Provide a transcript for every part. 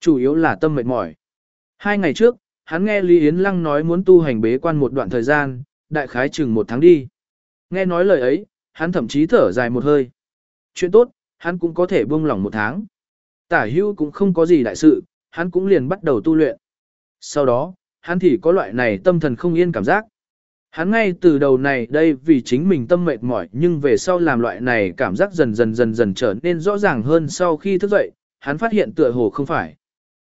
Chủ yếu là tâm mệt mỏi. Hai ngày trước, hắn nghe Lý Yến Lăng nói muốn tu hành bế quan một đoạn thời gian, đại khái chừng một tháng đi. Nghe nói lời ấy, hắn thậm chí thở dài một hơi. Chuyện tốt, hắn cũng có thể buông lỏng một tháng. Tả hưu cũng không có gì đại sự, hắn cũng liền bắt đầu tu luyện. Sau đó, hắn thì có loại này tâm thần không yên cảm giác. Hắn ngay từ đầu này đây vì chính mình tâm mệt mỏi nhưng về sau làm loại này cảm giác dần dần dần dần trở nên rõ ràng hơn sau khi thức dậy, hắn phát hiện tựa hồ không phải.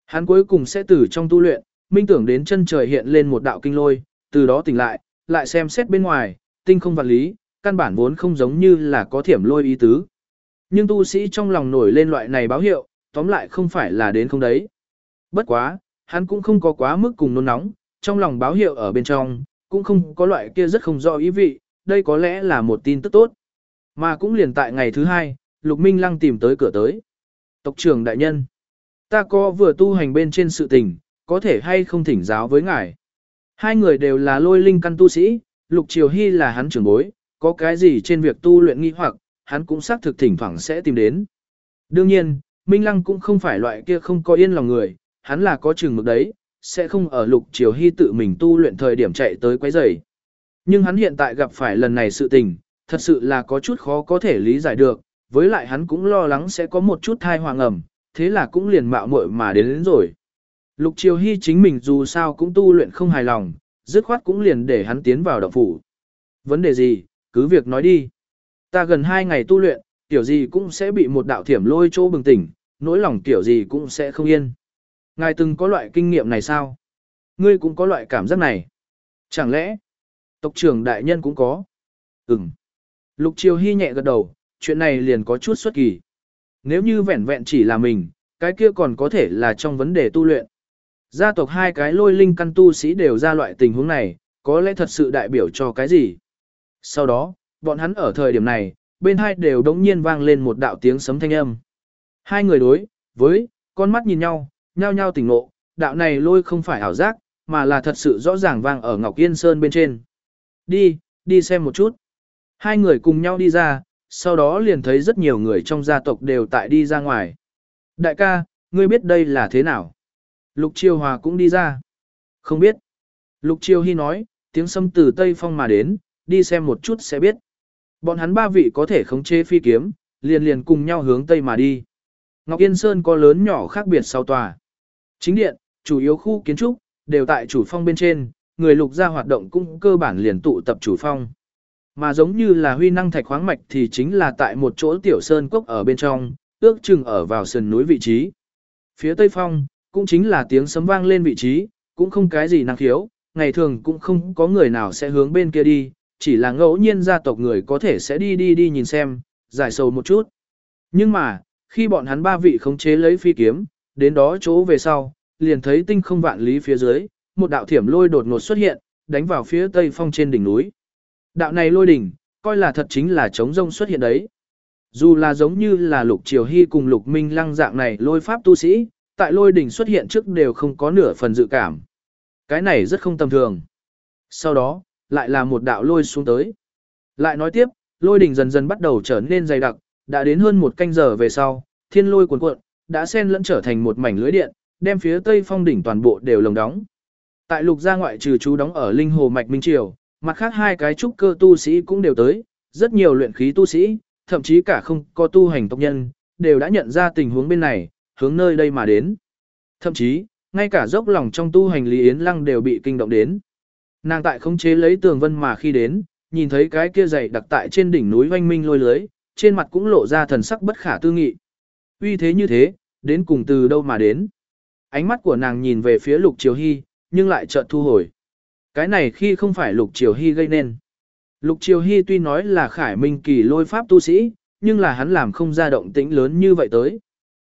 Hắn cuối cùng sẽ từ trong tu luyện, minh tưởng đến chân trời hiện lên một đạo kinh lôi, từ đó tỉnh lại, lại xem xét bên ngoài, tinh không vật lý, căn bản vốn không giống như là có thiểm lôi ý tứ. Nhưng tu sĩ trong lòng nổi lên loại này báo hiệu, tóm lại không phải là đến không đấy. Bất quá, hắn cũng không có quá mức cùng nôn nóng, trong lòng báo hiệu ở bên trong, cũng không có loại kia rất không rõ ý vị, đây có lẽ là một tin tức tốt. Mà cũng liền tại ngày thứ hai, Lục Minh Lăng tìm tới cửa tới. Tộc trưởng đại nhân, ta có vừa tu hành bên trên sự tình, có thể hay không thỉnh giáo với ngài. Hai người đều là lôi linh căn tu sĩ, Lục Triều Hy là hắn trưởng bối, có cái gì trên việc tu luyện nghi hoặc, hắn cũng xác thực thỉnh thoảng sẽ tìm đến. Đương nhiên, Minh Lăng cũng không phải loại kia không có yên lòng người, hắn là có chừng mực đấy, sẽ không ở Lục Triều Hy tự mình tu luyện thời điểm chạy tới quấy rầy. Nhưng hắn hiện tại gặp phải lần này sự tình, thật sự là có chút khó có thể lý giải được, với lại hắn cũng lo lắng sẽ có một chút thai hoàng ẩm, thế là cũng liền mạo muội mà đến, đến rồi. Lục Triều Hy chính mình dù sao cũng tu luyện không hài lòng, dứt khoát cũng liền để hắn tiến vào động phủ. Vấn đề gì, cứ việc nói đi. Ta gần hai ngày tu luyện, tiểu gì cũng sẽ bị một đạo thiểm lôi chỗ bừng tỉnh, nỗi lòng tiểu gì cũng sẽ không yên. Ngài từng có loại kinh nghiệm này sao? Ngươi cũng có loại cảm giác này. Chẳng lẽ, tộc trưởng đại nhân cũng có? Ừm. Lục Triều Hy nhẹ gật đầu, chuyện này liền có chút xuất kỳ. Nếu như vẹn vẹn chỉ là mình, cái kia còn có thể là trong vấn đề tu luyện. Gia tộc hai cái lôi linh căn tu sĩ đều ra loại tình huống này, có lẽ thật sự đại biểu cho cái gì. Sau đó, bọn hắn ở thời điểm này, bên hai đều đống nhiên vang lên một đạo tiếng sấm thanh âm. Hai người đối, với, con mắt nhìn nhau, nhao nhao tỉnh ngộ, đạo này lôi không phải ảo giác, mà là thật sự rõ ràng vang ở Ngọc Yên Sơn bên trên. Đi, đi xem một chút. Hai người cùng nhau đi ra, sau đó liền thấy rất nhiều người trong gia tộc đều tại đi ra ngoài. Đại ca, ngươi biết đây là thế nào? Lục Chiêu Hòa cũng đi ra. Không biết. Lục Chiêu Hy nói, tiếng sâm từ Tây Phong mà đến, đi xem một chút sẽ biết. Bọn hắn ba vị có thể khống chế phi kiếm, liền liền cùng nhau hướng Tây mà đi. Ngọc Yên Sơn có lớn nhỏ khác biệt sau tòa. Chính điện, chủ yếu khu kiến trúc, đều tại chủ phong bên trên, người lục gia hoạt động cũng cơ bản liền tụ tập chủ phong. Mà giống như là huy năng thạch khoáng mạch thì chính là tại một chỗ tiểu sơn cốc ở bên trong, ước chừng ở vào sườn núi vị trí. Phía tây phong, cũng chính là tiếng sấm vang lên vị trí, cũng không cái gì năng khiếu, ngày thường cũng không có người nào sẽ hướng bên kia đi, chỉ là ngẫu nhiên gia tộc người có thể sẽ đi đi đi nhìn xem, giải sầu một chút. Nhưng mà, khi bọn hắn ba vị khống chế lấy phi kiếm, đến đó chỗ về sau, liền thấy tinh không vạn lý phía dưới, một đạo thiểm lôi đột ngột xuất hiện, đánh vào phía tây phong trên đỉnh núi. Đạo này lôi đỉnh, coi là thật chính là chống rông xuất hiện đấy. Dù là giống như là lục triều hy cùng lục minh lăng dạng này lôi pháp tu sĩ, tại lôi đỉnh xuất hiện trước đều không có nửa phần dự cảm. Cái này rất không tầm thường. Sau đó, lại là một đạo lôi xuống tới. Lại nói tiếp, lôi đỉnh dần dần bắt đầu trở nên dày đặc, đã đến hơn một canh giờ về sau, thiên lôi cuồn cuộn, đã xen lẫn trở thành một mảnh lưới điện, đem phía tây phong đỉnh toàn bộ đều lồng đóng. Tại lục gia ngoại trừ chú đóng ở linh hồ mạch minh triều, mặt khác hai cái trúc cơ tu sĩ cũng đều tới, rất nhiều luyện khí tu sĩ, thậm chí cả không có tu hành tộc nhân, đều đã nhận ra tình huống bên này, hướng nơi đây mà đến. Thậm chí, ngay cả dốc lòng trong tu hành Lý Yến Lăng đều bị kinh động đến. Nàng tại không chế lấy tường vân mà khi đến, nhìn thấy cái kia dày đặc tại trên đỉnh núi oanh minh lôi lưới, trên mặt cũng lộ ra thần sắc bất khả tư nghị. Uy thế như thế, đến cùng từ đâu mà đến. Ánh mắt của nàng nhìn về phía lục triều hy, nhưng lại chợt thu hồi. Cái này khi không phải lục triều hy gây nên. Lục triều hy tuy nói là khải minh kỳ lôi pháp tu sĩ, nhưng là hắn làm không ra động tĩnh lớn như vậy tới.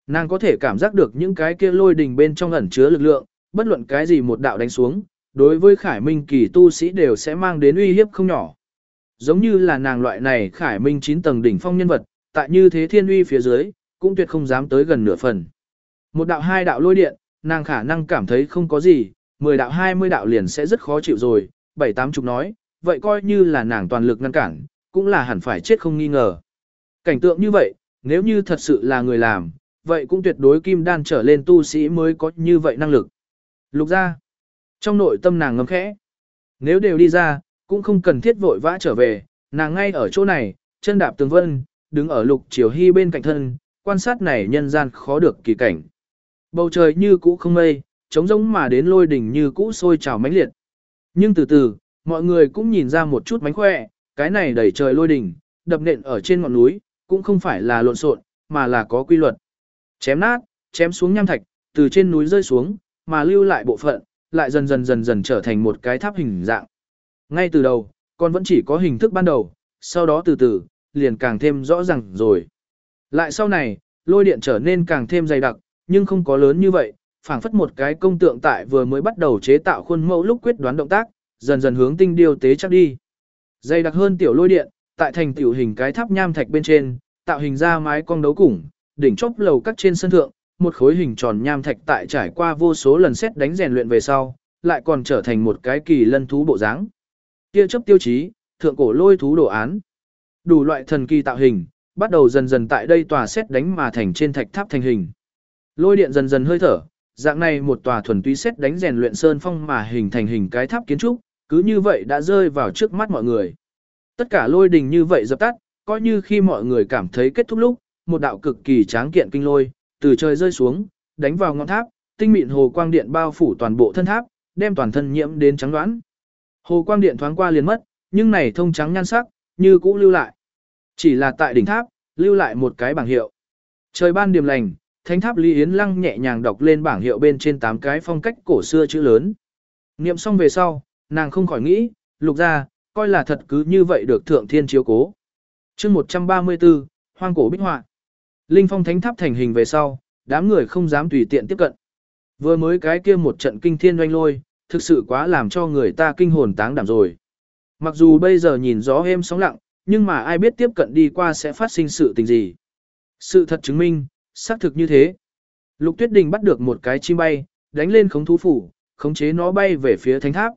Nàng có thể cảm giác được những cái kia lôi đình bên trong ẩn chứa lực lượng, bất luận cái gì một đạo đánh xuống, đối với khải minh kỳ tu sĩ đều sẽ mang đến uy hiếp không nhỏ. Giống như là nàng loại này khải minh 9 tầng đỉnh phong nhân vật, tại như thế thiên uy phía dưới, cũng tuyệt không dám tới gần nửa phần. Một đạo hai đạo lôi điện, nàng khả năng cảm thấy không có gì, 10 đạo 20 đạo liền sẽ rất khó chịu rồi, bảy tám chục nói, vậy coi như là nàng toàn lực ngăn cản, cũng là hẳn phải chết không nghi ngờ. Cảnh tượng như vậy, nếu như thật sự là người làm, vậy cũng tuyệt đối kim đan trở lên tu sĩ mới có như vậy năng lực. Lục ra. Trong nội tâm nàng ngấm khẽ. Nếu đều đi ra, cũng không cần thiết vội vã trở về, nàng ngay ở chỗ này, chân đạp tường vân, đứng ở lục triều hy bên cạnh thân, quan sát này nhân gian khó được kỳ cảnh. Bầu trời như cũ không mây, trống rỗng mà đến lôi đỉnh như cũ sôi trào mãnh liệt. Nhưng từ từ, mọi người cũng nhìn ra một chút mánh khỏe, cái này đẩy trời lôi đỉnh, đập nện ở trên ngọn núi, cũng không phải là lộn xộn, mà là có quy luật. Chém nát, chém xuống nham thạch, từ trên núi rơi xuống, mà lưu lại bộ phận, lại dần dần dần dần trở thành một cái tháp hình dạng. Ngay từ đầu, con vẫn chỉ có hình thức ban đầu, sau đó từ từ, liền càng thêm rõ ràng rồi. Lại sau này, lôi điện trở nên càng thêm dày đặc, nhưng không có lớn như vậy, phảng phất một cái công tượng tại vừa mới bắt đầu chế tạo khuôn mẫu lúc quyết đoán động tác, dần dần hướng tinh điều tế chắc đi. Dày đặc hơn tiểu lôi điện, tại thành tiểu hình cái tháp nham thạch bên trên, tạo hình ra mái cong đấu củng, đỉnh chóp lầu các trên sân thượng, một khối hình tròn nham thạch tại trải qua vô số lần xét đánh rèn luyện về sau, lại còn trở thành một cái kỳ lân thú bộ dáng. Kia chấp tiêu chí, thượng cổ lôi thú đồ án. Đủ loại thần kỳ tạo hình, bắt đầu dần dần tại đây tòa xét đánh mà thành trên thạch tháp thành hình. Lôi điện dần dần hơi thở, dạng này một tòa thuần túy xét đánh rèn luyện sơn phong mà hình thành hình cái tháp kiến trúc, cứ như vậy đã rơi vào trước mắt mọi người. Tất cả lôi đình như vậy dập tắt, coi như khi mọi người cảm thấy kết thúc lúc, một đạo cực kỳ tráng kiện kinh lôi, từ trời rơi xuống, đánh vào ngọn tháp, tinh mịn hồ quang điện bao phủ toàn bộ thân tháp, đem toàn thân nhiễm đến trắng đoán. Hồ quang điện thoáng qua liền mất, nhưng này thông trắng nhan sắc, như cũ lưu lại. Chỉ là tại đỉnh tháp, lưu lại một cái bảng hiệu. Trời ban điềm lành, thánh tháp Lý Yến Lăng nhẹ nhàng đọc lên bảng hiệu bên trên tám cái phong cách cổ xưa chữ lớn. Niệm xong về sau, nàng không khỏi nghĩ, lục ra, coi là thật cứ như vậy được thượng thiên chiếu cố. chương 134, hoang cổ bích họa Linh phong thánh tháp thành hình về sau, đám người không dám tùy tiện tiếp cận. Vừa mới cái kia một trận kinh thiên doanh lôi, thực sự quá làm cho người ta kinh hồn táng đảm rồi. Mặc dù bây giờ nhìn gió êm sóng lặng, nhưng mà ai biết tiếp cận đi qua sẽ phát sinh sự tình gì. Sự thật chứng minh, xác thực như thế. Lục Tuyết Đình bắt được một cái chim bay, đánh lên khống thú phủ, khống chế nó bay về phía thánh tháp.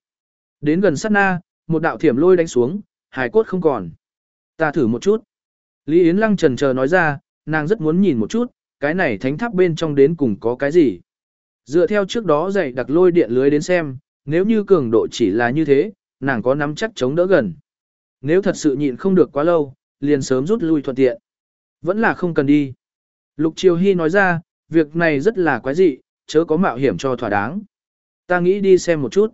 Đến gần sát na, một đạo thiểm lôi đánh xuống, hải cốt không còn. Ta thử một chút. Lý Yến Lăng trần chờ nói ra, nàng rất muốn nhìn một chút, cái này thánh tháp bên trong đến cùng có cái gì. Dựa theo trước đó dạy đặc lôi điện lưới đến xem, nếu như cường độ chỉ là như thế, nàng có nắm chắc chống đỡ gần. Nếu thật sự nhịn không được quá lâu, liền sớm rút lui thuận tiện. Vẫn là không cần đi. Lục Triều Hy nói ra, việc này rất là quái dị, chớ có mạo hiểm cho thỏa đáng. Ta nghĩ đi xem một chút.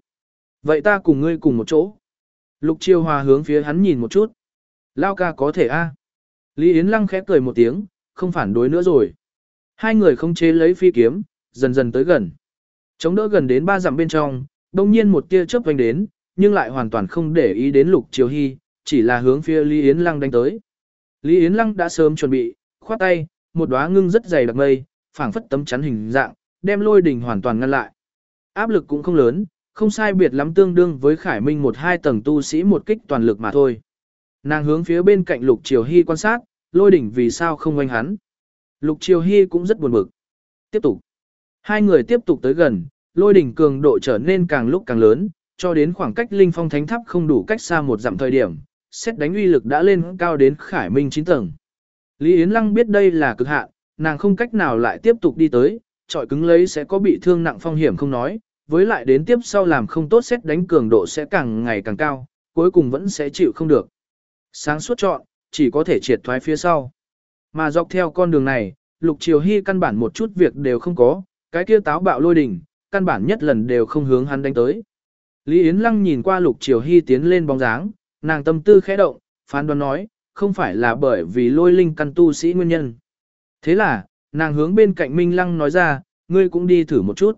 Vậy ta cùng ngươi cùng một chỗ. Lục Triều Hòa hướng phía hắn nhìn một chút. Lao ca có thể a. Lý Yến Lăng khẽ cười một tiếng, không phản đối nữa rồi. Hai người không chế lấy phi kiếm, dần dần tới gần. Chống đỡ gần đến ba dặm bên trong, đông nhiên một tia chớp vành đến, nhưng lại hoàn toàn không để ý đến Lục Triều Hy, chỉ là hướng phía Lý Yến Lăng đánh tới. Lý Yến Lăng đã sớm chuẩn bị, khoát tay, một đóa ngưng rất dày đặc mây, phảng phất tấm chắn hình dạng, đem lôi đỉnh hoàn toàn ngăn lại. Áp lực cũng không lớn, không sai biệt lắm tương đương với Khải Minh một hai tầng tu sĩ một kích toàn lực mà thôi. Nàng hướng phía bên cạnh Lục Triều Hy quan sát, lôi đỉnh vì sao không oanh hắn. Lục Triều Hy cũng rất buồn bực. Tiếp tục. Hai người tiếp tục tới gần, lôi đỉnh cường độ trở nên càng lúc càng lớn, cho đến khoảng cách linh phong thánh tháp không đủ cách xa một dặm thời điểm, xét đánh uy lực đã lên cao đến Khải Minh 9 tầng. Lý Yến Lăng biết đây là cực hạn, nàng không cách nào lại tiếp tục đi tới, trọi cứng lấy sẽ có bị thương nặng phong hiểm không nói, với lại đến tiếp sau làm không tốt xét đánh cường độ sẽ càng ngày càng cao, cuối cùng vẫn sẽ chịu không được. Sáng suốt chọn, chỉ có thể triệt thoái phía sau. Mà dọc theo con đường này, Lục Triều Hy căn bản một chút việc đều không có, cái kia táo bạo lôi đỉnh, căn bản nhất lần đều không hướng hắn đánh tới. Lý Yến Lăng nhìn qua Lục Triều Hy tiến lên bóng dáng, nàng tâm tư khẽ động, phán đoán nói, không phải là bởi vì lôi linh căn tu sĩ nguyên nhân. Thế là, nàng hướng bên cạnh Minh Lăng nói ra, ngươi cũng đi thử một chút.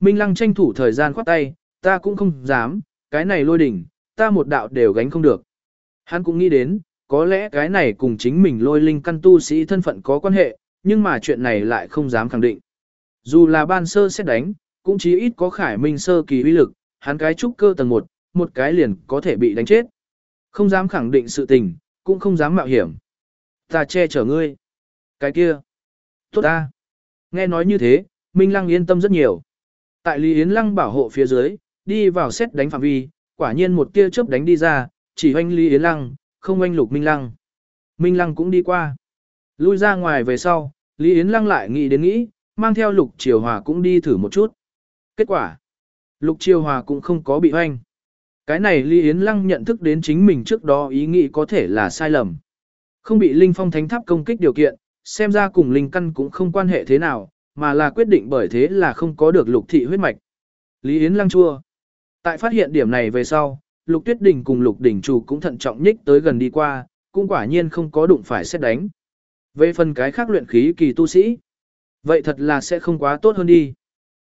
Minh Lăng tranh thủ thời gian khoát tay, ta cũng không dám, cái này lôi đỉnh, ta một đạo đều gánh không được. Hắn cũng nghĩ đến, có lẽ cái này cùng chính mình lôi linh căn tu sĩ thân phận có quan hệ, nhưng mà chuyện này lại không dám khẳng định. Dù là ban sơ xét đánh, cũng chí ít có khải minh sơ kỳ uy lực, hắn cái trúc cơ tầng 1, một cái liền có thể bị đánh chết. Không dám khẳng định sự tình, cũng không dám mạo hiểm. Ta che chở ngươi. Cái kia. Tốt ta. Nghe nói như thế, Minh Lăng yên tâm rất nhiều. Tại Lý Yến Lăng bảo hộ phía dưới, đi vào xét đánh phạm vi, quả nhiên một tia chớp đánh đi ra, chỉ hoanh Lý Yến Lăng, không hoanh Lục Minh Lăng. Minh Lăng cũng đi qua. Lui ra ngoài về sau, Lý Yến Lăng lại nghĩ đến nghĩ, mang theo Lục Triều Hòa cũng đi thử một chút. Kết quả, Lục Triều Hòa cũng không có bị hoanh. Cái này Lý Yến Lăng nhận thức đến chính mình trước đó ý nghĩ có thể là sai lầm. Không bị Linh Phong Thánh Tháp công kích điều kiện, xem ra cùng Linh Căn cũng không quan hệ thế nào, mà là quyết định bởi thế là không có được lục thị huyết mạch. Lý Yến Lăng chua. Tại phát hiện điểm này về sau, Lục Tuyết Đình cùng Lục Đình Chủ cũng thận trọng nhích tới gần đi qua, cũng quả nhiên không có đụng phải xét đánh. Về phần cái khác luyện khí kỳ tu sĩ, vậy thật là sẽ không quá tốt hơn đi.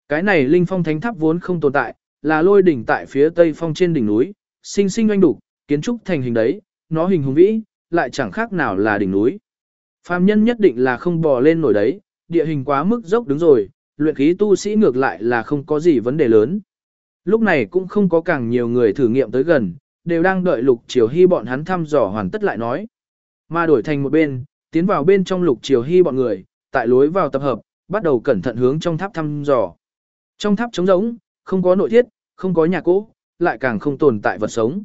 Cái này linh phong thánh tháp vốn không tồn tại, là lôi đỉnh tại phía tây phong trên đỉnh núi, sinh sinh oanh đục, kiến trúc thành hình đấy, nó hình hùng vĩ, lại chẳng khác nào là đỉnh núi. Phàm nhân nhất định là không bò lên nổi đấy, địa hình quá mức dốc đứng rồi, luyện khí tu sĩ ngược lại là không có gì vấn đề lớn. Lúc này cũng không có càng nhiều người thử nghiệm tới gần, đều đang đợi lục triều hy bọn hắn thăm dò hoàn tất lại nói. Mà đổi thành một bên, tiến vào bên trong lục triều hy bọn người, tại lối vào tập hợp, bắt đầu cẩn thận hướng trong tháp thăm dò. Trong tháp trống rỗng, không có nội thiết, không có nhà cỗ, lại càng không tồn tại vật sống.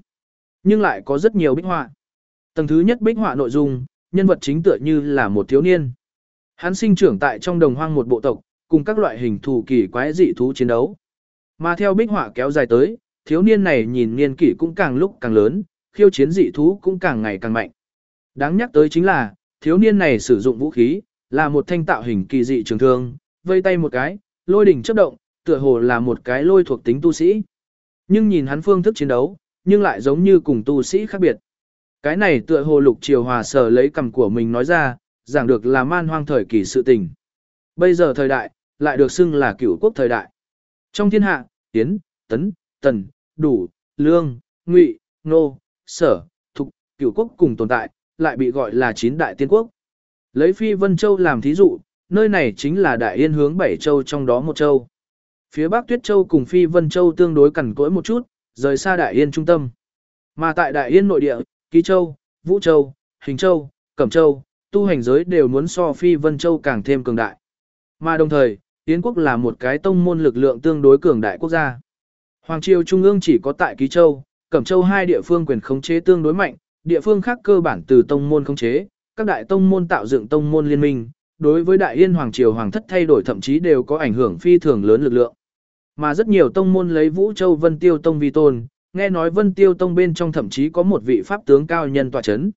Nhưng lại có rất nhiều bích họa. Tầng thứ nhất bích họa nội dung, nhân vật chính tựa như là một thiếu niên. Hắn sinh trưởng tại trong đồng hoang một bộ tộc, cùng các loại hình thù kỳ quái dị thú chiến đấu. Mà theo bích họa kéo dài tới, thiếu niên này nhìn niên kỷ cũng càng lúc càng lớn, khiêu chiến dị thú cũng càng ngày càng mạnh. Đáng nhắc tới chính là, thiếu niên này sử dụng vũ khí, là một thanh tạo hình kỳ dị trường thương, vây tay một cái, lôi đỉnh chớp động, tựa hồ là một cái lôi thuộc tính tu sĩ. Nhưng nhìn hắn phương thức chiến đấu, nhưng lại giống như cùng tu sĩ khác biệt. Cái này tựa hồ lục triều hòa sở lấy cầm của mình nói ra, giảng được là man hoang thời kỳ sự tình. Bây giờ thời đại, lại được xưng là cửu quốc thời đại. Trong thiên hạ, tiến, tấn, tần, đủ, lương, ngụy, nô, sở, thục, cửu quốc cùng tồn tại, lại bị gọi là chín đại tiên quốc. Lấy Phi Vân Châu làm thí dụ, nơi này chính là đại yên hướng bảy châu trong đó một châu. Phía Bắc Tuyết Châu cùng Phi Vân Châu tương đối cẩn cỗi một chút, rời xa đại yên trung tâm. Mà tại đại yên nội địa, Ký Châu, Vũ Châu, Hình Châu, Cẩm Châu, tu hành giới đều muốn so Phi Vân Châu càng thêm cường đại. Mà đồng thời, Yến quốc là một cái tông môn lực lượng tương đối cường đại quốc gia. Hoàng triều trung ương chỉ có tại Ký Châu, Cẩm Châu hai địa phương quyền khống chế tương đối mạnh, địa phương khác cơ bản từ tông môn khống chế, các đại tông môn tạo dựng tông môn liên minh, đối với đại yên hoàng triều hoàng thất thay đổi thậm chí đều có ảnh hưởng phi thường lớn lực lượng. Mà rất nhiều tông môn lấy Vũ Châu Vân Tiêu Tông vi tôn, nghe nói Vân Tiêu Tông bên trong thậm chí có một vị pháp tướng cao nhân tọa chấn.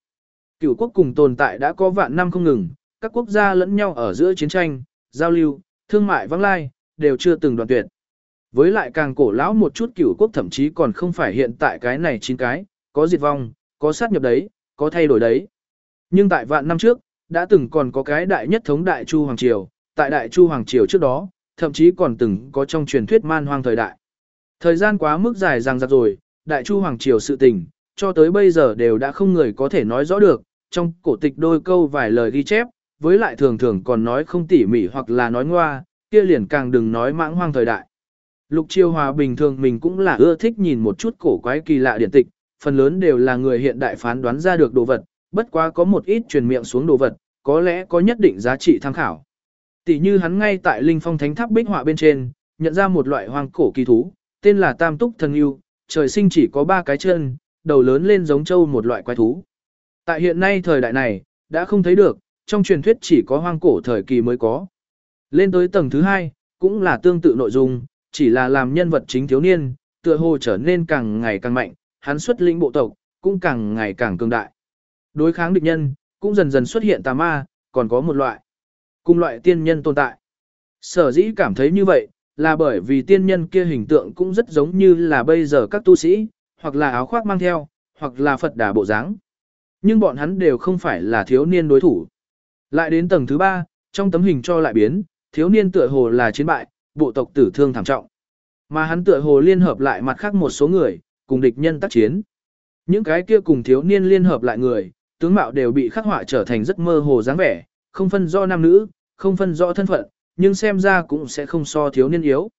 Cửu quốc cùng tồn tại đã có vạn năm không ngừng, các quốc gia lẫn nhau ở giữa chiến tranh, giao lưu, thương mại vắng lai, đều chưa từng đoạn tuyệt. Với lại càng cổ lão một chút cửu quốc thậm chí còn không phải hiện tại cái này chín cái, có diệt vong, có sát nhập đấy, có thay đổi đấy. Nhưng tại vạn năm trước, đã từng còn có cái đại nhất thống Đại Chu Hoàng Triều, tại Đại Chu Hoàng Triều trước đó, thậm chí còn từng có trong truyền thuyết man hoang thời đại. Thời gian quá mức dài rằng giặc rồi, Đại Chu Hoàng Triều sự tình, cho tới bây giờ đều đã không người có thể nói rõ được, trong cổ tịch đôi câu vài lời ghi chép, với lại thường thường còn nói không tỉ mỉ hoặc là nói ngoa, kia liền càng đừng nói mãng hoang thời đại. Lục Chiêu Hòa bình thường mình cũng là ưa thích nhìn một chút cổ quái kỳ lạ điển tịch, phần lớn đều là người hiện đại phán đoán ra được đồ vật, bất quá có một ít truyền miệng xuống đồ vật, có lẽ có nhất định giá trị tham khảo. Tỷ như hắn ngay tại Linh Phong Thánh Tháp bích họa bên trên, nhận ra một loại hoang cổ kỳ thú, tên là Tam Túc Thần Yêu, trời sinh chỉ có ba cái chân, đầu lớn lên giống trâu một loại quái thú. Tại hiện nay thời đại này, đã không thấy được, trong truyền thuyết chỉ có hoang cổ thời kỳ mới có. Lên tới tầng thứ hai, cũng là tương tự nội dung, chỉ là làm nhân vật chính thiếu niên, tựa hồ trở nên càng ngày càng mạnh, hắn xuất lĩnh bộ tộc, cũng càng ngày càng cường đại. Đối kháng địch nhân, cũng dần dần xuất hiện tà ma, còn có một loại, cùng loại tiên nhân tồn tại. Sở dĩ cảm thấy như vậy, là bởi vì tiên nhân kia hình tượng cũng rất giống như là bây giờ các tu sĩ, hoặc là áo khoác mang theo, hoặc là Phật đà bộ dáng. Nhưng bọn hắn đều không phải là thiếu niên đối thủ. Lại đến tầng thứ ba, trong tấm hình cho lại biến, thiếu niên tựa hồ là chiến bại, bộ tộc tử thương thảm trọng. Mà hắn tựa hồ liên hợp lại mặt khác một số người, cùng địch nhân tác chiến. Những cái kia cùng thiếu niên liên hợp lại người, tướng mạo đều bị khắc họa trở thành rất mơ hồ dáng vẻ, không phân rõ nam nữ, không phân rõ thân phận, nhưng xem ra cũng sẽ không so thiếu niên yếu.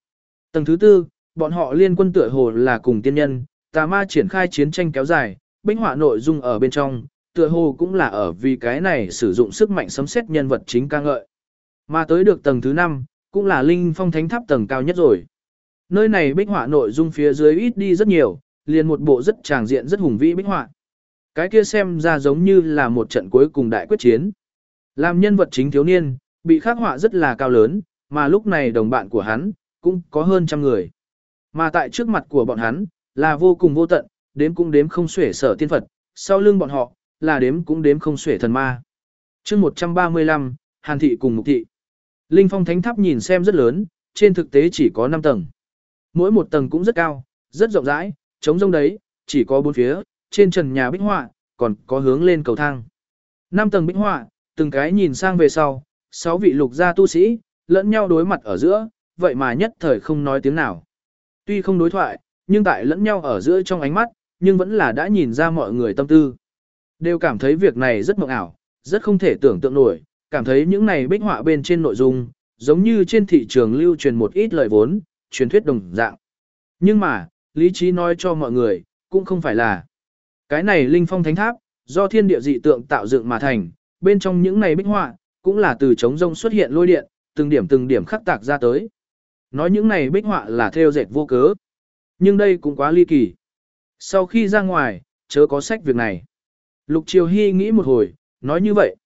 Tầng thứ tư, bọn họ liên quân tựa hồ là cùng tiên nhân, tà ma triển khai chiến tranh kéo dài, binh họa nội dung ở bên trong, tựa hồ cũng là ở vì cái này sử dụng sức mạnh sấm xét nhân vật chính ca ngợi. Mà tới được tầng thứ năm, cũng là linh phong thánh tháp tầng cao nhất rồi. Nơi này bích họa nội dung phía dưới ít đi rất nhiều, liền một bộ rất tràng diện rất hùng vĩ bích họa. Cái kia xem ra giống như là một trận cuối cùng đại quyết chiến. Làm nhân vật chính thiếu niên, bị khắc họa rất là cao lớn, mà lúc này đồng bạn của hắn, cũng có hơn trăm người. Mà tại trước mặt của bọn hắn, là vô cùng vô tận, đếm cũng đếm không xuể sở tiên Phật, sau lưng bọn họ, là đếm cũng đếm không xuể thần ma. chương 135, Hàn Thị cùng Mục Thị. Linh Phong Thánh Tháp nhìn xem rất lớn, trên thực tế chỉ có 5 tầng. Mỗi một tầng cũng rất cao, rất rộng rãi, trống rông đấy, chỉ có bốn phía, trên trần nhà bích họa, còn có hướng lên cầu thang. năm tầng bích họa, từng cái nhìn sang về sau, sáu vị lục gia tu sĩ, lẫn nhau đối mặt ở giữa, vậy mà nhất thời không nói tiếng nào. Tuy không đối thoại, nhưng tại lẫn nhau ở giữa trong ánh mắt, nhưng vẫn là đã nhìn ra mọi người tâm tư. Đều cảm thấy việc này rất mộng ảo, rất không thể tưởng tượng nổi, cảm thấy những này bích họa bên trên nội dung, giống như trên thị trường lưu truyền một ít lời vốn, truyền thuyết đồng dạng. Nhưng mà, lý trí nói cho mọi người, cũng không phải là. Cái này linh phong thánh tháp, do thiên địa dị tượng tạo dựng mà thành, bên trong những này bích họa, cũng là từ trống rông xuất hiện lôi điện, từng điểm từng điểm khắc tạc ra tới. Nói những này bích họa là theo dệt vô cớ. Nhưng đây cũng quá ly kỳ. Sau khi ra ngoài, chớ có sách việc này. Lục Triều Hy nghĩ một hồi, nói như vậy.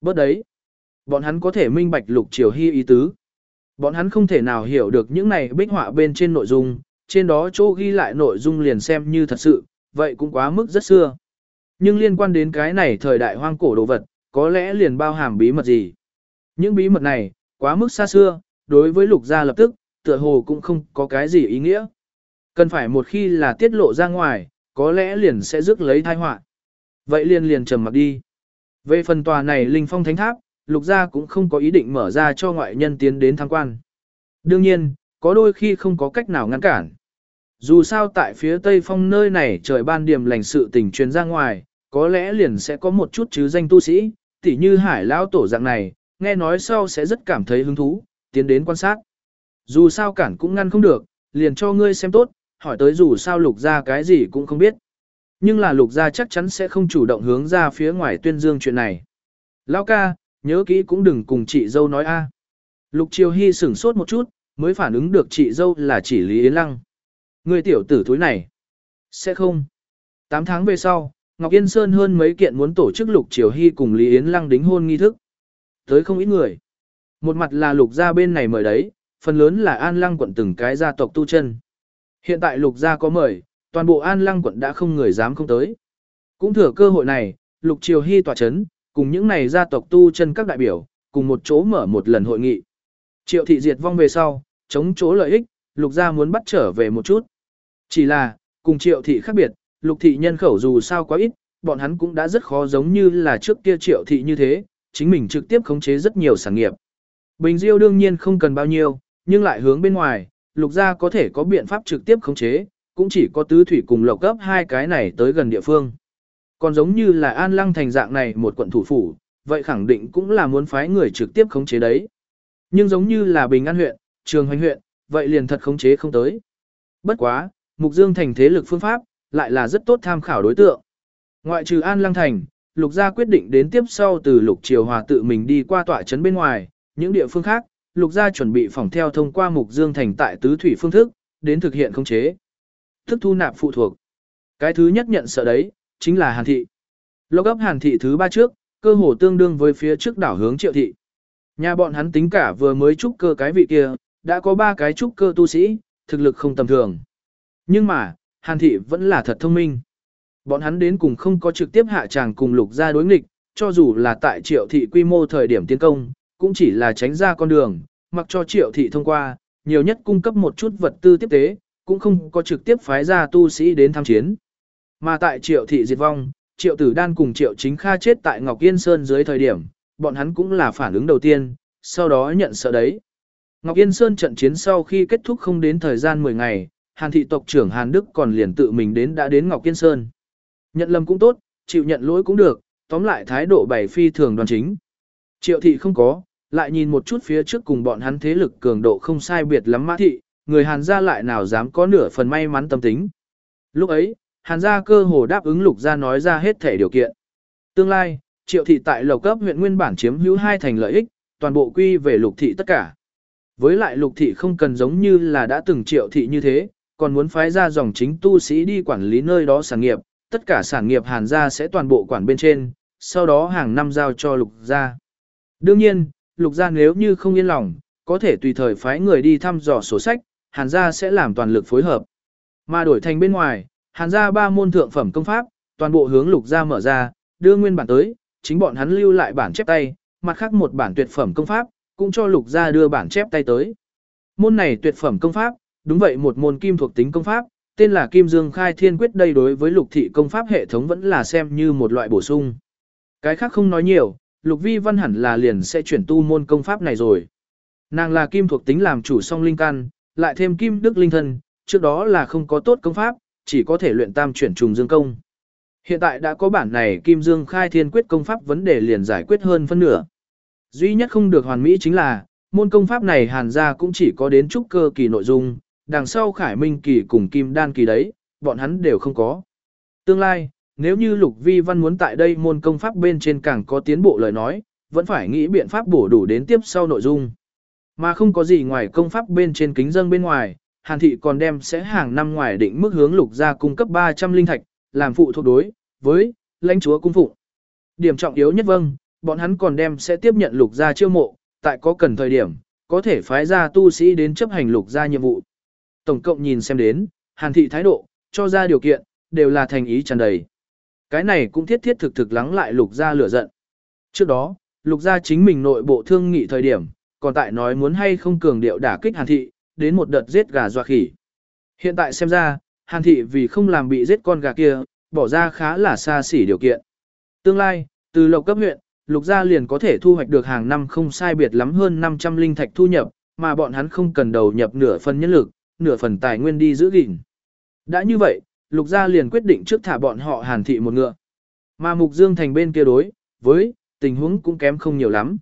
Bớt đấy. Bọn hắn có thể minh bạch Lục Triều Hy ý tứ. Bọn hắn không thể nào hiểu được những này bích họa bên trên nội dung, trên đó chỗ ghi lại nội dung liền xem như thật sự, vậy cũng quá mức rất xưa. Nhưng liên quan đến cái này thời đại hoang cổ đồ vật, có lẽ liền bao hàm bí mật gì. Những bí mật này, quá mức xa xưa, đối với lục gia lập tức, tựa hồ cũng không có cái gì ý nghĩa. Cần phải một khi là tiết lộ ra ngoài, có lẽ liền sẽ rước lấy tai họa. Vậy liền liền trầm mặc đi. Về phần tòa này linh phong thánh tháp, lục gia cũng không có ý định mở ra cho ngoại nhân tiến đến tham quan. Đương nhiên, có đôi khi không có cách nào ngăn cản. Dù sao tại phía tây phong nơi này trời ban điểm lành sự tình truyền ra ngoài, có lẽ liền sẽ có một chút chứ danh tu sĩ, tỉ như hải lão tổ dạng này, nghe nói sau sẽ rất cảm thấy hứng thú, tiến đến quan sát. Dù sao cản cũng ngăn không được, liền cho ngươi xem tốt, hỏi tới dù sao lục ra cái gì cũng không biết. Nhưng là lục gia chắc chắn sẽ không chủ động hướng ra phía ngoài tuyên dương chuyện này. Lão ca, nhớ kỹ cũng đừng cùng chị dâu nói a. Lục Triều Hy sửng sốt một chút, mới phản ứng được chị dâu là chỉ Lý Yến Lăng. Người tiểu tử thúi này. Sẽ không. Tám tháng về sau, Ngọc Yên Sơn hơn mấy kiện muốn tổ chức Lục Triều Hy cùng Lý Yến Lăng đính hôn nghi thức. Tới không ít người. Một mặt là Lục gia bên này mời đấy, phần lớn là An Lăng quận từng cái gia tộc tu chân. Hiện tại Lục gia có mời, toàn bộ An Lăng quận đã không người dám không tới. Cũng thừa cơ hội này, Lục Triều Hy tỏa chấn, cùng những này gia tộc tu chân các đại biểu, cùng một chỗ mở một lần hội nghị. Triệu thị diệt vong về sau, chống chỗ lợi ích, Lục gia muốn bắt trở về một chút. Chỉ là, cùng Triệu thị khác biệt, Lục thị nhân khẩu dù sao quá ít, bọn hắn cũng đã rất khó giống như là trước kia Triệu thị như thế, chính mình trực tiếp khống chế rất nhiều sản nghiệp. Bình Diêu đương nhiên không cần bao nhiêu, nhưng lại hướng bên ngoài, Lục gia có thể có biện pháp trực tiếp khống chế, cũng chỉ có tứ thủy cùng lộc cấp hai cái này tới gần địa phương. Còn giống như là An Lăng thành dạng này một quận thủ phủ, vậy khẳng định cũng là muốn phái người trực tiếp khống chế đấy. Nhưng giống như là Bình An huyện, Trường Hoành huyện, vậy liền thật khống chế không tới. Bất quá, Mục Dương thành thế lực phương pháp, lại là rất tốt tham khảo đối tượng. Ngoại trừ An Lăng thành, Lục gia quyết định đến tiếp sau từ Lục Triều Hòa tự mình đi qua tọa trấn bên ngoài, những địa phương khác, Lục gia chuẩn bị phòng theo thông qua Mục Dương thành tại tứ thủy phương thức, đến thực hiện khống chế thức thu nạp phụ thuộc. Cái thứ nhất nhận sợ đấy, chính là Hàn thị. Lộc ấp Hàn thị thứ ba trước, cơ hồ tương đương với phía trước đảo hướng Triệu thị. Nhà bọn hắn tính cả vừa mới trúc cơ cái vị kia, đã có ba cái trúc cơ tu sĩ, thực lực không tầm thường. Nhưng mà, Hàn thị vẫn là thật thông minh. Bọn hắn đến cùng không có trực tiếp hạ tràng cùng lục ra đối nghịch, cho dù là tại triệu thị quy mô thời điểm tiến công, cũng chỉ là tránh ra con đường, mặc cho triệu thị thông qua, nhiều nhất cung cấp một chút vật tư tiếp tế, cũng không có trực tiếp phái ra tu sĩ đến tham chiến. Mà tại triệu thị diệt vong, triệu tử đan cùng triệu chính kha chết tại Ngọc Yên Sơn dưới thời điểm, bọn hắn cũng là phản ứng đầu tiên, sau đó nhận sợ đấy. Ngọc Yên Sơn trận chiến sau khi kết thúc không đến thời gian 10 ngày, Hàn thị tộc trưởng Hàn Đức còn liền tự mình đến đã đến Ngọc Kiên Sơn. Nhận lầm cũng tốt, chịu nhận lỗi cũng được, tóm lại thái độ bày phi thường đoàn chính. Triệu thị không có, lại nhìn một chút phía trước cùng bọn hắn thế lực cường độ không sai biệt lắm mã thị, người Hàn gia lại nào dám có nửa phần may mắn tâm tính. Lúc ấy, Hàn gia cơ hồ đáp ứng lục gia nói ra hết thể điều kiện. Tương lai, triệu thị tại lầu cấp huyện nguyên bản chiếm hữu hai thành lợi ích, toàn bộ quy về lục thị tất cả. Với lại lục thị không cần giống như là đã từng triệu thị như thế, còn muốn phái ra dòng chính tu sĩ đi quản lý nơi đó sản nghiệp, tất cả sản nghiệp hàn gia sẽ toàn bộ quản bên trên, sau đó hàng năm giao cho lục gia. Đương nhiên, lục gia nếu như không yên lòng, có thể tùy thời phái người đi thăm dò sổ sách, hàn gia sẽ làm toàn lực phối hợp. Mà đổi thành bên ngoài, hàn gia ba môn thượng phẩm công pháp, toàn bộ hướng lục gia mở ra, đưa nguyên bản tới, chính bọn hắn lưu lại bản chép tay, mặt khác một bản tuyệt phẩm công pháp, cũng cho lục gia đưa bản chép tay tới. Môn này tuyệt phẩm công pháp, đúng vậy một môn kim thuộc tính công pháp, tên là Kim Dương Khai Thiên Quyết đây đối với lục thị công pháp hệ thống vẫn là xem như một loại bổ sung. Cái khác không nói nhiều, lục vi văn hẳn là liền sẽ chuyển tu môn công pháp này rồi. Nàng là kim thuộc tính làm chủ song linh căn, lại thêm kim đức linh thân, trước đó là không có tốt công pháp, chỉ có thể luyện tam chuyển trùng dương công. Hiện tại đã có bản này Kim Dương Khai Thiên Quyết công pháp vấn đề liền giải quyết hơn phân nửa. Duy nhất không được hoàn mỹ chính là, môn công pháp này hàn ra cũng chỉ có đến trúc cơ kỳ nội dung, đằng sau khải minh kỳ cùng kim đan kỳ đấy, bọn hắn đều không có. Tương lai, nếu như lục vi văn muốn tại đây môn công pháp bên trên càng có tiến bộ lời nói, vẫn phải nghĩ biện pháp bổ đủ đến tiếp sau nội dung. Mà không có gì ngoài công pháp bên trên kính dâng bên ngoài, Hàn thị còn đem sẽ hàng năm ngoài định mức hướng lục gia cung cấp 300 linh thạch, làm phụ thuộc đối với lãnh chúa cung phụ. Điểm trọng yếu nhất vâng, bọn hắn còn đem sẽ tiếp nhận lục gia chiêu mộ, tại có cần thời điểm, có thể phái ra tu sĩ đến chấp hành lục gia nhiệm vụ. Tổng cộng nhìn xem đến, Hàn thị thái độ, cho ra điều kiện, đều là thành ý tràn đầy. Cái này cũng thiết thiết thực thực lắng lại lục gia lửa giận. Trước đó, lục gia chính mình nội bộ thương nghị thời điểm, còn tại nói muốn hay không cường điệu đả kích Hàn thị, đến một đợt giết gà dọa khỉ. Hiện tại xem ra, Hàn thị vì không làm bị giết con gà kia, bỏ ra khá là xa xỉ điều kiện. Tương lai, từ lộc cấp huyện, lục gia liền có thể thu hoạch được hàng năm không sai biệt lắm hơn 500 linh thạch thu nhập, mà bọn hắn không cần đầu nhập nửa phần nhân lực, nửa phần tài nguyên đi giữ gìn. Đã như vậy, lục gia liền quyết định trước thả bọn họ hàn thị một ngựa. Mà mục dương thành bên kia đối, với, tình huống cũng kém không nhiều lắm.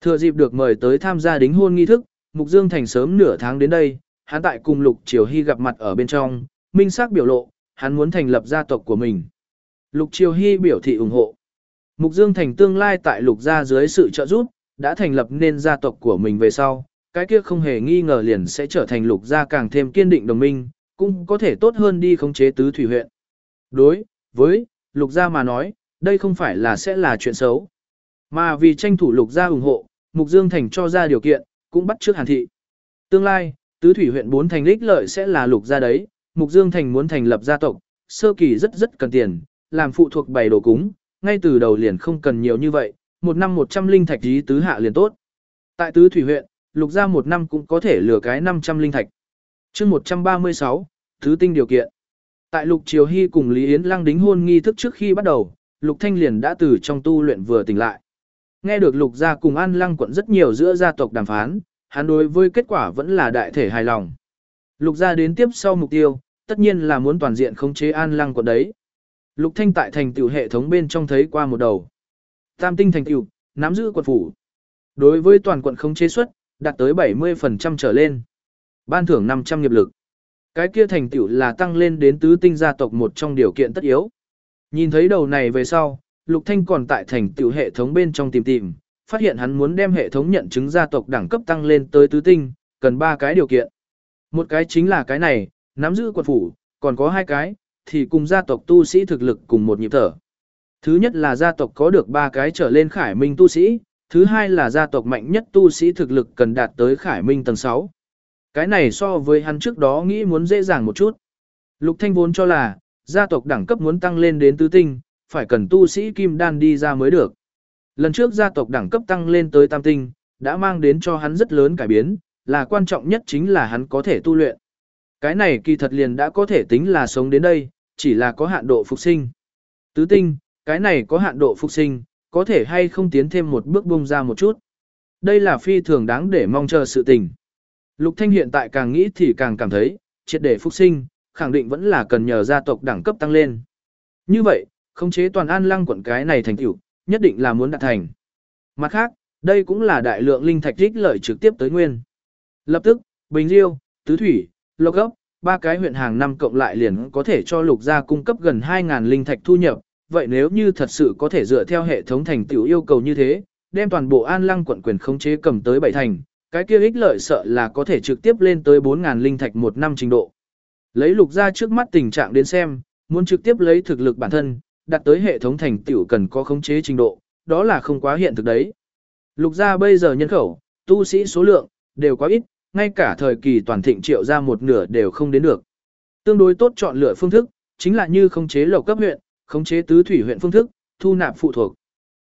Thừa dịp được mời tới tham gia đính hôn nghi thức, mục dương thành sớm nửa tháng đến đây, hắn tại cùng lục triều hy gặp mặt ở bên trong, minh xác biểu lộ, hắn muốn thành lập gia tộc của mình. Lục triều hy biểu thị ủng hộ. Mục Dương Thành tương lai tại lục gia dưới sự trợ giúp, đã thành lập nên gia tộc của mình về sau, cái kia không hề nghi ngờ liền sẽ trở thành lục gia càng thêm kiên định đồng minh, cũng có thể tốt hơn đi khống chế tứ thủy huyện. Đối với lục gia mà nói, đây không phải là sẽ là chuyện xấu. Mà vì tranh thủ lục gia ủng hộ, Mục Dương Thành cho ra điều kiện, cũng bắt trước Hàn Thị. Tương lai, tứ thủy huyện bốn thành lích lợi sẽ là lục gia đấy, Mục Dương Thành muốn thành lập gia tộc, sơ kỳ rất rất cần tiền, làm phụ thuộc bày đồ cúng, ngay từ đầu liền không cần nhiều như vậy, một năm một trăm linh thạch ý tứ hạ liền tốt. Tại tứ thủy huyện, lục gia một năm cũng có thể lừa cái 500 linh thạch. chương 136, thứ tinh điều kiện. Tại lục triều hy cùng Lý Yến Lăng đính hôn nghi thức trước khi bắt đầu, lục thanh liền đã từ trong tu luyện vừa tỉnh lại. Nghe được lục gia cùng an lăng quận rất nhiều giữa gia tộc đàm phán, hắn đối với kết quả vẫn là đại thể hài lòng. Lục gia đến tiếp sau mục tiêu, tất nhiên là muốn toàn diện khống chế an lăng quận đấy. Lục Thanh tại thành tiểu hệ thống bên trong thấy qua một đầu. Tam tinh thành tiểu, nắm giữ quận phủ. Đối với toàn quận khống chế suất, đạt tới 70% trở lên. Ban thưởng 500 nghiệp lực. Cái kia thành tựu là tăng lên đến tứ tinh gia tộc một trong điều kiện tất yếu. Nhìn thấy đầu này về sau, Lục Thanh còn tại thành tựu hệ thống bên trong tìm tìm, phát hiện hắn muốn đem hệ thống nhận chứng gia tộc đẳng cấp tăng lên tới tứ tinh, cần ba cái điều kiện. Một cái chính là cái này, nắm giữ quật phủ, còn có hai cái, thì cùng gia tộc tu sĩ thực lực cùng một nhịp thở. Thứ nhất là gia tộc có được ba cái trở lên khải minh tu sĩ, thứ hai là gia tộc mạnh nhất tu sĩ thực lực cần đạt tới khải minh tầng 6. Cái này so với hắn trước đó nghĩ muốn dễ dàng một chút. Lục Thanh vốn cho là, gia tộc đẳng cấp muốn tăng lên đến tứ tinh, phải cần tu sĩ kim đan đi ra mới được. Lần trước gia tộc đẳng cấp tăng lên tới tam tinh, đã mang đến cho hắn rất lớn cải biến, là quan trọng nhất chính là hắn có thể tu luyện. Cái này kỳ thật liền đã có thể tính là sống đến đây, chỉ là có hạn độ phục sinh. Tứ tinh, cái này có hạn độ phục sinh, có thể hay không tiến thêm một bước bung ra một chút. Đây là phi thường đáng để mong chờ sự tình. Lục Thanh hiện tại càng nghĩ thì càng cảm thấy, triệt để phục sinh, khẳng định vẫn là cần nhờ gia tộc đẳng cấp tăng lên. Như vậy, khống chế toàn an lăng quận cái này thành tựu, nhất định là muốn đạt thành. Mặt khác, đây cũng là đại lượng linh thạch rích lợi trực tiếp tới nguyên. Lập tức, Bình Diêu, Tứ Thủy, Lộc gốc ba cái huyện hàng năm cộng lại liền có thể cho lục gia cung cấp gần 2.000 linh thạch thu nhập. Vậy nếu như thật sự có thể dựa theo hệ thống thành tựu yêu cầu như thế, đem toàn bộ an lăng quận quyền khống chế cầm tới bảy thành, cái kia ích lợi sợ là có thể trực tiếp lên tới 4000 linh thạch một năm trình độ. Lấy lục gia trước mắt tình trạng đến xem, muốn trực tiếp lấy thực lực bản thân, đặt tới hệ thống thành tựu cần có khống chế trình độ, đó là không quá hiện thực đấy. Lục gia bây giờ nhân khẩu, tu sĩ số lượng, đều quá ít, ngay cả thời kỳ toàn thịnh triệu ra một nửa đều không đến được. Tương đối tốt chọn lựa phương thức, chính là như khống chế lộc cấp huyện, khống chế tứ thủy huyện phương thức, thu nạp phụ thuộc.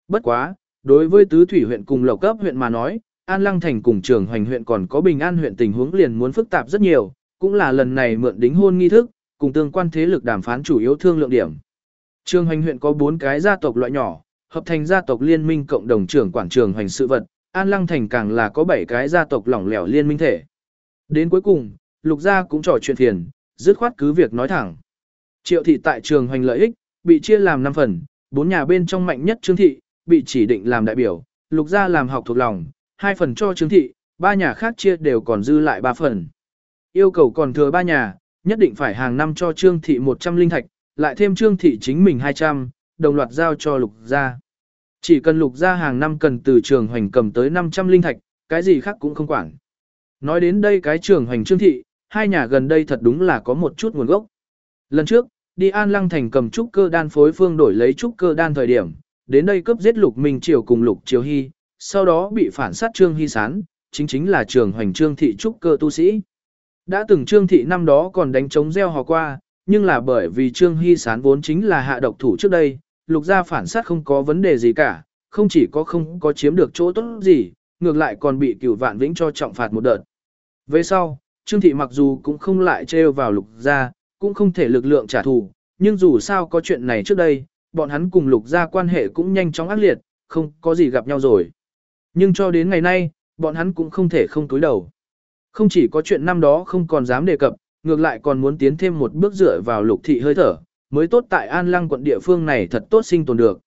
Bất quá, đối với tứ thủy huyện cùng lộc cấp huyện mà nói, An Lăng Thành cùng trường hoành huyện còn có bình an huyện tình huống liền muốn phức tạp rất nhiều, cũng là lần này mượn đính hôn nghi thức, cùng tương quan thế lực đàm phán chủ yếu thương lượng điểm. Trường hoành huyện có 4 cái gia tộc loại nhỏ, hợp thành gia tộc liên minh cộng đồng trưởng quản trường hoành sự vật, An Lăng Thành càng là có 7 cái gia tộc lỏng lẻo liên minh thể. Đến cuối cùng, lục gia cũng trò chuyện thiền, dứt khoát cứ việc nói thẳng. Triệu thị tại trường hoành lợi ích, bị chia làm 5 phần, bốn nhà bên trong mạnh nhất trương thị, bị chỉ định làm đại biểu, lục gia làm học thuộc lòng, hai phần cho trương thị, ba nhà khác chia đều còn dư lại ba phần. Yêu cầu còn thừa ba nhà, nhất định phải hàng năm cho trương thị 100 linh thạch, lại thêm trương thị chính mình 200, đồng loạt giao cho lục gia. Chỉ cần lục gia hàng năm cần từ trường hoành cầm tới 500 linh thạch, cái gì khác cũng không quản. Nói đến đây cái trường hoành trương thị, hai nhà gần đây thật đúng là có một chút nguồn gốc. Lần trước, đi An Lăng Thành cầm trúc cơ đan phối phương đổi lấy trúc cơ đan thời điểm, đến đây cướp giết Lục Minh Triều cùng Lục Triều Hy, sau đó bị phản sát Trương Hy Sán, chính chính là trường hoành trương thị trúc cơ tu sĩ. Đã từng trương thị năm đó còn đánh chống gieo hò qua, nhưng là bởi vì trương hy sán vốn chính là hạ độc thủ trước đây, lục gia phản sát không có vấn đề gì cả, không chỉ có không có chiếm được chỗ tốt gì, ngược lại còn bị cửu vạn vĩnh cho trọng phạt một đợt. Về sau, trương thị mặc dù cũng không lại trêu vào lục gia, cũng không thể lực lượng trả thù, nhưng dù sao có chuyện này trước đây, bọn hắn cùng lục gia quan hệ cũng nhanh chóng ác liệt, không có gì gặp nhau rồi. Nhưng cho đến ngày nay, bọn hắn cũng không thể không túi đầu. Không chỉ có chuyện năm đó không còn dám đề cập, ngược lại còn muốn tiến thêm một bước dựa vào lục thị hơi thở, mới tốt tại An Lăng quận địa phương này thật tốt sinh tồn được.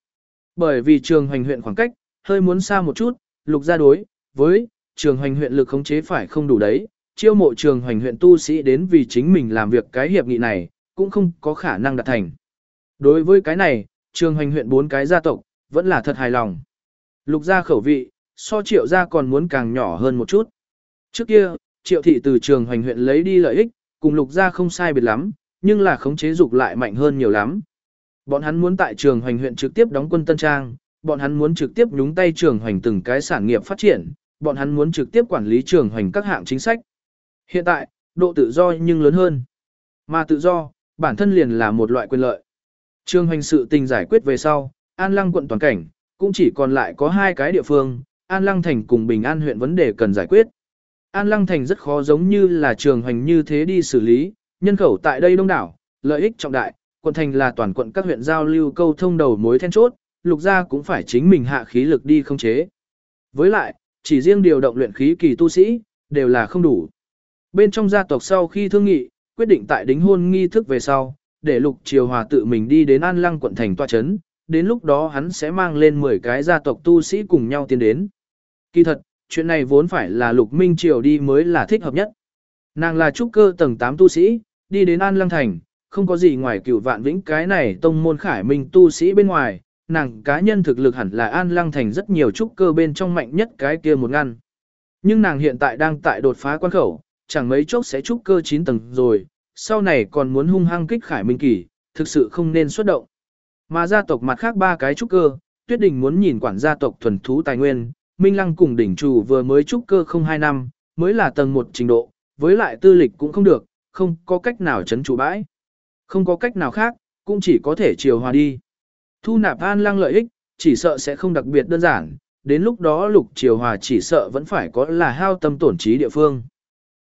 Bởi vì trường hoành huyện khoảng cách, hơi muốn xa một chút, lục gia đối, với, trường hoành huyện lực khống chế phải không đủ đấy, chiêu mộ trường hoành huyện tu sĩ đến vì chính mình làm việc cái hiệp nghị này, cũng không có khả năng đạt thành. Đối với cái này, trường hoành huyện bốn cái gia tộc, vẫn là thật hài lòng. Lục gia khẩu vị, so triệu gia còn muốn càng nhỏ hơn một chút. Trước kia, triệu thị từ trường hoành huyện lấy đi lợi ích, cùng lục gia không sai biệt lắm, nhưng là khống chế dục lại mạnh hơn nhiều lắm. Bọn hắn muốn tại trường hoành huyện trực tiếp đóng quân Tân Trang, bọn hắn muốn trực tiếp nhúng tay trường hoành từng cái sản nghiệp phát triển, bọn hắn muốn trực tiếp quản lý trường hoành các hạng chính sách. Hiện tại, độ tự do nhưng lớn hơn. Mà tự do, bản thân liền là một loại quyền lợi. Trường hoành sự tình giải quyết về sau, An Lăng quận toàn cảnh, cũng chỉ còn lại có hai cái địa phương, An Lăng Thành cùng Bình An huyện vấn đề cần giải quyết. An Lăng Thành rất khó giống như là trường hành như thế đi xử lý, nhân khẩu tại đây đông đảo, lợi ích trọng đại, quận thành là toàn quận các huyện giao lưu câu thông đầu mối then chốt, lục gia cũng phải chính mình hạ khí lực đi không chế. Với lại, chỉ riêng điều động luyện khí kỳ tu sĩ, đều là không đủ. Bên trong gia tộc sau khi thương nghị, quyết định tại đính hôn nghi thức về sau, để lục triều hòa tự mình đi đến An Lăng quận thành tòa chấn, đến lúc đó hắn sẽ mang lên 10 cái gia tộc tu sĩ cùng nhau tiến đến. Kỳ thật, chuyện này vốn phải là Lục Minh Triều đi mới là thích hợp nhất. Nàng là trúc cơ tầng 8 tu sĩ, đi đến An Lăng Thành, không có gì ngoài cửu vạn vĩnh cái này tông môn khải minh tu sĩ bên ngoài, nàng cá nhân thực lực hẳn là An Lăng Thành rất nhiều trúc cơ bên trong mạnh nhất cái kia một ngăn. Nhưng nàng hiện tại đang tại đột phá quan khẩu, chẳng mấy chốc sẽ trúc cơ 9 tầng rồi, sau này còn muốn hung hăng kích khải minh kỳ, thực sự không nên xuất động. Mà gia tộc mặt khác ba cái trúc cơ, Tuyết Đình muốn nhìn quản gia tộc thuần thú tài nguyên, Minh Lăng cùng đỉnh chủ vừa mới trúc cơ không hai năm, mới là tầng một trình độ, với lại tư lịch cũng không được, không có cách nào chấn chủ bãi. Không có cách nào khác, cũng chỉ có thể chiều hòa đi. Thu nạp an lăng lợi ích, chỉ sợ sẽ không đặc biệt đơn giản, đến lúc đó lục chiều hòa chỉ sợ vẫn phải có là hao tâm tổn trí địa phương.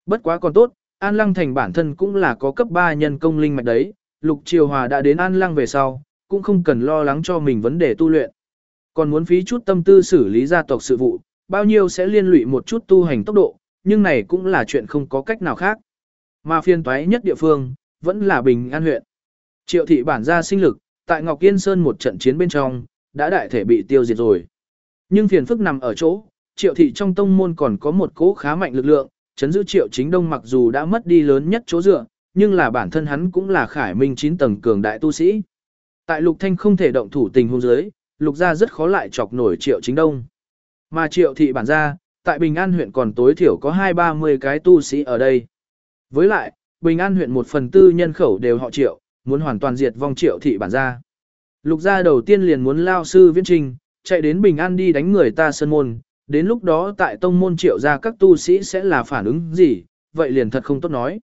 Bất quá còn tốt, an lăng thành bản thân cũng là có cấp 3 nhân công linh mạch đấy, lục Triều hòa đã đến an lăng về sau, cũng không cần lo lắng cho mình vấn đề tu luyện. Còn muốn phí chút tâm tư xử lý gia tộc sự vụ, bao nhiêu sẽ liên lụy một chút tu hành tốc độ, nhưng này cũng là chuyện không có cách nào khác. Mà phiên toái nhất địa phương, vẫn là Bình An huyện. Triệu thị bản gia sinh lực, tại Ngọc Yên Sơn một trận chiến bên trong, đã đại thể bị tiêu diệt rồi. Nhưng phiền phức nằm ở chỗ, triệu thị trong tông môn còn có một cố khá mạnh lực lượng, chấn giữ triệu chính đông mặc dù đã mất đi lớn nhất chỗ dựa, nhưng là bản thân hắn cũng là khải minh 9 tầng cường đại tu sĩ. Tại lục thanh không thể động thủ tình hôn giới, lục gia rất khó lại chọc nổi triệu chính đông. Mà triệu thị bản gia, tại Bình An huyện còn tối thiểu có hai ba mươi cái tu sĩ ở đây. Với lại, Bình An huyện một phần tư nhân khẩu đều họ triệu, muốn hoàn toàn diệt vong triệu thị bản gia. Lục gia đầu tiên liền muốn lao sư viễn trình, chạy đến Bình An đi đánh người ta sơn môn, Đến lúc đó tại tông môn triệu ra các tu sĩ sẽ là phản ứng gì, vậy liền thật không tốt nói.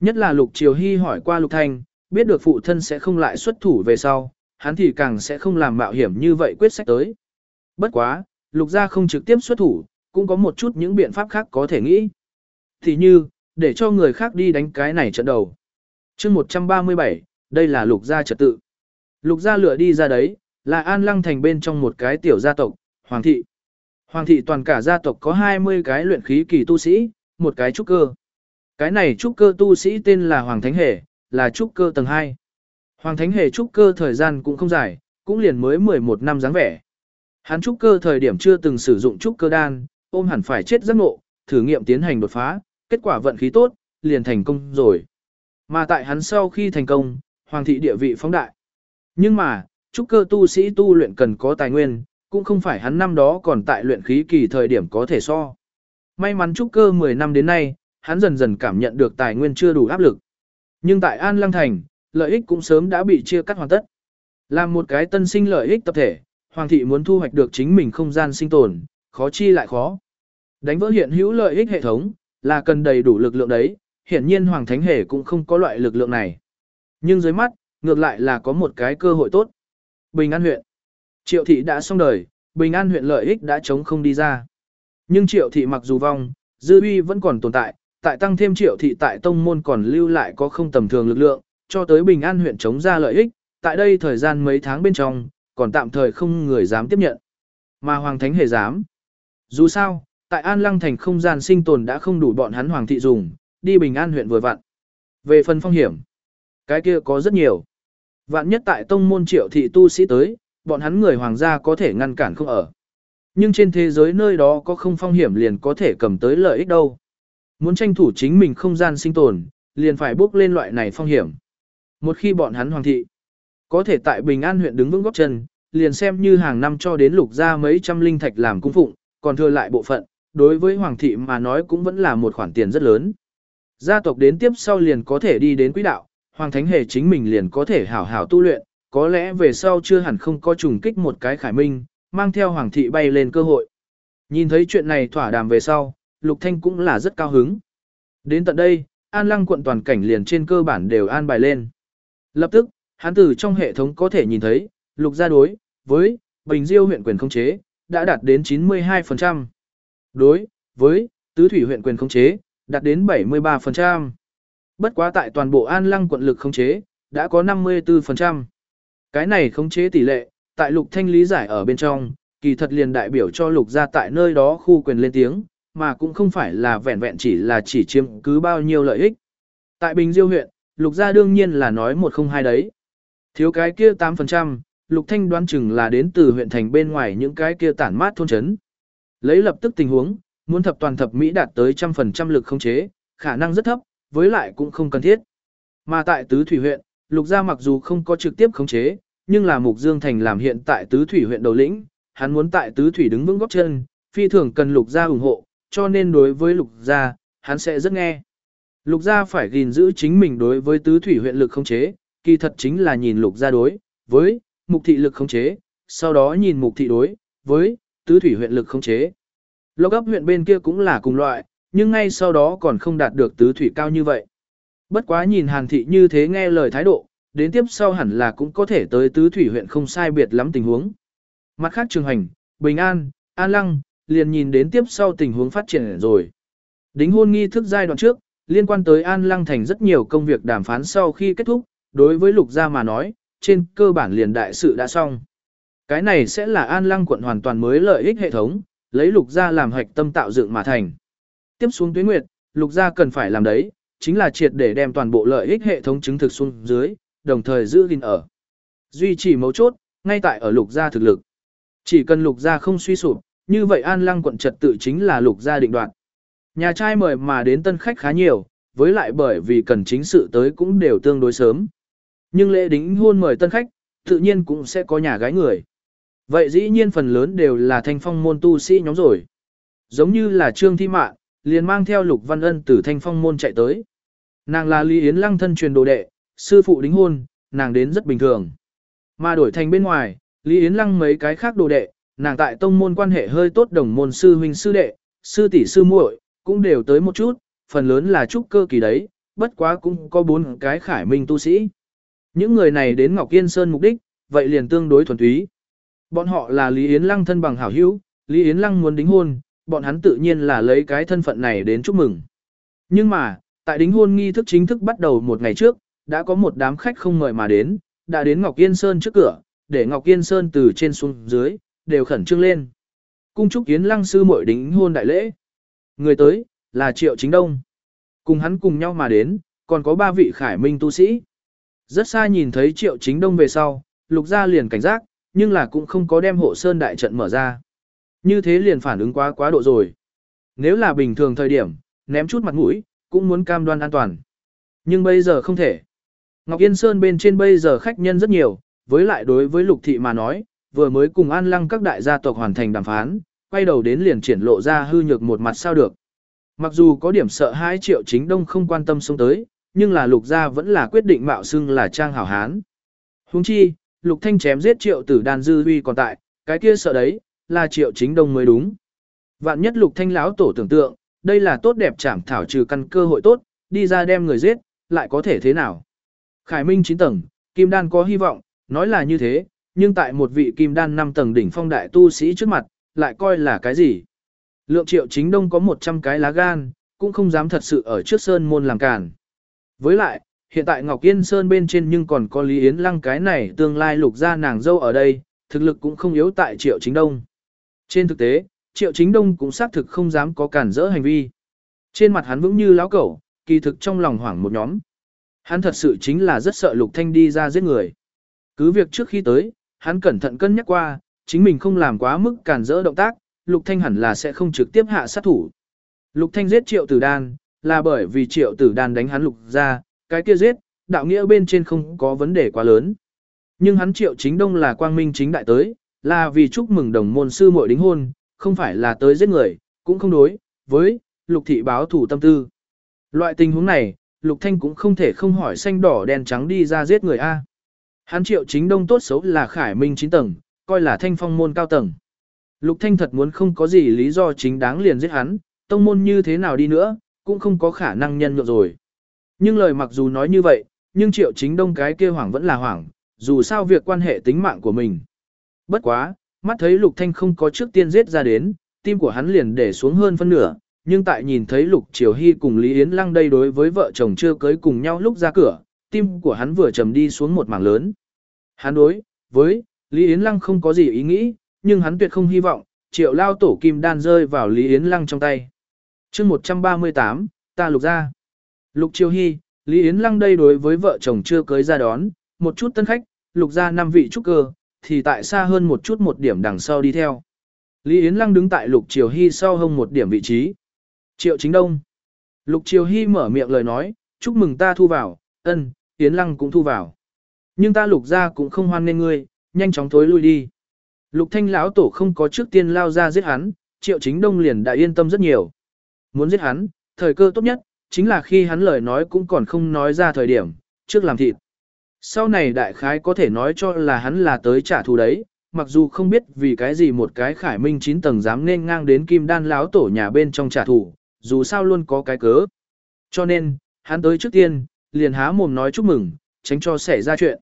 Nhất là Lục Triều Hy hỏi qua Lục Thanh, biết được phụ thân sẽ không lại xuất thủ về sau, hắn thì càng sẽ không làm mạo hiểm như vậy quyết sách tới. Bất quá, Lục gia không trực tiếp xuất thủ, cũng có một chút những biện pháp khác có thể nghĩ. Thì như, để cho người khác đi đánh cái này trận đầu. chương 137, đây là Lục gia trật tự. Lục gia lựa đi ra đấy, là An Lăng thành bên trong một cái tiểu gia tộc, Hoàng thị. Hoàng thị toàn cả gia tộc có 20 cái luyện khí kỳ tu sĩ, một cái trúc cơ. Cái này trúc cơ tu sĩ tên là Hoàng Thánh Hề, là trúc cơ tầng 2. Hoàng Thánh Hề trúc cơ thời gian cũng không dài, cũng liền mới 11 năm dáng vẻ. Hắn trúc cơ thời điểm chưa từng sử dụng trúc cơ đan, ôm hẳn phải chết giấc ngộ, thử nghiệm tiến hành đột phá, kết quả vận khí tốt, liền thành công rồi. Mà tại hắn sau khi thành công, hoàng thị địa vị phóng đại. Nhưng mà, trúc cơ tu sĩ tu luyện cần có tài nguyên, cũng không phải hắn năm đó còn tại luyện khí kỳ thời điểm có thể so. May mắn trúc cơ 10 năm đến nay, hắn dần dần cảm nhận được tài nguyên chưa đủ áp lực. Nhưng tại An Lăng Thành, lợi ích cũng sớm đã bị chia cắt hoàn tất. Làm một cái tân sinh lợi ích tập thể, Hoàng thị muốn thu hoạch được chính mình không gian sinh tồn, khó chi lại khó. Đánh vỡ hiện hữu lợi ích hệ thống, là cần đầy đủ lực lượng đấy, hiển nhiên Hoàng Thánh Hề cũng không có loại lực lượng này. Nhưng dưới mắt, ngược lại là có một cái cơ hội tốt. Bình An huyện. Triệu thị đã xong đời, Bình An huyện lợi ích đã chống không đi ra. Nhưng Triệu thị mặc dù vong, dư uy vẫn còn tồn tại, tại tăng thêm Triệu thị tại tông môn còn lưu lại có không tầm thường lực lượng, cho tới Bình An huyện chống ra lợi ích, tại đây thời gian mấy tháng bên trong, còn tạm thời không người dám tiếp nhận. Mà Hoàng Thánh hề dám. Dù sao, tại An Lăng thành không gian sinh tồn đã không đủ bọn hắn Hoàng thị dùng, đi Bình An huyện vừa vặn. Về phần phong hiểm, cái kia có rất nhiều. Vạn nhất tại tông môn triệu thị tu sĩ tới, bọn hắn người hoàng gia có thể ngăn cản không ở. Nhưng trên thế giới nơi đó có không phong hiểm liền có thể cầm tới lợi ích đâu. Muốn tranh thủ chính mình không gian sinh tồn, liền phải bước lên loại này phong hiểm. Một khi bọn hắn hoàng thị, có thể tại Bình An huyện đứng vững góc chân, liền xem như hàng năm cho đến lục ra mấy trăm linh thạch làm cung phụng, còn thừa lại bộ phận, đối với hoàng thị mà nói cũng vẫn là một khoản tiền rất lớn. Gia tộc đến tiếp sau liền có thể đi đến quỹ đạo, hoàng thánh hề chính mình liền có thể hảo hảo tu luyện, có lẽ về sau chưa hẳn không có trùng kích một cái khải minh, mang theo hoàng thị bay lên cơ hội. Nhìn thấy chuyện này thỏa đàm về sau, Lục Thanh cũng là rất cao hứng. Đến tận đây, An Lăng quận toàn cảnh liền trên cơ bản đều an bài lên. Lập tức, hắn từ trong hệ thống có thể nhìn thấy, lục gia đối với Bình Diêu huyện quyền khống chế đã đạt đến 92%. Đối với Tứ Thủy huyện quyền khống chế đạt đến 73%. Bất quá tại toàn bộ An Lăng quận lực khống chế đã có 54%. Cái này khống chế tỷ lệ, tại lục thanh lý giải ở bên trong, kỳ thật liền đại biểu cho lục gia tại nơi đó khu quyền lên tiếng, mà cũng không phải là vẹn vẹn chỉ là chỉ chiếm cứ bao nhiêu lợi ích. Tại Bình Diêu huyện, lục gia đương nhiên là nói một không hai đấy. Thiếu cái kia 8%, lục thanh đoán chừng là đến từ huyện thành bên ngoài những cái kia tản mát thôn chấn. Lấy lập tức tình huống, muốn thập toàn thập Mỹ đạt tới trăm phần trăm lực không chế, khả năng rất thấp, với lại cũng không cần thiết. Mà tại Tứ Thủy huyện, lục gia mặc dù không có trực tiếp khống chế, nhưng là Mục Dương Thành làm hiện tại Tứ Thủy huyện đầu lĩnh, hắn muốn tại Tứ Thủy đứng vững góp chân, phi thường cần lục gia ủng hộ, cho nên đối với lục gia, hắn sẽ rất nghe. Lục gia phải gìn giữ chính mình đối với tứ thủy huyện lực khống chế, kỳ thật chính là nhìn lục gia đối với mục thị lực khống chế, sau đó nhìn mục thị đối với tứ thủy huyện lực khống chế. Lộc ấp huyện bên kia cũng là cùng loại, nhưng ngay sau đó còn không đạt được tứ thủy cao như vậy. Bất quá nhìn hàn thị như thế nghe lời thái độ, đến tiếp sau hẳn là cũng có thể tới tứ thủy huyện không sai biệt lắm tình huống. Mặt khác trường hành, bình an, an lăng, liền nhìn đến tiếp sau tình huống phát triển rồi. Đính hôn nghi thức giai đoạn trước, liên quan tới An Lăng Thành rất nhiều công việc đàm phán sau khi kết thúc, đối với Lục Gia mà nói, trên cơ bản liền đại sự đã xong. Cái này sẽ là An Lăng quận hoàn toàn mới lợi ích hệ thống, lấy Lục Gia làm hạch tâm tạo dựng mà thành. Tiếp xuống tuyến nguyệt, Lục Gia cần phải làm đấy, chính là triệt để đem toàn bộ lợi ích hệ thống chứng thực xuống dưới, đồng thời giữ gìn ở. Duy trì mấu chốt, ngay tại ở Lục Gia thực lực. Chỉ cần Lục Gia không suy sụp, như vậy An Lăng quận trật tự chính là Lục Gia định đoạt. Nhà trai mời mà đến tân khách khá nhiều, với lại bởi vì cần chính sự tới cũng đều tương đối sớm. Nhưng lễ đính hôn mời tân khách, tự nhiên cũng sẽ có nhà gái người. Vậy dĩ nhiên phần lớn đều là thanh phong môn tu sĩ nhóm rồi. Giống như là Trương Thi Mạn, liền mang theo Lục Văn Ân từ thanh phong môn chạy tới. Nàng là Lý Yến Lăng thân truyền đồ đệ, sư phụ đính hôn, nàng đến rất bình thường. Mà đổi thành bên ngoài, Lý Yến Lăng mấy cái khác đồ đệ, nàng tại tông môn quan hệ hơi tốt đồng môn sư huynh sư đệ, sư tỷ sư muội cũng đều tới một chút, phần lớn là trúc cơ kỳ đấy, bất quá cũng có bốn cái khải minh tu sĩ. Những người này đến Ngọc Yên Sơn mục đích, vậy liền tương đối thuần túy. Bọn họ là Lý Yến Lăng thân bằng hảo hữu, Lý Yến Lăng muốn đính hôn, bọn hắn tự nhiên là lấy cái thân phận này đến chúc mừng. Nhưng mà, tại đính hôn nghi thức chính thức bắt đầu một ngày trước, đã có một đám khách không mời mà đến, đã đến Ngọc Yên Sơn trước cửa, để Ngọc Yên Sơn từ trên xuống dưới, đều khẩn trương lên. Cung chúc Yến Lăng sư muội đính hôn đại lễ. Người tới, là Triệu Chính Đông. Cùng hắn cùng nhau mà đến, còn có ba vị khải minh tu sĩ. Rất xa nhìn thấy Triệu Chính Đông về sau, lục gia liền cảnh giác, nhưng là cũng không có đem hộ sơn đại trận mở ra. Như thế liền phản ứng quá quá độ rồi. Nếu là bình thường thời điểm, ném chút mặt mũi, cũng muốn cam đoan an toàn. Nhưng bây giờ không thể. Ngọc Yên Sơn bên trên bây giờ khách nhân rất nhiều, với lại đối với lục thị mà nói, vừa mới cùng an lăng các đại gia tộc hoàn thành đàm phán, quay đầu đến liền triển lộ ra hư nhược một mặt sao được. Mặc dù có điểm sợ hai triệu chính đông không quan tâm xuống tới, nhưng là lục gia vẫn là quyết định mạo xưng là trang hảo hán. Huống chi, lục thanh chém giết triệu tử đàn dư huy còn tại, cái kia sợ đấy, là triệu chính đông mới đúng. Vạn nhất lục thanh lão tổ tưởng tượng, đây là tốt đẹp chảm thảo trừ căn cơ hội tốt, đi ra đem người giết, lại có thể thế nào. Khải Minh 9 tầng, Kim Đan có hy vọng, nói là như thế, nhưng tại một vị Kim Đan 5 tầng đỉnh phong đại tu sĩ trước mặt, lại coi là cái gì. Lượng triệu chính đông có 100 cái lá gan, cũng không dám thật sự ở trước sơn môn làm cản. Với lại, hiện tại Ngọc Yên Sơn bên trên nhưng còn có Lý Yến Lăng cái này tương lai lục ra nàng dâu ở đây, thực lực cũng không yếu tại triệu chính đông. Trên thực tế, triệu chính đông cũng xác thực không dám có cản rỡ hành vi. Trên mặt hắn vững như lão cẩu, kỳ thực trong lòng hoảng một nhóm. Hắn thật sự chính là rất sợ lục thanh đi ra giết người. Cứ việc trước khi tới, hắn cẩn thận cân nhắc qua, chính mình không làm quá mức cản rỡ động tác, lục thanh hẳn là sẽ không trực tiếp hạ sát thủ. Lục thanh giết triệu tử đan, là bởi vì triệu tử đan đánh hắn lục ra, cái kia giết, đạo nghĩa bên trên không có vấn đề quá lớn. Nhưng hắn triệu chính đông là quang minh chính đại tới, là vì chúc mừng đồng môn sư muội đính hôn, không phải là tới giết người, cũng không đối, với, lục thị báo thủ tâm tư. Loại tình huống này, lục thanh cũng không thể không hỏi xanh đỏ đen trắng đi ra giết người A. Hán triệu chính đông tốt xấu là khải minh 9 tầng, coi là thanh phong môn cao tầng. Lục thanh thật muốn không có gì lý do chính đáng liền giết hắn, tông môn như thế nào đi nữa, cũng không có khả năng nhân nhượng rồi. Nhưng lời mặc dù nói như vậy, nhưng triệu chính đông cái kia hoảng vẫn là hoảng, dù sao việc quan hệ tính mạng của mình. Bất quá, mắt thấy lục thanh không có trước tiên giết ra đến, tim của hắn liền để xuống hơn phân nửa, nhưng tại nhìn thấy lục triều hy cùng Lý Yến Lăng đây đối với vợ chồng chưa cưới cùng nhau lúc ra cửa, tim của hắn vừa trầm đi xuống một mảng lớn. Hắn đối, với, Lý Yến Lăng không có gì ý nghĩ, nhưng hắn tuyệt không hy vọng, triệu lao tổ kim đan rơi vào Lý Yến Lăng trong tay. chương 138, ta lục ra. Lục Triều Hy, Lý Yến Lăng đây đối với vợ chồng chưa cưới ra đón, một chút tân khách, lục ra năm vị trúc cơ, thì tại xa hơn một chút một điểm đằng sau đi theo. Lý Yến Lăng đứng tại Lục Triều Hy sau hơn một điểm vị trí. Triệu Chính Đông. Lục Triều Hy mở miệng lời nói, chúc mừng ta thu vào, ân, Yến Lăng cũng thu vào. Nhưng ta lục ra cũng không hoan nên ngươi, nhanh chóng thối lui đi. Lục Thanh lão tổ không có trước tiên lao ra giết hắn, Triệu Chính Đông liền đã yên tâm rất nhiều. Muốn giết hắn, thời cơ tốt nhất, chính là khi hắn lời nói cũng còn không nói ra thời điểm, trước làm thịt. Sau này đại khái có thể nói cho là hắn là tới trả thù đấy, mặc dù không biết vì cái gì một cái khải minh 9 tầng dám nên ngang đến kim đan láo tổ nhà bên trong trả thù, dù sao luôn có cái cớ. Cho nên, hắn tới trước tiên, liền há mồm nói chúc mừng, tránh cho xảy ra chuyện.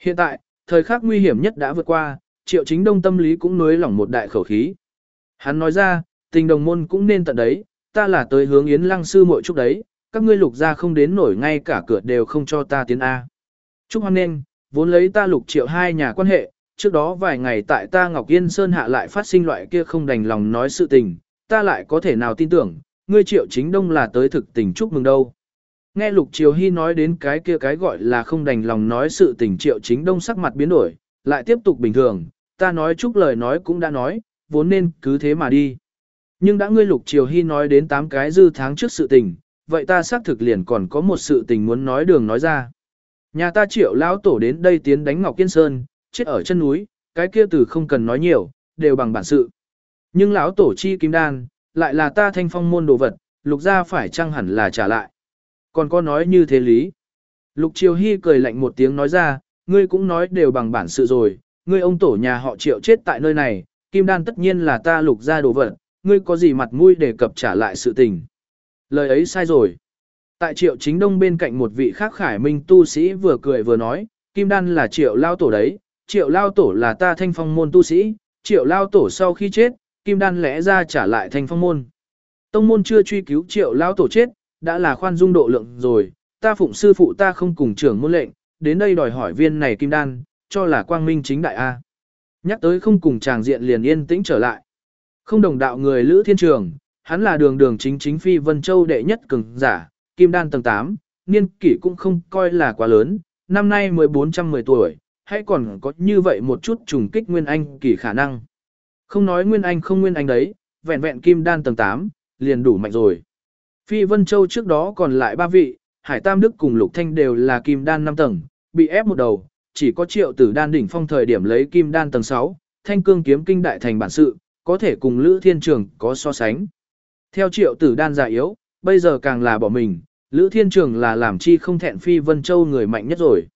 Hiện tại, thời khắc nguy hiểm nhất đã vượt qua, triệu chính đông tâm lý cũng nới lỏng một đại khẩu khí. Hắn nói ra, tình đồng môn cũng nên tận đấy, ta là tới hướng yến lăng sư muội chúc đấy, các ngươi lục ra không đến nổi ngay cả cửa đều không cho ta tiến A. Chúc hoan nên, vốn lấy ta lục triệu hai nhà quan hệ, trước đó vài ngày tại ta Ngọc Yên Sơn hạ lại phát sinh loại kia không đành lòng nói sự tình, ta lại có thể nào tin tưởng, ngươi triệu chính đông là tới thực tình chúc mừng đâu. Nghe Lục Triều Hy nói đến cái kia cái gọi là không đành lòng nói sự tình triệu chính đông sắc mặt biến đổi, lại tiếp tục bình thường, ta nói chúc lời nói cũng đã nói, vốn nên cứ thế mà đi. Nhưng đã ngươi Lục Triều Hy nói đến 8 cái dư tháng trước sự tình, vậy ta xác thực liền còn có một sự tình muốn nói đường nói ra. Nhà ta triệu lão tổ đến đây tiến đánh Ngọc Kiên Sơn, chết ở chân núi, cái kia từ không cần nói nhiều, đều bằng bản sự. Nhưng lão tổ chi kim đan, lại là ta thanh phong môn đồ vật, lục gia phải chăng hẳn là trả lại. Còn có nói như thế lý. Lục Triều Hy cười lạnh một tiếng nói ra, ngươi cũng nói đều bằng bản sự rồi, ngươi ông tổ nhà họ triệu chết tại nơi này, kim đan tất nhiên là ta lục ra đồ vật, ngươi có gì mặt mũi để cập trả lại sự tình. Lời ấy sai rồi. Tại triệu chính đông bên cạnh một vị khác khải minh tu sĩ vừa cười vừa nói, kim đan là triệu lao tổ đấy, triệu lao tổ là ta thanh phong môn tu sĩ, triệu lao tổ sau khi chết, kim đan lẽ ra trả lại thanh phong môn. Tông môn chưa truy cứu triệu lao tổ chết, đã là khoan dung độ lượng rồi, ta phụng sư phụ ta không cùng trưởng môn lệnh, đến đây đòi hỏi viên này kim đan, cho là quang minh chính đại A. Nhắc tới không cùng chàng diện liền yên tĩnh trở lại. Không đồng đạo người Lữ Thiên Trường, hắn là đường đường chính chính phi Vân Châu đệ nhất cường giả, kim đan tầng 8, niên kỷ cũng không coi là quá lớn, năm nay 1410 tuổi, hay còn có như vậy một chút trùng kích Nguyên Anh kỳ khả năng. Không nói Nguyên Anh không Nguyên Anh đấy, vẹn vẹn kim đan tầng 8, liền đủ mạnh rồi. Phi Vân Châu trước đó còn lại ba vị, Hải Tam Đức cùng Lục Thanh đều là kim đan 5 tầng, bị ép một đầu, chỉ có triệu tử đan đỉnh phong thời điểm lấy kim đan tầng 6, thanh cương kiếm kinh đại thành bản sự, có thể cùng Lữ Thiên Trường có so sánh. Theo triệu tử đan già yếu, bây giờ càng là bỏ mình, Lữ Thiên Trường là làm chi không thẹn phi Vân Châu người mạnh nhất rồi.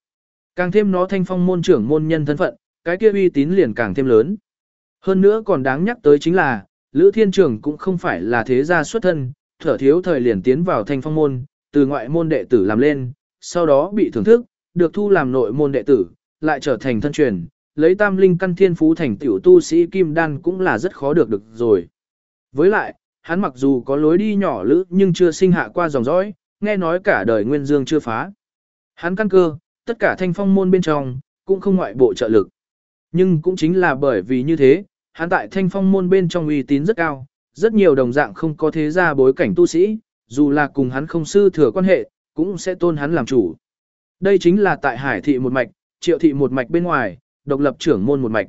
Càng thêm nó thanh phong môn trưởng môn nhân thân phận, cái kia uy tín liền càng thêm lớn. Hơn nữa còn đáng nhắc tới chính là, Lữ Thiên Trường cũng không phải là thế gia xuất thân, thở thiếu thời liền tiến vào thanh phong môn, từ ngoại môn đệ tử làm lên, sau đó bị thưởng thức, được thu làm nội môn đệ tử, lại trở thành thân truyền, lấy tam linh căn thiên phú thành tiểu tu sĩ kim đan cũng là rất khó được được rồi. Với lại, hắn mặc dù có lối đi nhỏ lữ nhưng chưa sinh hạ qua dòng dõi, nghe nói cả đời nguyên dương chưa phá. Hắn căn cơ, tất cả thanh phong môn bên trong, cũng không ngoại bộ trợ lực. Nhưng cũng chính là bởi vì như thế, hắn tại thanh phong môn bên trong uy tín rất cao, rất nhiều đồng dạng không có thế ra bối cảnh tu sĩ, dù là cùng hắn không sư thừa quan hệ, cũng sẽ tôn hắn làm chủ. Đây chính là tại hải thị một mạch, triệu thị một mạch bên ngoài, độc lập trưởng môn một mạch.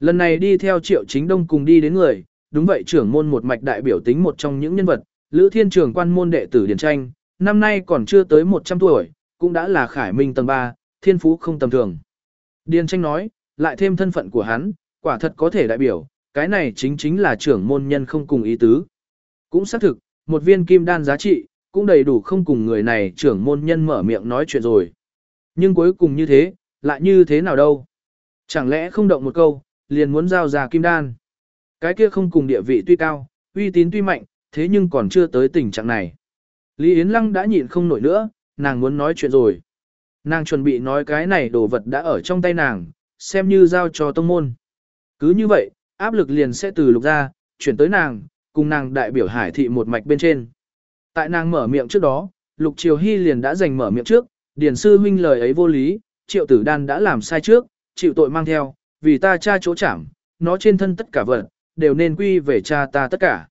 Lần này đi theo triệu chính đông cùng đi đến người, đúng vậy trưởng môn một mạch đại biểu tính một trong những nhân vật, Lữ Thiên Trường quan môn đệ tử điền Tranh, năm nay còn chưa tới 100 tuổi, cũng đã là khải minh tầng 3, thiên phú không tầm thường. Điền Tranh nói, lại thêm thân phận của hắn, quả thật có thể đại biểu, cái này chính chính là trưởng môn nhân không cùng ý tứ. Cũng xác thực, một viên kim đan giá trị, cũng đầy đủ không cùng người này trưởng môn nhân mở miệng nói chuyện rồi. Nhưng cuối cùng như thế, lại như thế nào đâu? Chẳng lẽ không động một câu, liền muốn giao ra kim đan? Cái kia không cùng địa vị tuy cao, uy tín tuy mạnh, thế nhưng còn chưa tới tình trạng này. Lý Yến Lăng đã nhịn không nổi nữa, nàng muốn nói chuyện rồi. Nàng chuẩn bị nói cái này đồ vật đã ở trong tay nàng, xem như giao cho tông môn. Cứ như vậy, áp lực liền sẽ từ lục ra, chuyển tới nàng, cùng nàng đại biểu hải thị một mạch bên trên. Tại nàng mở miệng trước đó, lục triều hy liền đã giành mở miệng trước, điển sư huynh lời ấy vô lý, triệu tử đan đã làm sai trước, chịu tội mang theo, vì ta cha chỗ chảm, nó trên thân tất cả vật, đều nên quy về cha ta tất cả.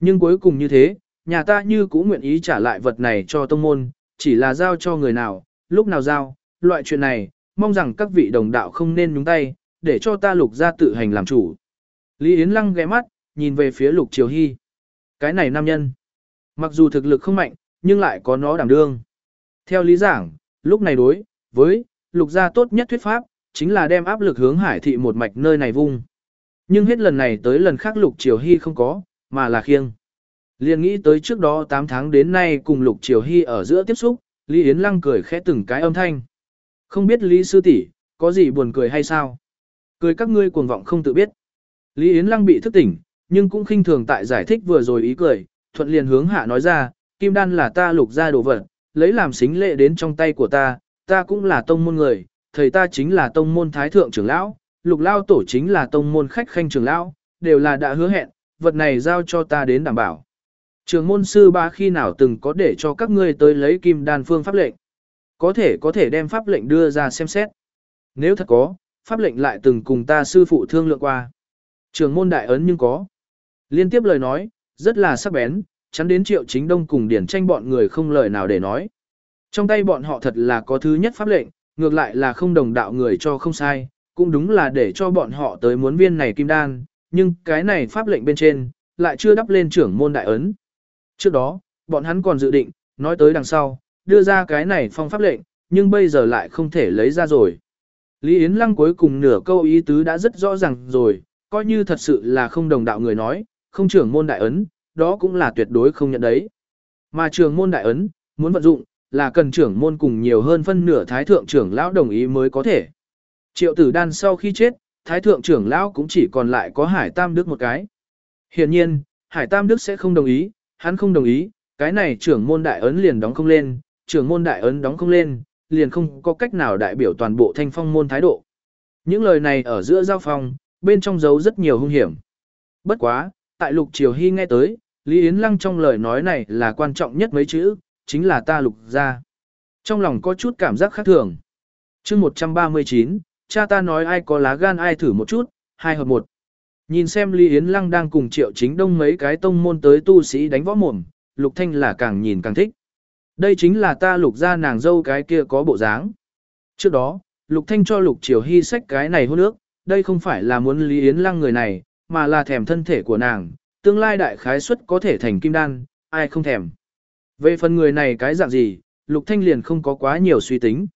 Nhưng cuối cùng như thế, nhà ta như cũng nguyện ý trả lại vật này cho tông môn, chỉ là giao cho người nào, lúc nào giao, loại chuyện này, mong rằng các vị đồng đạo không nên nhúng tay, để cho ta lục ra tự hành làm chủ. Lý Yến Lăng ghé mắt, nhìn về phía lục triều hy. Cái này nam nhân, mặc dù thực lực không mạnh, nhưng lại có nó đảm đương. Theo lý giảng, lúc này đối, với, lục gia tốt nhất thuyết pháp, chính là đem áp lực hướng hải thị một mạch nơi này vung. Nhưng hết lần này tới lần khác lục triều hy không có, mà là khiêng. Liên nghĩ tới trước đó 8 tháng đến nay cùng lục triều hy ở giữa tiếp xúc, Lý Yến Lăng cười khẽ từng cái âm thanh. Không biết Lý Sư tỷ có gì buồn cười hay sao? Cười các ngươi cuồng vọng không tự biết. Lý Yến Lăng bị thức tỉnh, nhưng cũng khinh thường tại giải thích vừa rồi ý cười, thuận liền hướng hạ nói ra, kim đan là ta lục ra đồ vật, lấy làm xính lệ đến trong tay của ta, ta cũng là tông môn người, thầy ta chính là tông môn thái thượng trưởng lão, lục lao tổ chính là tông môn khách khanh Trường lão, đều là đã hứa hẹn, vật này giao cho ta đến đảm bảo. Trường môn sư ba khi nào từng có để cho các ngươi tới lấy kim đan phương pháp lệnh. Có thể có thể đem pháp lệnh đưa ra xem xét. Nếu thật có, pháp lệnh lại từng cùng ta sư phụ thương lượng qua. Trường môn đại ấn nhưng có. Liên tiếp lời nói, rất là sắc bén, chắn đến triệu chính đông cùng điển tranh bọn người không lời nào để nói. Trong tay bọn họ thật là có thứ nhất pháp lệnh, ngược lại là không đồng đạo người cho không sai, cũng đúng là để cho bọn họ tới muốn viên này kim đan, nhưng cái này pháp lệnh bên trên, lại chưa đắp lên trưởng môn đại ấn. Trước đó, bọn hắn còn dự định, nói tới đằng sau, đưa ra cái này phong pháp lệnh, nhưng bây giờ lại không thể lấy ra rồi. Lý Yến Lăng cuối cùng nửa câu ý tứ đã rất rõ ràng rồi, coi như thật sự là không đồng đạo người nói, không trưởng môn đại ấn, đó cũng là tuyệt đối không nhận đấy. Mà trưởng môn đại ấn, muốn vận dụng, là cần trưởng môn cùng nhiều hơn phân nửa thái thượng trưởng lão đồng ý mới có thể. Triệu tử đan sau khi chết, thái thượng trưởng lão cũng chỉ còn lại có Hải Tam Đức một cái. Hiển nhiên, Hải Tam Đức sẽ không đồng ý, hắn không đồng ý, cái này trưởng môn đại ấn liền đóng không lên, trưởng môn đại ấn đóng không lên, liền không có cách nào đại biểu toàn bộ thanh phong môn thái độ. Những lời này ở giữa giao phòng, bên trong giấu rất nhiều hung hiểm. Bất quá, tại lục triều hy nghe tới, Lý Yến Lăng trong lời nói này là quan trọng nhất mấy chữ, chính là ta lục ra. Trong lòng có chút cảm giác khác thường. chương 139, cha ta nói ai có lá gan ai thử một chút, hai hợp một. Nhìn xem Lý Yến Lăng đang cùng triệu chính đông mấy cái tông môn tới tu sĩ đánh võ mồm, Lục Thanh là càng nhìn càng thích. Đây chính là ta lục ra nàng dâu cái kia có bộ dáng. Trước đó, Lục Thanh cho Lục Triều Hy sách cái này hôn ước, đây không phải là muốn Lý Yến Lăng người này, mà là thèm thân thể của nàng, tương lai đại khái suất có thể thành kim đan, ai không thèm. Về phần người này cái dạng gì, Lục Thanh liền không có quá nhiều suy tính.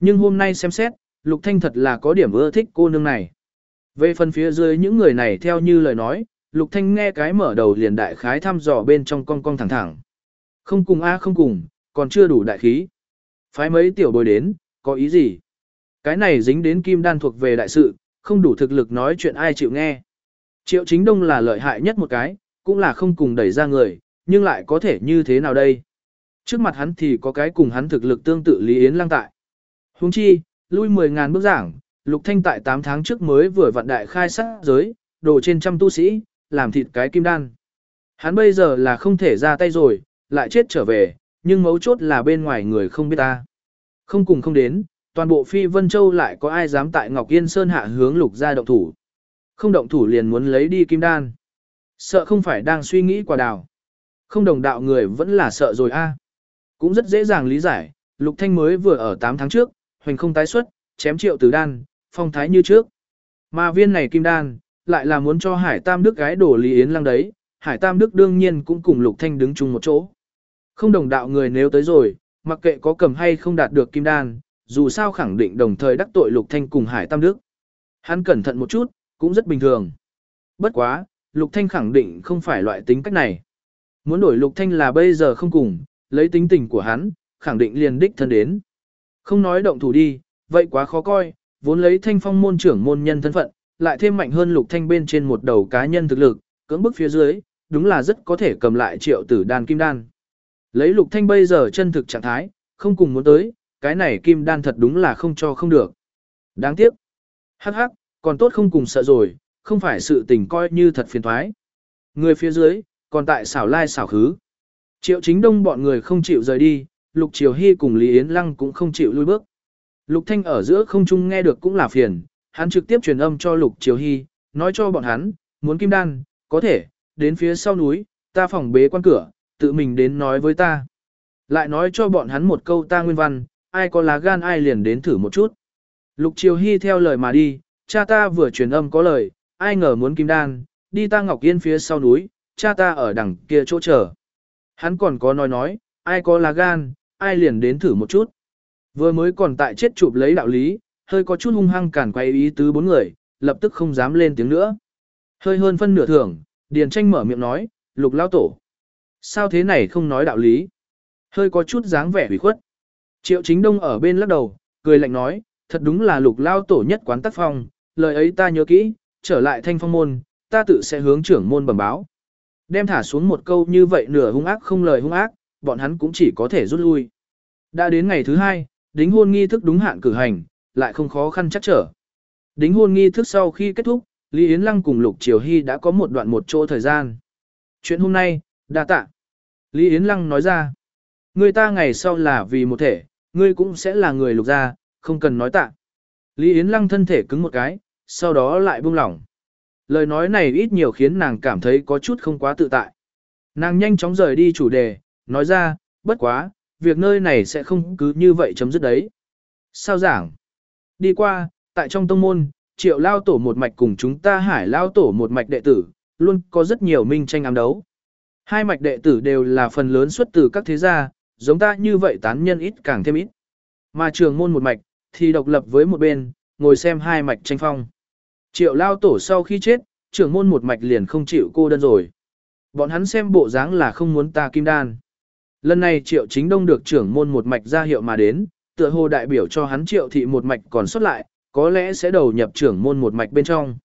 Nhưng hôm nay xem xét, Lục Thanh thật là có điểm ưa thích cô nương này. Về phần phía dưới những người này theo như lời nói, Lục Thanh nghe cái mở đầu liền đại khái thăm dò bên trong con cong thẳng thẳng. Không cùng a không cùng, còn chưa đủ đại khí. Phái mấy tiểu bồi đến, có ý gì? Cái này dính đến kim đan thuộc về đại sự, không đủ thực lực nói chuyện ai chịu nghe. Triệu chính đông là lợi hại nhất một cái, cũng là không cùng đẩy ra người, nhưng lại có thể như thế nào đây? Trước mặt hắn thì có cái cùng hắn thực lực tương tự Lý Yến Lang tại. Huống chi, lui 10.000 bước giảng, Lục Thanh tại 8 tháng trước mới vừa vận đại khai sát giới, đồ trên trăm tu sĩ, làm thịt cái kim đan. Hắn bây giờ là không thể ra tay rồi, lại chết trở về, nhưng mấu chốt là bên ngoài người không biết ta. Không cùng không đến, toàn bộ Phi Vân Châu lại có ai dám tại Ngọc Yên Sơn hạ hướng lục ra động thủ. Không động thủ liền muốn lấy đi kim đan. Sợ không phải đang suy nghĩ quả đào. Không đồng đạo người vẫn là sợ rồi a. Cũng rất dễ dàng lý giải, Lục Thanh mới vừa ở 8 tháng trước, hoành không tái xuất, chém triệu tử đan, phong thái như trước. Mà viên này kim đan, lại là muốn cho Hải Tam Đức gái đổ Lý Yến Lăng đấy, Hải Tam Đức đương nhiên cũng cùng Lục Thanh đứng chung một chỗ. Không đồng đạo người nếu tới rồi, mặc kệ có cầm hay không đạt được kim đan, dù sao khẳng định đồng thời đắc tội Lục Thanh cùng Hải Tam Đức. Hắn cẩn thận một chút, cũng rất bình thường. Bất quá, Lục Thanh khẳng định không phải loại tính cách này. Muốn đổi Lục Thanh là bây giờ không cùng, lấy tính tình của hắn, khẳng định liền đích thân đến. Không nói động thủ đi, vậy quá khó coi, vốn lấy thanh phong môn trưởng môn nhân thân phận, lại thêm mạnh hơn Lục Thanh bên trên một đầu cá nhân thực lực, cưỡng bức phía dưới, đúng là rất có thể cầm lại triệu tử đan kim đan. Lấy Lục Thanh bây giờ chân thực trạng thái, không cùng muốn tới, cái này kim đan thật đúng là không cho không được. Đáng tiếc. Hắc hắc, còn tốt không cùng sợ rồi, không phải sự tình coi như thật phiền thoái. Người phía dưới, còn tại xảo lai xảo khứ. Triệu chính đông bọn người không chịu rời đi, Lục Triều Hy cùng Lý Yến Lăng cũng không chịu lui bước. Lục Thanh ở giữa không trung nghe được cũng là phiền, hắn trực tiếp truyền âm cho Lục Triều Hy, nói cho bọn hắn, muốn kim đan, có thể, đến phía sau núi, ta phòng bế quan cửa, tự mình đến nói với ta. Lại nói cho bọn hắn một câu ta nguyên văn, ai có lá gan ai liền đến thử một chút. Lục Triều Hy theo lời mà đi, cha ta vừa truyền âm có lời, ai ngờ muốn kim đan, đi ta Ngọc Yên phía sau núi, cha ta ở đằng kia chỗ chờ. Hắn còn có nói nói, ai có lá gan, ai liền đến thử một chút. Vừa mới còn tại chết chụp lấy đạo lý, hơi có chút hung hăng cản quay ý tứ bốn người, lập tức không dám lên tiếng nữa. Hơi hơn phân nửa thưởng, Điền tranh mở miệng nói, lục lao tổ. Sao thế này không nói đạo lý? Hơi có chút dáng vẻ hủy khuất. Triệu chính đông ở bên lắc đầu, cười lạnh nói, thật đúng là lục lao tổ nhất quán tác phong, lời ấy ta nhớ kỹ, trở lại thanh phong môn, ta tự sẽ hướng trưởng môn bẩm báo. Đem thả xuống một câu như vậy nửa hung ác không lời hung ác, bọn hắn cũng chỉ có thể rút lui. Đã đến ngày thứ hai, đính hôn nghi thức đúng hạn cử hành, lại không khó khăn chắc trở. Đính hôn nghi thức sau khi kết thúc, Lý Yến Lăng cùng Lục Triều Hy đã có một đoạn một chỗ thời gian. Chuyện hôm nay, đa tạ. Lý Yến Lăng nói ra, người ta ngày sau là vì một thể, ngươi cũng sẽ là người lục gia, không cần nói tạ. Lý Yến Lăng thân thể cứng một cái, sau đó lại buông lỏng. Lời nói này ít nhiều khiến nàng cảm thấy có chút không quá tự tại. Nàng nhanh chóng rời đi chủ đề, nói ra, bất quá, việc nơi này sẽ không cứ như vậy chấm dứt đấy. Sao giảng? Đi qua, tại trong tông môn, triệu lao tổ một mạch cùng chúng ta hải lao tổ một mạch đệ tử, luôn có rất nhiều minh tranh ám đấu. Hai mạch đệ tử đều là phần lớn xuất từ các thế gia, giống ta như vậy tán nhân ít càng thêm ít. Mà trường môn một mạch, thì độc lập với một bên, ngồi xem hai mạch tranh phong. Triệu lao tổ sau khi chết, trưởng môn một mạch liền không chịu cô đơn rồi. Bọn hắn xem bộ dáng là không muốn ta kim đan. Lần này triệu chính đông được trưởng môn một mạch ra hiệu mà đến, tựa hồ đại biểu cho hắn triệu thị một mạch còn xuất lại, có lẽ sẽ đầu nhập trưởng môn một mạch bên trong.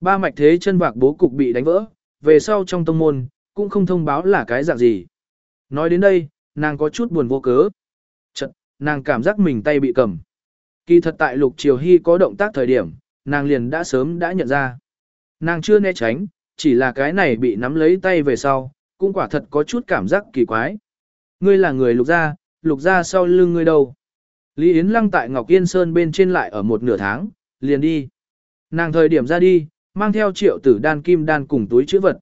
Ba mạch thế chân vạc bố cục bị đánh vỡ, về sau trong tông môn, cũng không thông báo là cái dạng gì. Nói đến đây, nàng có chút buồn vô cớ. Chật, nàng cảm giác mình tay bị cầm. Kỳ thật tại lục triều hy có động tác thời điểm, nàng liền đã sớm đã nhận ra. Nàng chưa né tránh, chỉ là cái này bị nắm lấy tay về sau, cũng quả thật có chút cảm giác kỳ quái. Ngươi là người lục gia, lục gia sau lưng ngươi đâu? Lý Yến Lăng tại Ngọc Yên Sơn bên trên lại ở một nửa tháng, liền đi. Nàng thời điểm ra đi, mang theo triệu tử đan kim đan cùng túi chữ vật.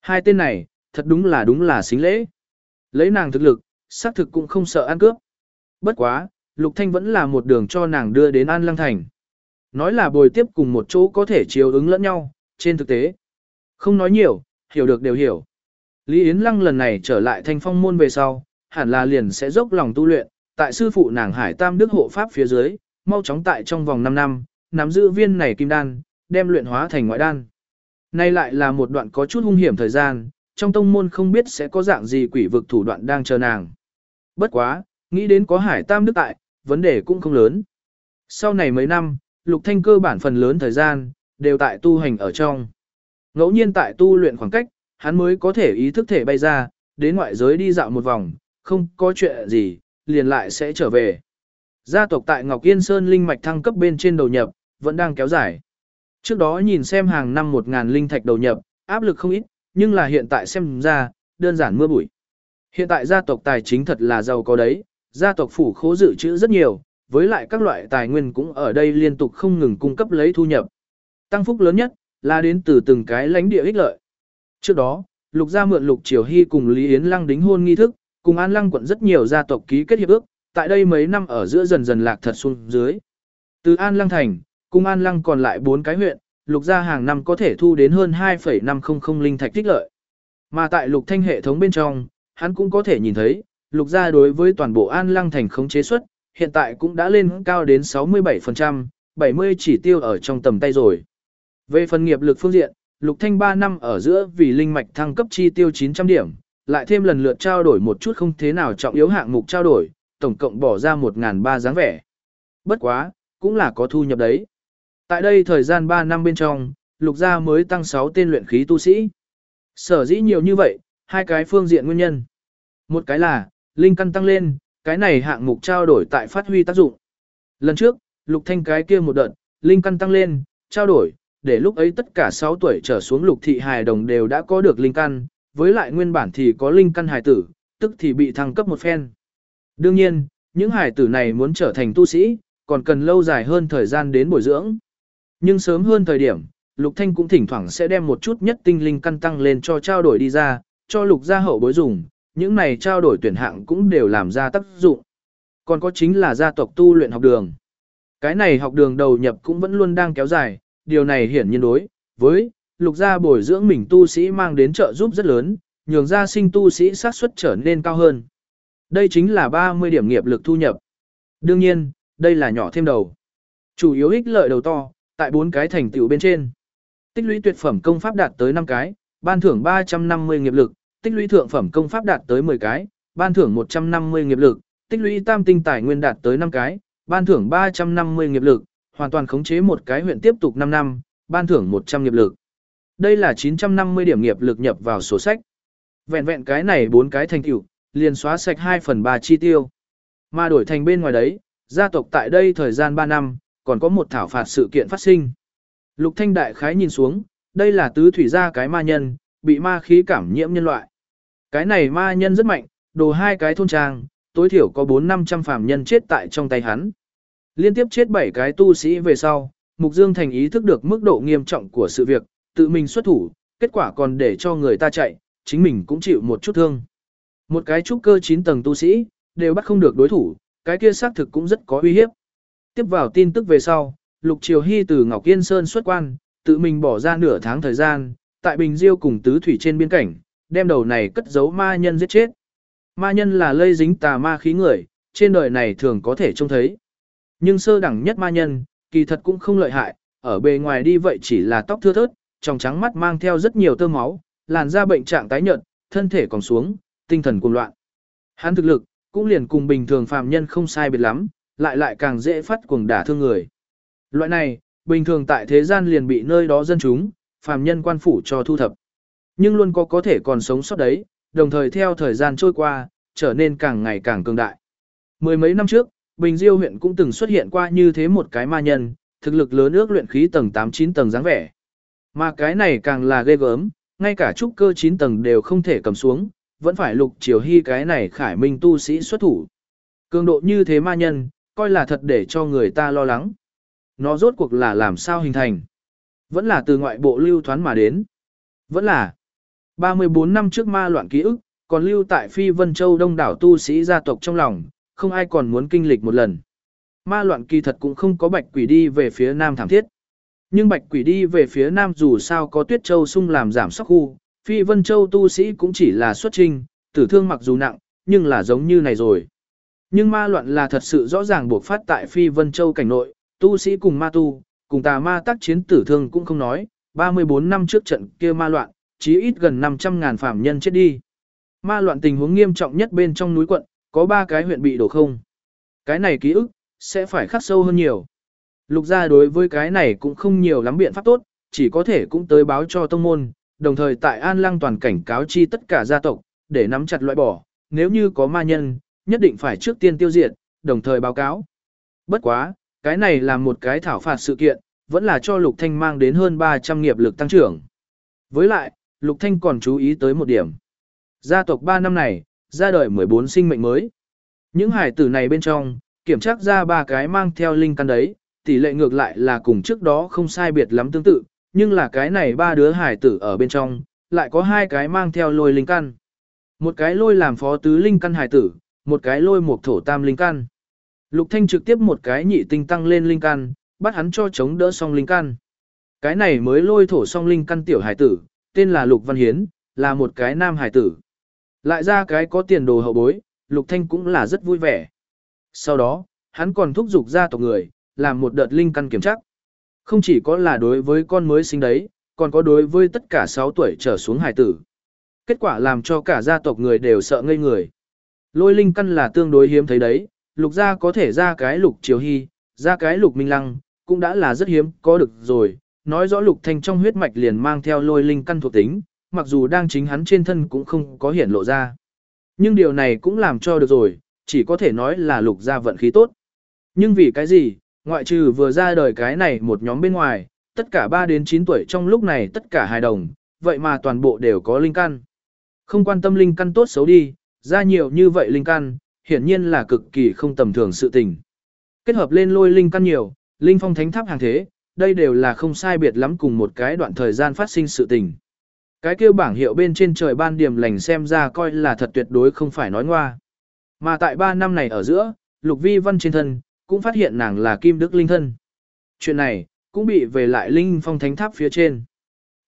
Hai tên này, thật đúng là đúng là xính lễ. Lấy nàng thực lực, xác thực cũng không sợ ăn cướp. Bất quá, Lục Thanh vẫn là một đường cho nàng đưa đến An Lăng Thành. Nói là bồi tiếp cùng một chỗ có thể chiếu ứng lẫn nhau, trên thực tế. Không nói nhiều, hiểu được đều hiểu. Lý Yến Lăng lần này trở lại thanh phong môn về sau, hẳn là liền sẽ dốc lòng tu luyện, tại sư phụ nàng Hải Tam Đức hộ pháp phía dưới, mau chóng tại trong vòng 5 năm, nắm giữ viên này kim đan, đem luyện hóa thành ngoại đan. Nay lại là một đoạn có chút hung hiểm thời gian, trong tông môn không biết sẽ có dạng gì quỷ vực thủ đoạn đang chờ nàng. Bất quá, nghĩ đến có Hải Tam Đức tại, vấn đề cũng không lớn. Sau này mấy năm, Lục Thanh cơ bản phần lớn thời gian, đều tại tu hành ở trong. Ngẫu nhiên tại tu luyện khoảng cách, hắn mới có thể ý thức thể bay ra, đến ngoại giới đi dạo một vòng, không có chuyện gì, liền lại sẽ trở về. Gia tộc tại Ngọc Yên Sơn linh mạch thăng cấp bên trên đầu nhập, vẫn đang kéo dài. Trước đó nhìn xem hàng năm 1.000 linh thạch đầu nhập, áp lực không ít, nhưng là hiện tại xem ra, đơn giản mưa bụi. Hiện tại gia tộc tài chính thật là giàu có đấy, gia tộc phủ khố dự trữ rất nhiều, với lại các loại tài nguyên cũng ở đây liên tục không ngừng cung cấp lấy thu nhập. Tăng phúc lớn nhất là đến từ từng cái lãnh địa ích lợi. Trước đó, Lục gia mượn Lục Triều Hy cùng Lý Yến Lăng đính hôn nghi thức, cùng An Lăng quận rất nhiều gia tộc ký kết hiệp ước, tại đây mấy năm ở giữa dần dần lạc thật xuống dưới. Từ An Lăng thành, cùng An Lăng còn lại 4 cái huyện, Lục gia hàng năm có thể thu đến hơn 2,500 linh thạch tích lợi. Mà tại Lục Thanh hệ thống bên trong, hắn cũng có thể nhìn thấy, Lục gia đối với toàn bộ An Lăng thành khống chế suất, hiện tại cũng đã lên cao đến 67%, 70 chỉ tiêu ở trong tầm tay rồi. Về phần nghiệp lực phương diện, Lục Thanh 3 năm ở giữa vì linh mạch thăng cấp chi tiêu 900 điểm, lại thêm lần lượt trao đổi một chút không thế nào trọng yếu hạng mục trao đổi, tổng cộng bỏ ra 1.300 dáng vẻ. Bất quá, cũng là có thu nhập đấy. Tại đây thời gian 3 năm bên trong, Lục gia mới tăng 6 tên luyện khí tu sĩ. Sở dĩ nhiều như vậy, hai cái phương diện nguyên nhân. Một cái là, linh căn tăng lên, cái này hạng mục trao đổi tại phát huy tác dụng. Lần trước, Lục Thanh cái kia một đợt, linh căn tăng lên, trao đổi, để lúc ấy tất cả 6 tuổi trở xuống Lục thị hài đồng đều đã có được linh căn, với lại nguyên bản thì có linh căn hài tử, tức thì bị thăng cấp một phen. Đương nhiên, những hài tử này muốn trở thành tu sĩ, còn cần lâu dài hơn thời gian đến bồi dưỡng. Nhưng sớm hơn thời điểm, Lục Thanh cũng thỉnh thoảng sẽ đem một chút nhất tinh linh căn tăng lên cho trao đổi đi ra, cho Lục gia hậu bối dùng, những này trao đổi tuyển hạng cũng đều làm ra tác dụng. Còn có chính là gia tộc tu luyện học đường. Cái này học đường đầu nhập cũng vẫn luôn đang kéo dài, điều này hiển nhiên đối với lục gia bồi dưỡng mình tu sĩ mang đến trợ giúp rất lớn, nhường gia sinh tu sĩ xác suất trở nên cao hơn. Đây chính là 30 điểm nghiệp lực thu nhập. Đương nhiên, đây là nhỏ thêm đầu. Chủ yếu ích lợi đầu to, tại bốn cái thành tựu bên trên. Tích lũy tuyệt phẩm công pháp đạt tới 5 cái, ban thưởng 350 nghiệp lực, tích lũy thượng phẩm công pháp đạt tới 10 cái, ban thưởng 150 nghiệp lực, tích lũy tam tinh tài nguyên đạt tới 5 cái, ban thưởng 350 nghiệp lực, hoàn toàn khống chế một cái huyện tiếp tục 5 năm, ban thưởng 100 nghiệp lực. Đây là 950 điểm nghiệp lực nhập vào sổ sách. Vẹn vẹn cái này bốn cái thành tựu, liền xóa sạch 2 phần 3 chi tiêu. Mà đổi thành bên ngoài đấy, gia tộc tại đây thời gian 3 năm, còn có một thảo phạt sự kiện phát sinh. Lục Thanh Đại khái nhìn xuống, đây là tứ thủy gia cái ma nhân, bị ma khí cảm nhiễm nhân loại. Cái này ma nhân rất mạnh, đồ hai cái thôn trang, tối thiểu có 4-500 phàm nhân chết tại trong tay hắn. Liên tiếp chết 7 cái tu sĩ về sau, Mục Dương thành ý thức được mức độ nghiêm trọng của sự việc, tự mình xuất thủ, kết quả còn để cho người ta chạy, chính mình cũng chịu một chút thương. Một cái trúc cơ 9 tầng tu sĩ, đều bắt không được đối thủ, cái kia xác thực cũng rất có uy hiếp. Tiếp vào tin tức về sau, Lục Triều Hy từ Ngọc Yên Sơn xuất quan, tự mình bỏ ra nửa tháng thời gian, tại Bình Diêu cùng Tứ Thủy trên biên cảnh, đem đầu này cất giấu ma nhân giết chết. Ma nhân là lây dính tà ma khí người, trên đời này thường có thể trông thấy. Nhưng sơ đẳng nhất ma nhân, kỳ thật cũng không lợi hại, ở bề ngoài đi vậy chỉ là tóc thưa thớt, trong trắng mắt mang theo rất nhiều tơ máu, làn da bệnh trạng tái nhợt, thân thể còn xuống, tinh thần cuồng loạn. Hắn thực lực, cũng liền cùng bình thường phàm nhân không sai biệt lắm, lại lại càng dễ phát cuồng đả thương người. Loại này, bình thường tại thế gian liền bị nơi đó dân chúng, phàm nhân quan phủ cho thu thập. Nhưng luôn có có thể còn sống sót đấy, đồng thời theo thời gian trôi qua, trở nên càng ngày càng cường đại. Mười mấy năm trước, Bình Diêu huyện cũng từng xuất hiện qua như thế một cái ma nhân, thực lực lớn ước luyện khí tầng 8-9 tầng dáng vẻ. Mà cái này càng là ghê gớm, ngay cả trúc cơ 9 tầng đều không thể cầm xuống, vẫn phải lục triều hy cái này khải minh tu sĩ xuất thủ. Cường độ như thế ma nhân, coi là thật để cho người ta lo lắng. Nó rốt cuộc là làm sao hình thành? Vẫn là từ ngoại bộ lưu thoán mà đến. Vẫn là 34 năm trước ma loạn ký ức, còn lưu tại Phi Vân Châu đông đảo tu sĩ gia tộc trong lòng, không ai còn muốn kinh lịch một lần. Ma loạn kỳ thật cũng không có bạch quỷ đi về phía nam thảm thiết. Nhưng bạch quỷ đi về phía nam dù sao có tuyết châu sung làm giảm sắc khu, Phi Vân Châu tu sĩ cũng chỉ là xuất trinh, tử thương mặc dù nặng, nhưng là giống như này rồi. Nhưng ma loạn là thật sự rõ ràng buộc phát tại Phi Vân Châu cảnh nội, tu sĩ cùng ma tu, cùng tà ma tác chiến tử thương cũng không nói, 34 năm trước trận kia ma loạn, chí ít gần 500 ngàn phạm nhân chết đi. Ma loạn tình huống nghiêm trọng nhất bên trong núi quận, có 3 cái huyện bị đổ không. Cái này ký ức, sẽ phải khắc sâu hơn nhiều. Lục gia đối với cái này cũng không nhiều lắm biện pháp tốt, chỉ có thể cũng tới báo cho tông môn, đồng thời tại An Lăng toàn cảnh cáo chi tất cả gia tộc, để nắm chặt loại bỏ, nếu như có ma nhân, nhất định phải trước tiên tiêu diệt, đồng thời báo cáo. Bất quá, cái này là một cái thảo phạt sự kiện, vẫn là cho Lục Thanh mang đến hơn 300 nghiệp lực tăng trưởng. Với lại, Lục Thanh còn chú ý tới một điểm. Gia tộc 3 năm này, ra đời 14 sinh mệnh mới. Những hải tử này bên trong, kiểm tra ra ba cái mang theo linh căn đấy, tỷ lệ ngược lại là cùng trước đó không sai biệt lắm tương tự, nhưng là cái này ba đứa hải tử ở bên trong, lại có hai cái mang theo lôi linh căn. Một cái lôi làm phó tứ linh căn hải tử, một cái lôi một thổ tam linh căn. Lục Thanh trực tiếp một cái nhị tinh tăng lên linh căn, bắt hắn cho chống đỡ song linh căn. Cái này mới lôi thổ song linh căn tiểu hải tử, tên là Lục Văn Hiến, là một cái nam hải tử. Lại ra cái có tiền đồ hậu bối, Lục Thanh cũng là rất vui vẻ. Sau đó, hắn còn thúc giục gia tộc người, làm một đợt linh căn kiểm tra. Không chỉ có là đối với con mới sinh đấy, còn có đối với tất cả 6 tuổi trở xuống hải tử. Kết quả làm cho cả gia tộc người đều sợ ngây người. Lôi linh căn là tương đối hiếm thấy đấy, lục gia có thể ra cái lục triều hy, ra cái lục minh lăng, cũng đã là rất hiếm có được rồi. Nói rõ lục thanh trong huyết mạch liền mang theo lôi linh căn thuộc tính, mặc dù đang chính hắn trên thân cũng không có hiển lộ ra. Nhưng điều này cũng làm cho được rồi, chỉ có thể nói là lục gia vận khí tốt. Nhưng vì cái gì, ngoại trừ vừa ra đời cái này một nhóm bên ngoài, tất cả 3 đến 9 tuổi trong lúc này tất cả hài đồng, vậy mà toàn bộ đều có linh căn. Không quan tâm linh căn tốt xấu đi, ra nhiều như vậy linh căn, hiển nhiên là cực kỳ không tầm thường sự tình. Kết hợp lên lôi linh căn nhiều, linh phong thánh tháp hàng thế, đây đều là không sai biệt lắm cùng một cái đoạn thời gian phát sinh sự tình. Cái kêu bảng hiệu bên trên trời ban điểm lành xem ra coi là thật tuyệt đối không phải nói ngoa. Mà tại 3 năm này ở giữa, Lục Vi Văn trên thân, cũng phát hiện nàng là Kim Đức Linh thân. Chuyện này, cũng bị về lại Linh Phong Thánh Tháp phía trên.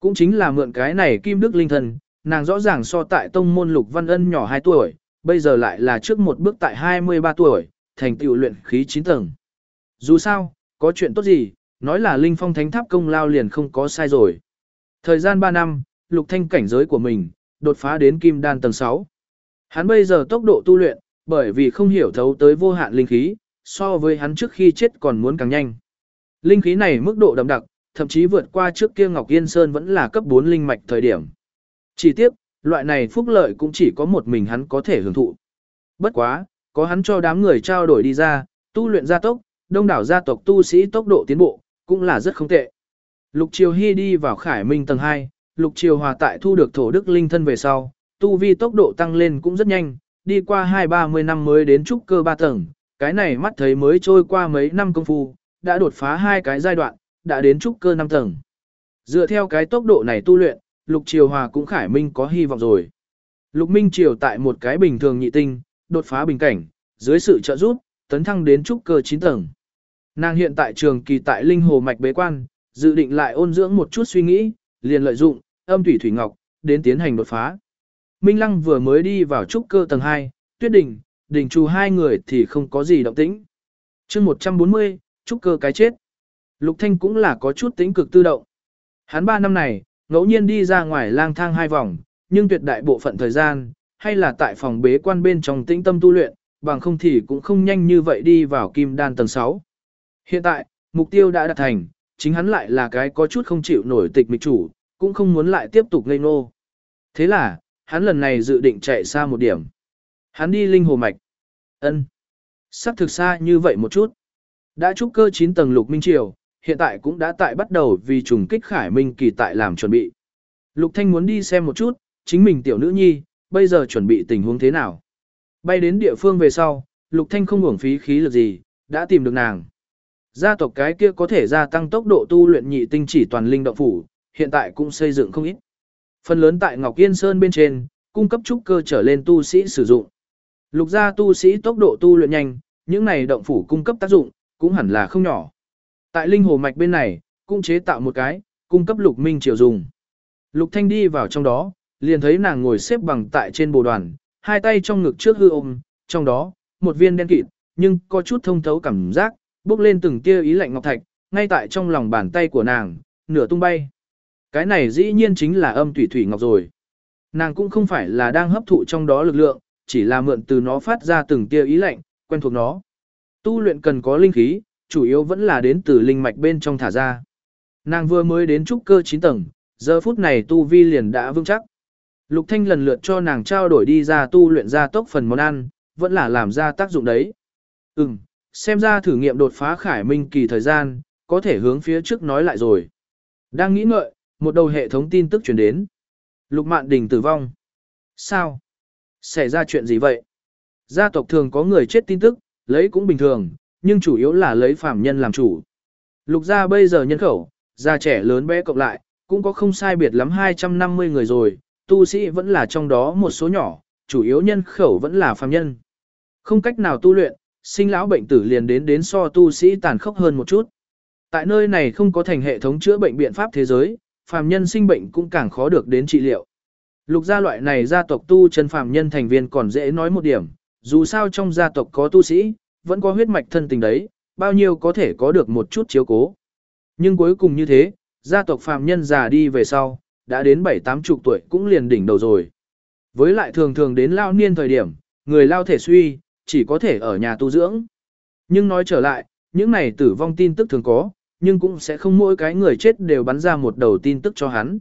Cũng chính là mượn cái này Kim Đức Linh thân, nàng rõ ràng so tại tông môn Lục Văn Ân nhỏ 2 tuổi, bây giờ lại là trước một bước tại 23 tuổi, thành tựu luyện khí 9 tầng. Dù sao, có chuyện tốt gì, nói là Linh Phong Thánh Tháp công lao liền không có sai rồi. Thời gian 3 năm, Lục Thanh cảnh giới của mình, đột phá đến Kim Đan tầng 6. Hắn bây giờ tốc độ tu luyện, bởi vì không hiểu thấu tới vô hạn linh khí, so với hắn trước khi chết còn muốn càng nhanh. Linh khí này mức độ đậm đặc, thậm chí vượt qua trước kia Ngọc Yên Sơn vẫn là cấp 4 linh mạch thời điểm. Chỉ tiếc, loại này phúc lợi cũng chỉ có một mình hắn có thể hưởng thụ. Bất quá, có hắn cho đám người trao đổi đi ra, tu luyện gia tốc, đông đảo gia tộc tu sĩ tốc độ tiến bộ, cũng là rất không tệ. Lục Triều Hy đi vào Khải Minh tầng 2, Lục Triều Hòa tại thu được thổ đức linh thân về sau, tu vi tốc độ tăng lên cũng rất nhanh, đi qua hai ba mươi năm mới đến trúc cơ ba tầng, cái này mắt thấy mới trôi qua mấy năm công phu, đã đột phá hai cái giai đoạn, đã đến trúc cơ năm tầng. Dựa theo cái tốc độ này tu luyện, Lục Triều Hòa cũng khải minh có hy vọng rồi. Lục Minh Triều tại một cái bình thường nhị tinh, đột phá bình cảnh, dưới sự trợ giúp, tấn thăng đến trúc cơ 9 tầng. Nàng hiện tại trường kỳ tại linh hồ mạch bế quan, dự định lại ôn dưỡng một chút suy nghĩ, liền lợi dụng âm thủy thủy ngọc đến tiến hành đột phá. Minh Lăng vừa mới đi vào trúc cơ tầng 2, Tuyết Đình, Đình Trù hai người thì không có gì động tĩnh. Chương 140, trúc cơ cái chết. Lục Thanh cũng là có chút tính cực tư động. Hắn 3 năm này, ngẫu nhiên đi ra ngoài lang thang hai vòng, nhưng tuyệt đại bộ phận thời gian, hay là tại phòng bế quan bên trong tĩnh tâm tu luyện, bằng không thì cũng không nhanh như vậy đi vào kim đan tầng 6. Hiện tại, mục tiêu đã đạt thành, chính hắn lại là cái có chút không chịu nổi tịch mịch chủ, cũng không muốn lại tiếp tục ngây nô. Thế là, hắn lần này dự định chạy xa một điểm. Hắn đi linh hồ mạch ân Sắc thực xa như vậy một chút. Đã trúc cơ 9 tầng lục minh triều, hiện tại cũng đã tại bắt đầu vì trùng kích khải minh kỳ tại làm chuẩn bị. Lục Thanh muốn đi xem một chút, chính mình tiểu nữ nhi, bây giờ chuẩn bị tình huống thế nào. Bay đến địa phương về sau, Lục Thanh không uổng phí khí lực gì, đã tìm được nàng. Gia tộc cái kia có thể gia tăng tốc độ tu luyện nhị tinh chỉ toàn linh động phủ, hiện tại cũng xây dựng không ít. Phần lớn tại Ngọc Yên Sơn bên trên, cung cấp trúc cơ trở lên tu sĩ sử dụng. Lục gia tu sĩ tốc độ tu luyện nhanh, những này động phủ cung cấp tác dụng, cũng hẳn là không nhỏ. Tại linh hồ mạch bên này, cũng chế tạo một cái, cung cấp lục minh triều dùng. Lục Thanh đi vào trong đó, liền thấy nàng ngồi xếp bằng tại trên bồ đoàn, hai tay trong ngực trước hư ôm, trong đó, một viên đen kịt, nhưng có chút thông thấu cảm giác, bước lên từng tia ý lạnh ngọc thạch, ngay tại trong lòng bàn tay của nàng, nửa tung bay. Cái này dĩ nhiên chính là âm thủy thủy ngọc rồi. Nàng cũng không phải là đang hấp thụ trong đó lực lượng, chỉ là mượn từ nó phát ra từng tia ý lạnh, quen thuộc nó. Tu luyện cần có linh khí, chủ yếu vẫn là đến từ linh mạch bên trong thả ra. Nàng vừa mới đến trúc cơ 9 tầng, giờ phút này tu vi liền đã vững chắc. Lục Thanh lần lượt cho nàng trao đổi đi ra tu luyện ra tốc phần món ăn, vẫn là làm ra tác dụng đấy. Ừm, xem ra thử nghiệm đột phá khải minh kỳ thời gian, có thể hướng phía trước nói lại rồi. Đang nghĩ ngợi, một đầu hệ thống tin tức truyền đến. Lục Mạn Đình tử vong. Sao? Xảy ra chuyện gì vậy? Gia tộc thường có người chết tin tức, lấy cũng bình thường, nhưng chủ yếu là lấy phạm nhân làm chủ. Lục gia bây giờ nhân khẩu, già trẻ lớn bé cộng lại, cũng có không sai biệt lắm 250 người rồi, tu sĩ vẫn là trong đó một số nhỏ, chủ yếu nhân khẩu vẫn là phàm nhân. Không cách nào tu luyện, sinh lão bệnh tử liền đến đến so tu sĩ tàn khốc hơn một chút. Tại nơi này không có thành hệ thống chữa bệnh biện pháp thế giới, phàm nhân sinh bệnh cũng càng khó được đến trị liệu. Lục gia loại này gia tộc tu chân phàm nhân thành viên còn dễ nói một điểm, dù sao trong gia tộc có tu sĩ, vẫn có huyết mạch thân tình đấy, bao nhiêu có thể có được một chút chiếu cố. Nhưng cuối cùng như thế, gia tộc phàm nhân già đi về sau, đã đến bảy tám chục tuổi cũng liền đỉnh đầu rồi. Với lại thường thường đến lao niên thời điểm, người lao thể suy, chỉ có thể ở nhà tu dưỡng. Nhưng nói trở lại, những này tử vong tin tức thường có, nhưng cũng sẽ không mỗi cái người chết đều bắn ra một đầu tin tức cho hắn.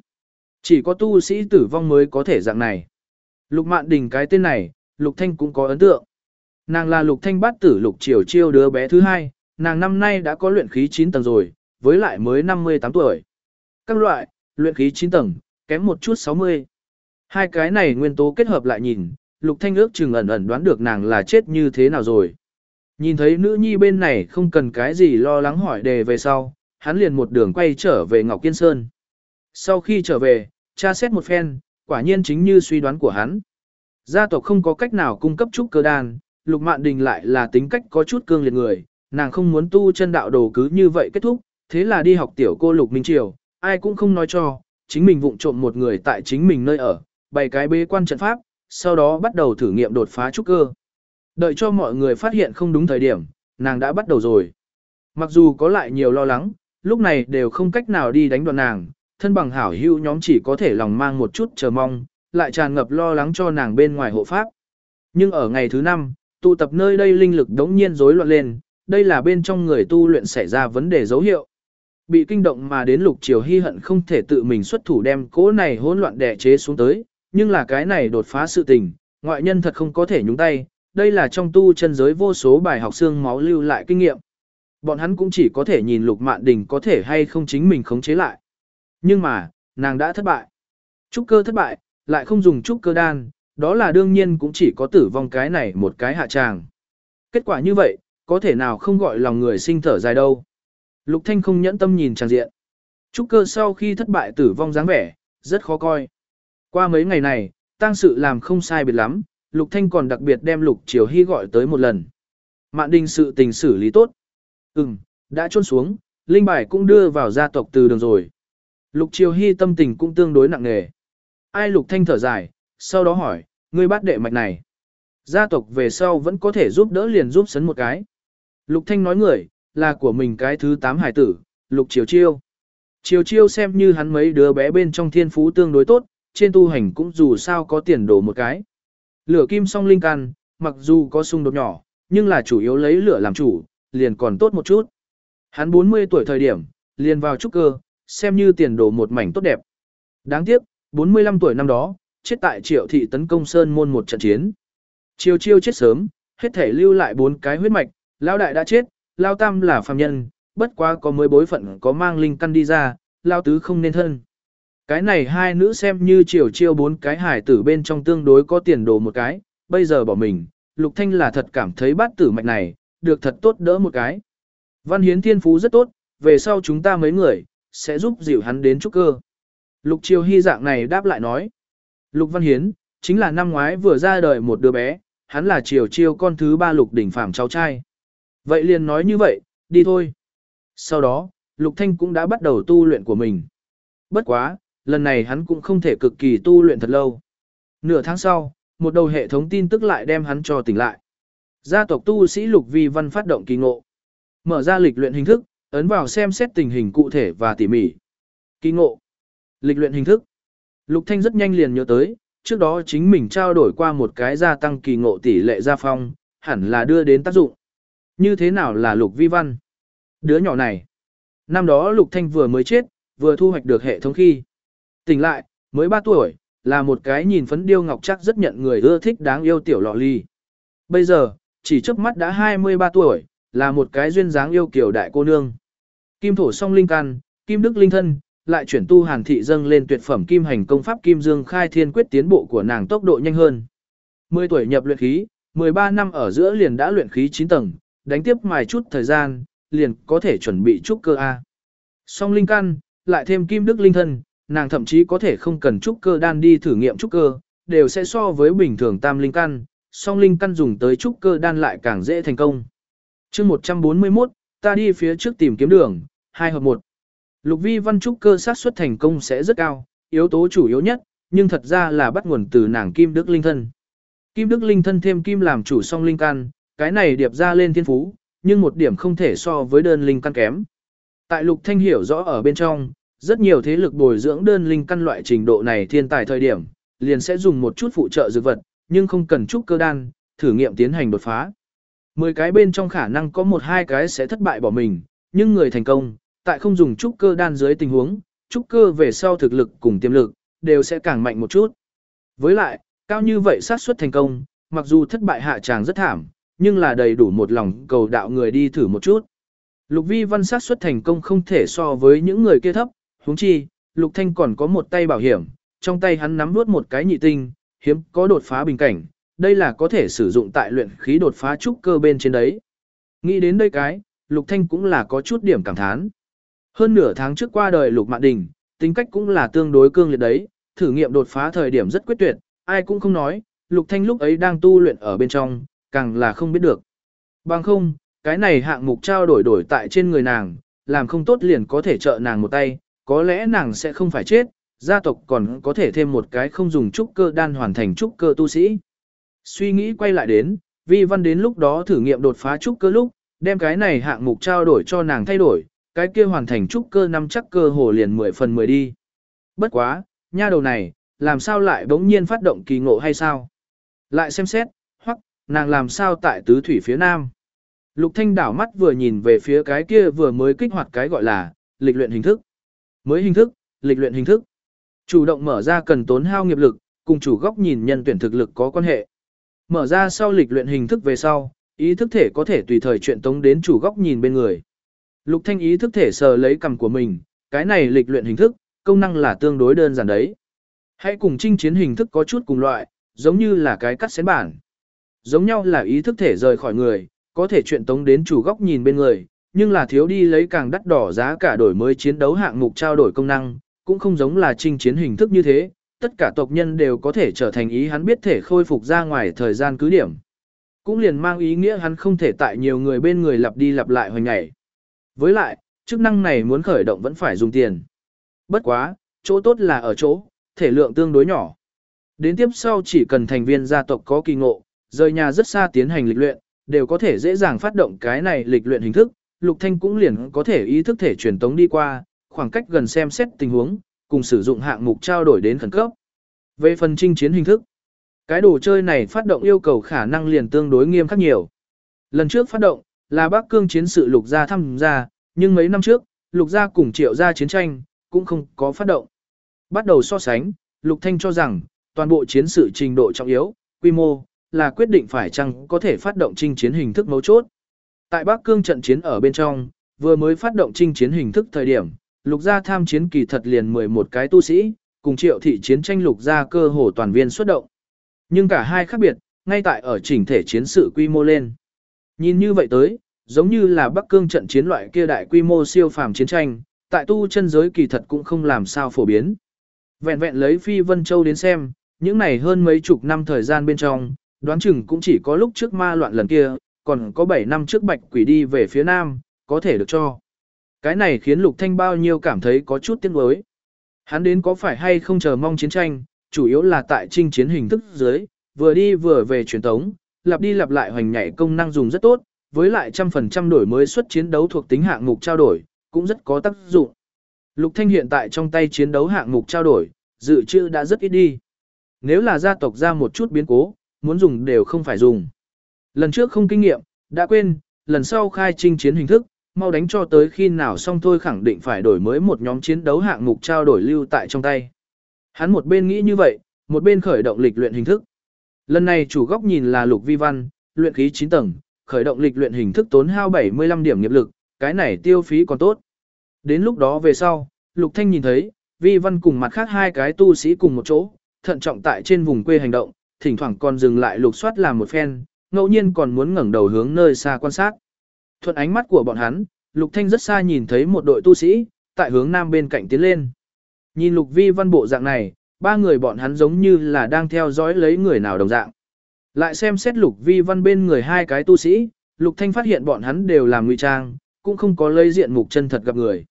Chỉ có tu sĩ tử vong mới có thể dạng này. Lục Mạn Đình cái tên này, Lục Thanh cũng có ấn tượng. Nàng là Lục Thanh bát tử Lục Triều Chiêu đứa bé thứ hai, nàng năm nay đã có luyện khí 9 tầng rồi, với lại mới 58 tuổi. Các loại, luyện khí 9 tầng, kém một chút 60. Hai cái này nguyên tố kết hợp lại nhìn, Lục Thanh ước chừng ẩn ẩn đoán được nàng là chết như thế nào rồi. Nhìn thấy nữ nhi bên này không cần cái gì lo lắng hỏi đề về sau, hắn liền một đường quay trở về Ngọc Kiên Sơn. Sau khi trở về, tra xét một phen, quả nhiên chính như suy đoán của hắn. Gia tộc không có cách nào cung cấp trúc cơ đan, Lục Mạn Đình lại là tính cách có chút cương liệt người, nàng không muốn tu chân đạo đồ cứ như vậy kết thúc, thế là đi học tiểu cô Lục Minh Triều, ai cũng không nói cho, chính mình vụng trộm một người tại chính mình nơi ở, bày cái bế quan trận pháp, sau đó bắt đầu thử nghiệm đột phá trúc cơ. Đợi cho mọi người phát hiện không đúng thời điểm, nàng đã bắt đầu rồi. Mặc dù có lại nhiều lo lắng, lúc này đều không cách nào đi đánh đoạn nàng, thân bằng hảo hữu nhóm chỉ có thể lòng mang một chút chờ mong, lại tràn ngập lo lắng cho nàng bên ngoài hộ pháp. Nhưng ở ngày thứ năm, tụ tập nơi đây linh lực đống nhiên rối loạn lên, đây là bên trong người tu luyện xảy ra vấn đề dấu hiệu. Bị kinh động mà đến lục triều hy hận không thể tự mình xuất thủ đem cố này hỗn loạn đẻ chế xuống tới, nhưng là cái này đột phá sự tình, ngoại nhân thật không có thể nhúng tay, đây là trong tu chân giới vô số bài học xương máu lưu lại kinh nghiệm. Bọn hắn cũng chỉ có thể nhìn lục mạn đình có thể hay không chính mình khống chế lại. Nhưng mà, nàng đã thất bại. Trúc cơ thất bại, lại không dùng trúc cơ đan, đó là đương nhiên cũng chỉ có tử vong cái này một cái hạ tràng. Kết quả như vậy, có thể nào không gọi lòng người sinh thở dài đâu. Lục Thanh không nhẫn tâm nhìn tràng diện. Trúc cơ sau khi thất bại tử vong dáng vẻ, rất khó coi. Qua mấy ngày này, tang sự làm không sai biệt lắm, Lục Thanh còn đặc biệt đem Lục Triều Hy gọi tới một lần. Mạn đình sự tình xử lý tốt. Ừm, đã trôn xuống, linh bài cũng đưa vào gia tộc từ đường rồi. Lục Triều Hy tâm tình cũng tương đối nặng nề. Ai Lục Thanh thở dài, sau đó hỏi, ngươi bắt đệ mạch này. Gia tộc về sau vẫn có thể giúp đỡ liền giúp sấn một cái. Lục Thanh nói người, là của mình cái thứ tám hải tử, Lục Triều Chiêu. Triều Chiêu xem như hắn mấy đứa bé bên trong thiên phú tương đối tốt, trên tu hành cũng dù sao có tiền đồ một cái. Lửa kim song linh căn, mặc dù có xung đột nhỏ, nhưng là chủ yếu lấy lửa làm chủ, liền còn tốt một chút. Hắn 40 tuổi thời điểm, liền vào trúc cơ, xem như tiền đồ một mảnh tốt đẹp. Đáng tiếc, 45 tuổi năm đó, chết tại triệu thị tấn công sơn môn một trận chiến. Chiêu chiêu chết sớm, hết thể lưu lại bốn cái huyết mạch, lao đại đã chết, lao tam là phàm nhân, bất quá có mới bối phận có mang linh căn đi ra, lao tứ không nên thân. Cái này hai nữ xem như chiều chiêu bốn cái hải tử bên trong tương đối có tiền đồ một cái, bây giờ bỏ mình, Lục Thanh là thật cảm thấy bát tử mạch này, được thật tốt đỡ một cái. Văn Hiến thiên phú rất tốt, về sau chúng ta mấy người, sẽ giúp dịu hắn đến trúc cơ. Lục Triều Hy dạng này đáp lại nói. Lục Văn Hiến, chính là năm ngoái vừa ra đời một đứa bé, hắn là Triều Chiêu con thứ ba Lục Đỉnh Phạm cháu trai. Vậy liền nói như vậy, đi thôi. Sau đó, Lục Thanh cũng đã bắt đầu tu luyện của mình. Bất quá, lần này hắn cũng không thể cực kỳ tu luyện thật lâu. Nửa tháng sau, một đầu hệ thống tin tức lại đem hắn cho tỉnh lại. Gia tộc tu sĩ Lục Vi Văn phát động kỳ ngộ. Mở ra lịch luyện hình thức, ấn vào xem xét tình hình cụ thể và tỉ mỉ. Kỳ ngộ. Lịch luyện hình thức. Lục Thanh rất nhanh liền nhớ tới, trước đó chính mình trao đổi qua một cái gia tăng kỳ ngộ tỷ lệ gia phong, hẳn là đưa đến tác dụng. Như thế nào là Lục Vi Văn? Đứa nhỏ này. Năm đó Lục Thanh vừa mới chết, vừa thu hoạch được hệ thống khi. Tỉnh lại, mới 3 tuổi, là một cái nhìn phấn điêu ngọc chắc rất nhận người ưa thích đáng yêu tiểu lọ ly. Bây giờ, chỉ trước mắt đã 23 tuổi, là một cái duyên dáng yêu kiểu đại cô nương. Kim thổ song linh căn, kim đức linh thân, lại chuyển tu hàn thị dâng lên tuyệt phẩm kim hành công pháp kim dương khai thiên quyết tiến bộ của nàng tốc độ nhanh hơn. 10 tuổi nhập luyện khí, 13 năm ở giữa liền đã luyện khí 9 tầng, đánh tiếp mài chút thời gian, liền có thể chuẩn bị trúc cơ A. Song linh căn, lại thêm kim đức linh thân, nàng thậm chí có thể không cần trúc cơ đan đi thử nghiệm trúc cơ, đều sẽ so với bình thường tam linh căn, song linh căn dùng tới trúc cơ đan lại càng dễ thành công chương 141, ta đi phía trước tìm kiếm đường, 2 hợp 1. Lục vi văn trúc cơ sát suất thành công sẽ rất cao, yếu tố chủ yếu nhất, nhưng thật ra là bắt nguồn từ nàng kim đức linh thân. Kim đức linh thân thêm kim làm chủ song linh căn, cái này điệp ra lên thiên phú, nhưng một điểm không thể so với đơn linh căn kém. Tại lục thanh hiểu rõ ở bên trong, rất nhiều thế lực bồi dưỡng đơn linh căn loại trình độ này thiên tài thời điểm, liền sẽ dùng một chút phụ trợ dược vật, nhưng không cần trúc cơ đan, thử nghiệm tiến hành đột phá. Mười cái bên trong khả năng có một hai cái sẽ thất bại bỏ mình, nhưng người thành công, tại không dùng trúc cơ đan dưới tình huống, trúc cơ về sau thực lực cùng tiềm lực, đều sẽ càng mạnh một chút. Với lại, cao như vậy xác suất thành công, mặc dù thất bại hạ tràng rất thảm, nhưng là đầy đủ một lòng cầu đạo người đi thử một chút. Lục vi văn xác suất thành công không thể so với những người kia thấp, huống chi, Lục Thanh còn có một tay bảo hiểm, trong tay hắn nắm nuốt một cái nhị tinh, hiếm có đột phá bình cảnh, đây là có thể sử dụng tại luyện khí đột phá trúc cơ bên trên đấy. Nghĩ đến đây cái, Lục Thanh cũng là có chút điểm cảm thán. Hơn nửa tháng trước qua đời Lục Mạn Đình, tính cách cũng là tương đối cương liệt đấy, thử nghiệm đột phá thời điểm rất quyết tuyệt, ai cũng không nói, Lục Thanh lúc ấy đang tu luyện ở bên trong, càng là không biết được. Bằng không, cái này hạng mục trao đổi đổi tại trên người nàng, làm không tốt liền có thể trợ nàng một tay, có lẽ nàng sẽ không phải chết, gia tộc còn có thể thêm một cái không dùng trúc cơ đan hoàn thành trúc cơ tu sĩ. Suy nghĩ quay lại đến, vi văn đến lúc đó thử nghiệm đột phá trúc cơ lúc, đem cái này hạng mục trao đổi cho nàng thay đổi, cái kia hoàn thành trúc cơ năm chắc cơ hồ liền 10 phần 10 đi. Bất quá, nha đầu này, làm sao lại bỗng nhiên phát động kỳ ngộ hay sao? Lại xem xét, hoặc, nàng làm sao tại tứ thủy phía nam? Lục Thanh đảo mắt vừa nhìn về phía cái kia vừa mới kích hoạt cái gọi là lịch luyện hình thức. Mới hình thức, lịch luyện hình thức. Chủ động mở ra cần tốn hao nghiệp lực, cùng chủ góc nhìn nhân tuyển thực lực có quan hệ. Mở ra sau lịch luyện hình thức về sau, ý thức thể có thể tùy thời chuyện tống đến chủ góc nhìn bên người. Lục Thanh ý thức thể sờ lấy cầm của mình, cái này lịch luyện hình thức, công năng là tương đối đơn giản đấy. Hãy cùng chinh chiến hình thức có chút cùng loại, giống như là cái cắt xén bản. Giống nhau là ý thức thể rời khỏi người, có thể chuyện tống đến chủ góc nhìn bên người, nhưng là thiếu đi lấy càng đắt đỏ giá cả đổi mới chiến đấu hạng mục trao đổi công năng, cũng không giống là chinh chiến hình thức như thế, tất cả tộc nhân đều có thể trở thành ý hắn biết thể khôi phục ra ngoài thời gian cứ điểm. Cũng liền mang ý nghĩa hắn không thể tại nhiều người bên người lặp đi lặp lại hoành ngày. Với lại, chức năng này muốn khởi động vẫn phải dùng tiền. Bất quá, chỗ tốt là ở chỗ, thể lượng tương đối nhỏ. Đến tiếp sau chỉ cần thành viên gia tộc có kỳ ngộ, rời nhà rất xa tiến hành lịch luyện, đều có thể dễ dàng phát động cái này lịch luyện hình thức, Lục Thanh cũng liền có thể ý thức thể truyền tống đi qua, khoảng cách gần xem xét tình huống, cùng sử dụng hạng mục trao đổi đến khẩn cấp. Về phần chinh chiến hình thức, cái đồ chơi này phát động yêu cầu khả năng liền tương đối nghiêm khắc nhiều. Lần trước phát động, là Bắc Cương chiến sự lục gia tham gia, Nhưng mấy năm trước, lục gia cùng triệu gia chiến tranh, cũng không có phát động. Bắt đầu so sánh, lục thanh cho rằng, toàn bộ chiến sự trình độ trọng yếu, quy mô, là quyết định phải chăng có thể phát động chinh chiến hình thức mấu chốt. Tại Bắc Cương trận chiến ở bên trong, vừa mới phát động chinh chiến hình thức thời điểm, lục gia tham chiến kỳ thật liền 11 cái tu sĩ, cùng triệu thị chiến tranh lục gia cơ hồ toàn viên xuất động. Nhưng cả hai khác biệt, ngay tại ở chỉnh thể chiến sự quy mô lên. Nhìn như vậy tới, giống như là Bắc Cương trận chiến loại kia đại quy mô siêu phàm chiến tranh, tại tu chân giới kỳ thật cũng không làm sao phổ biến. Vẹn vẹn lấy Phi Vân Châu đến xem, những này hơn mấy chục năm thời gian bên trong, đoán chừng cũng chỉ có lúc trước ma loạn lần kia, còn có 7 năm trước bạch quỷ đi về phía nam, có thể được cho. Cái này khiến Lục Thanh bao nhiêu cảm thấy có chút tiếc nuối. Hắn đến có phải hay không chờ mong chiến tranh, chủ yếu là tại trinh chiến hình thức dưới, vừa đi vừa về truyền tống, lặp đi lặp lại hoành nhảy công năng dùng rất tốt, với lại trăm phần trăm đổi mới xuất chiến đấu thuộc tính hạng mục trao đổi, cũng rất có tác dụng. Lục Thanh hiện tại trong tay chiến đấu hạng mục trao đổi, dự trữ đã rất ít đi. Nếu là gia tộc ra một chút biến cố, muốn dùng đều không phải dùng. Lần trước không kinh nghiệm, đã quên, lần sau khai trinh chiến hình thức, mau đánh cho tới khi nào xong thôi khẳng định phải đổi mới một nhóm chiến đấu hạng mục trao đổi lưu tại trong tay. Hắn một bên nghĩ như vậy, một bên khởi động lịch luyện hình thức. Lần này chủ góc nhìn là lục vi văn, luyện khí 9 tầng, khởi động lịch luyện hình thức tốn hao 75 điểm nghiệp lực, cái này tiêu phí còn tốt. Đến lúc đó về sau, lục thanh nhìn thấy, vi văn cùng mặt khác hai cái tu sĩ cùng một chỗ, thận trọng tại trên vùng quê hành động, thỉnh thoảng còn dừng lại lục soát làm một phen, ngẫu nhiên còn muốn ngẩng đầu hướng nơi xa quan sát. Thuận ánh mắt của bọn hắn, Lục Thanh rất xa nhìn thấy một đội tu sĩ, tại hướng nam bên cạnh tiến lên. Nhìn Lục Vi văn bộ dạng này, ba người bọn hắn giống như là đang theo dõi lấy người nào đồng dạng. Lại xem xét Lục Vi văn bên người hai cái tu sĩ, Lục Thanh phát hiện bọn hắn đều làm ngụy trang, cũng không có lấy diện mục chân thật gặp người.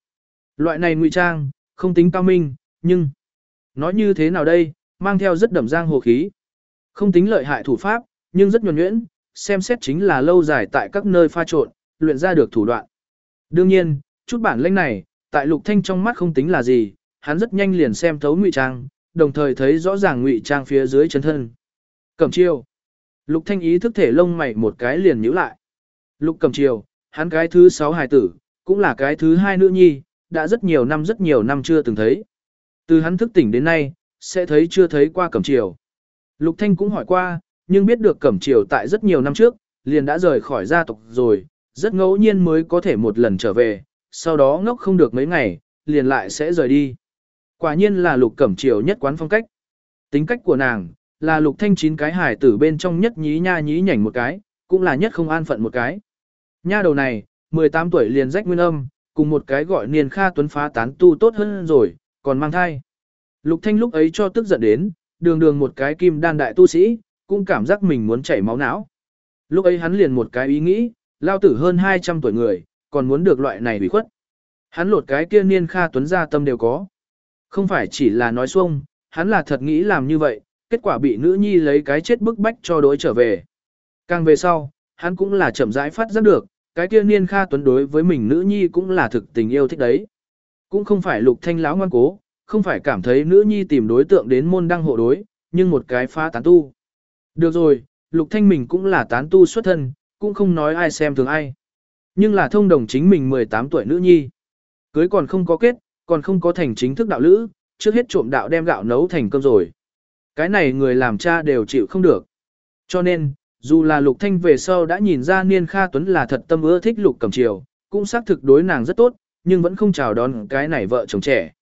Loại này ngụy trang, không tính cao minh, nhưng nói như thế nào đây, mang theo rất đậm giang hồ khí. Không tính lợi hại thủ pháp, nhưng rất nhuần nhuyễn, xem xét chính là lâu dài tại các nơi pha trộn, luyện ra được thủ đoạn. Đương nhiên, chút bản lĩnh này, tại Lục Thanh trong mắt không tính là gì, hắn rất nhanh liền xem thấu ngụy trang, đồng thời thấy rõ ràng ngụy trang phía dưới chân thân. Cẩm Chiêu. Lục Thanh ý thức thể lông mày một cái liền nhíu lại. Lục Cẩm Chiêu, hắn cái thứ sáu hài tử, cũng là cái thứ hai nữ nhi, đã rất nhiều năm rất nhiều năm chưa từng thấy. Từ hắn thức tỉnh đến nay, sẽ thấy chưa thấy qua Cẩm Chiêu. Lục Thanh cũng hỏi qua, nhưng biết được Cẩm Chiêu tại rất nhiều năm trước, liền đã rời khỏi gia tộc rồi, rất ngẫu nhiên mới có thể một lần trở về, sau đó ngốc không được mấy ngày, liền lại sẽ rời đi. Quả nhiên là lục cẩm triều nhất quán phong cách. Tính cách của nàng, là lục thanh chín cái hải tử bên trong nhất nhí nha nhí nhảnh một cái, cũng là nhất không an phận một cái. Nha đầu này, 18 tuổi liền rách nguyên âm, cùng một cái gọi niên kha tuấn phá tán tu tốt hơn rồi, còn mang thai. Lục thanh lúc ấy cho tức giận đến, đường đường một cái kim đan đại tu sĩ, cũng cảm giác mình muốn chảy máu não. Lúc ấy hắn liền một cái ý nghĩ, lao tử hơn 200 tuổi người, còn muốn được loại này hủy khuất. Hắn lột cái kia niên kha tuấn gia tâm đều có. Không phải chỉ là nói xuông, hắn là thật nghĩ làm như vậy, kết quả bị nữ nhi lấy cái chết bức bách cho đối trở về. Càng về sau, hắn cũng là chậm rãi phát giác được, cái kia niên kha tuấn đối với mình nữ nhi cũng là thực tình yêu thích đấy. Cũng không phải lục thanh lão ngoan cố, không phải cảm thấy nữ nhi tìm đối tượng đến môn đăng hộ đối, nhưng một cái phá tán tu. Được rồi, lục thanh mình cũng là tán tu xuất thân, cũng không nói ai xem thường ai. Nhưng là thông đồng chính mình 18 tuổi nữ nhi. Cưới còn không có kết, còn không có thành chính thức đạo lữ, trước hết trộm đạo đem gạo nấu thành cơm rồi. Cái này người làm cha đều chịu không được. Cho nên, dù là Lục Thanh về sau đã nhìn ra Niên Kha Tuấn là thật tâm ưa thích Lục Cẩm Triều, cũng xác thực đối nàng rất tốt, nhưng vẫn không chào đón cái này vợ chồng trẻ.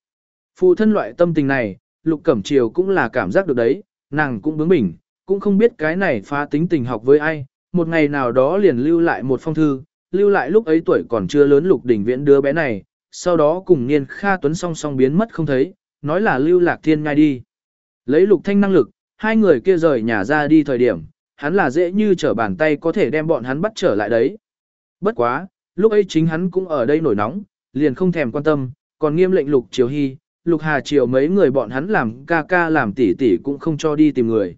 Phụ thân loại tâm tình này, Lục Cẩm Triều cũng là cảm giác được đấy, nàng cũng bướng bỉnh, cũng không biết cái này phá tính tình học với ai, một ngày nào đó liền lưu lại một phong thư, lưu lại lúc ấy tuổi còn chưa lớn lục đỉnh viễn đứa bé này, sau đó cùng niên Kha Tuấn song song biến mất không thấy, nói là lưu lạc thiên ngai đi. Lấy lục thanh năng lực, hai người kia rời nhà ra đi thời điểm, hắn là dễ như trở bàn tay có thể đem bọn hắn bắt trở lại đấy. Bất quá, lúc ấy chính hắn cũng ở đây nổi nóng, liền không thèm quan tâm, còn nghiêm lệnh lục triều hy, lục hà triều mấy người bọn hắn làm ca ca làm tỷ tỷ cũng không cho đi tìm người.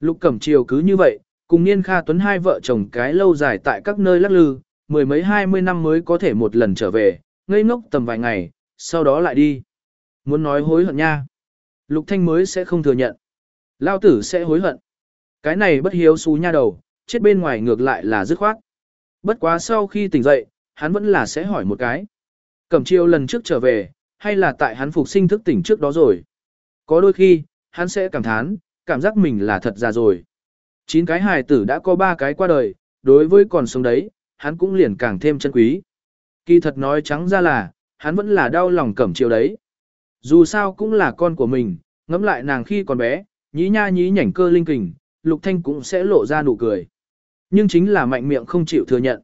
Lục cẩm triều cứ như vậy, Cùng Niên Kha Tuấn hai vợ chồng cái lâu dài tại các nơi lắc lư, mười mấy hai mươi năm mới có thể một lần trở về, ngây ngốc tầm vài ngày, sau đó lại đi. Muốn nói hối hận nha. Lục Thanh mới sẽ không thừa nhận. Lao tử sẽ hối hận. Cái này bất hiếu xú nha đầu, chết bên ngoài ngược lại là dứt khoát. Bất quá sau khi tỉnh dậy, hắn vẫn là sẽ hỏi một cái. Cẩm chiêu lần trước trở về, hay là tại hắn phục sinh thức tỉnh trước đó rồi. Có đôi khi, hắn sẽ cảm thán, cảm giác mình là thật già rồi. Chín cái hài tử đã có ba cái qua đời, đối với còn sống đấy, hắn cũng liền càng thêm chân quý. Kỳ thật nói trắng ra là, hắn vẫn là đau lòng cẩm chiều đấy. Dù sao cũng là con của mình, ngẫm lại nàng khi còn bé, nhí nha nhí nhảnh cơ linh kình, Lục Thanh cũng sẽ lộ ra nụ cười. Nhưng chính là mạnh miệng không chịu thừa nhận.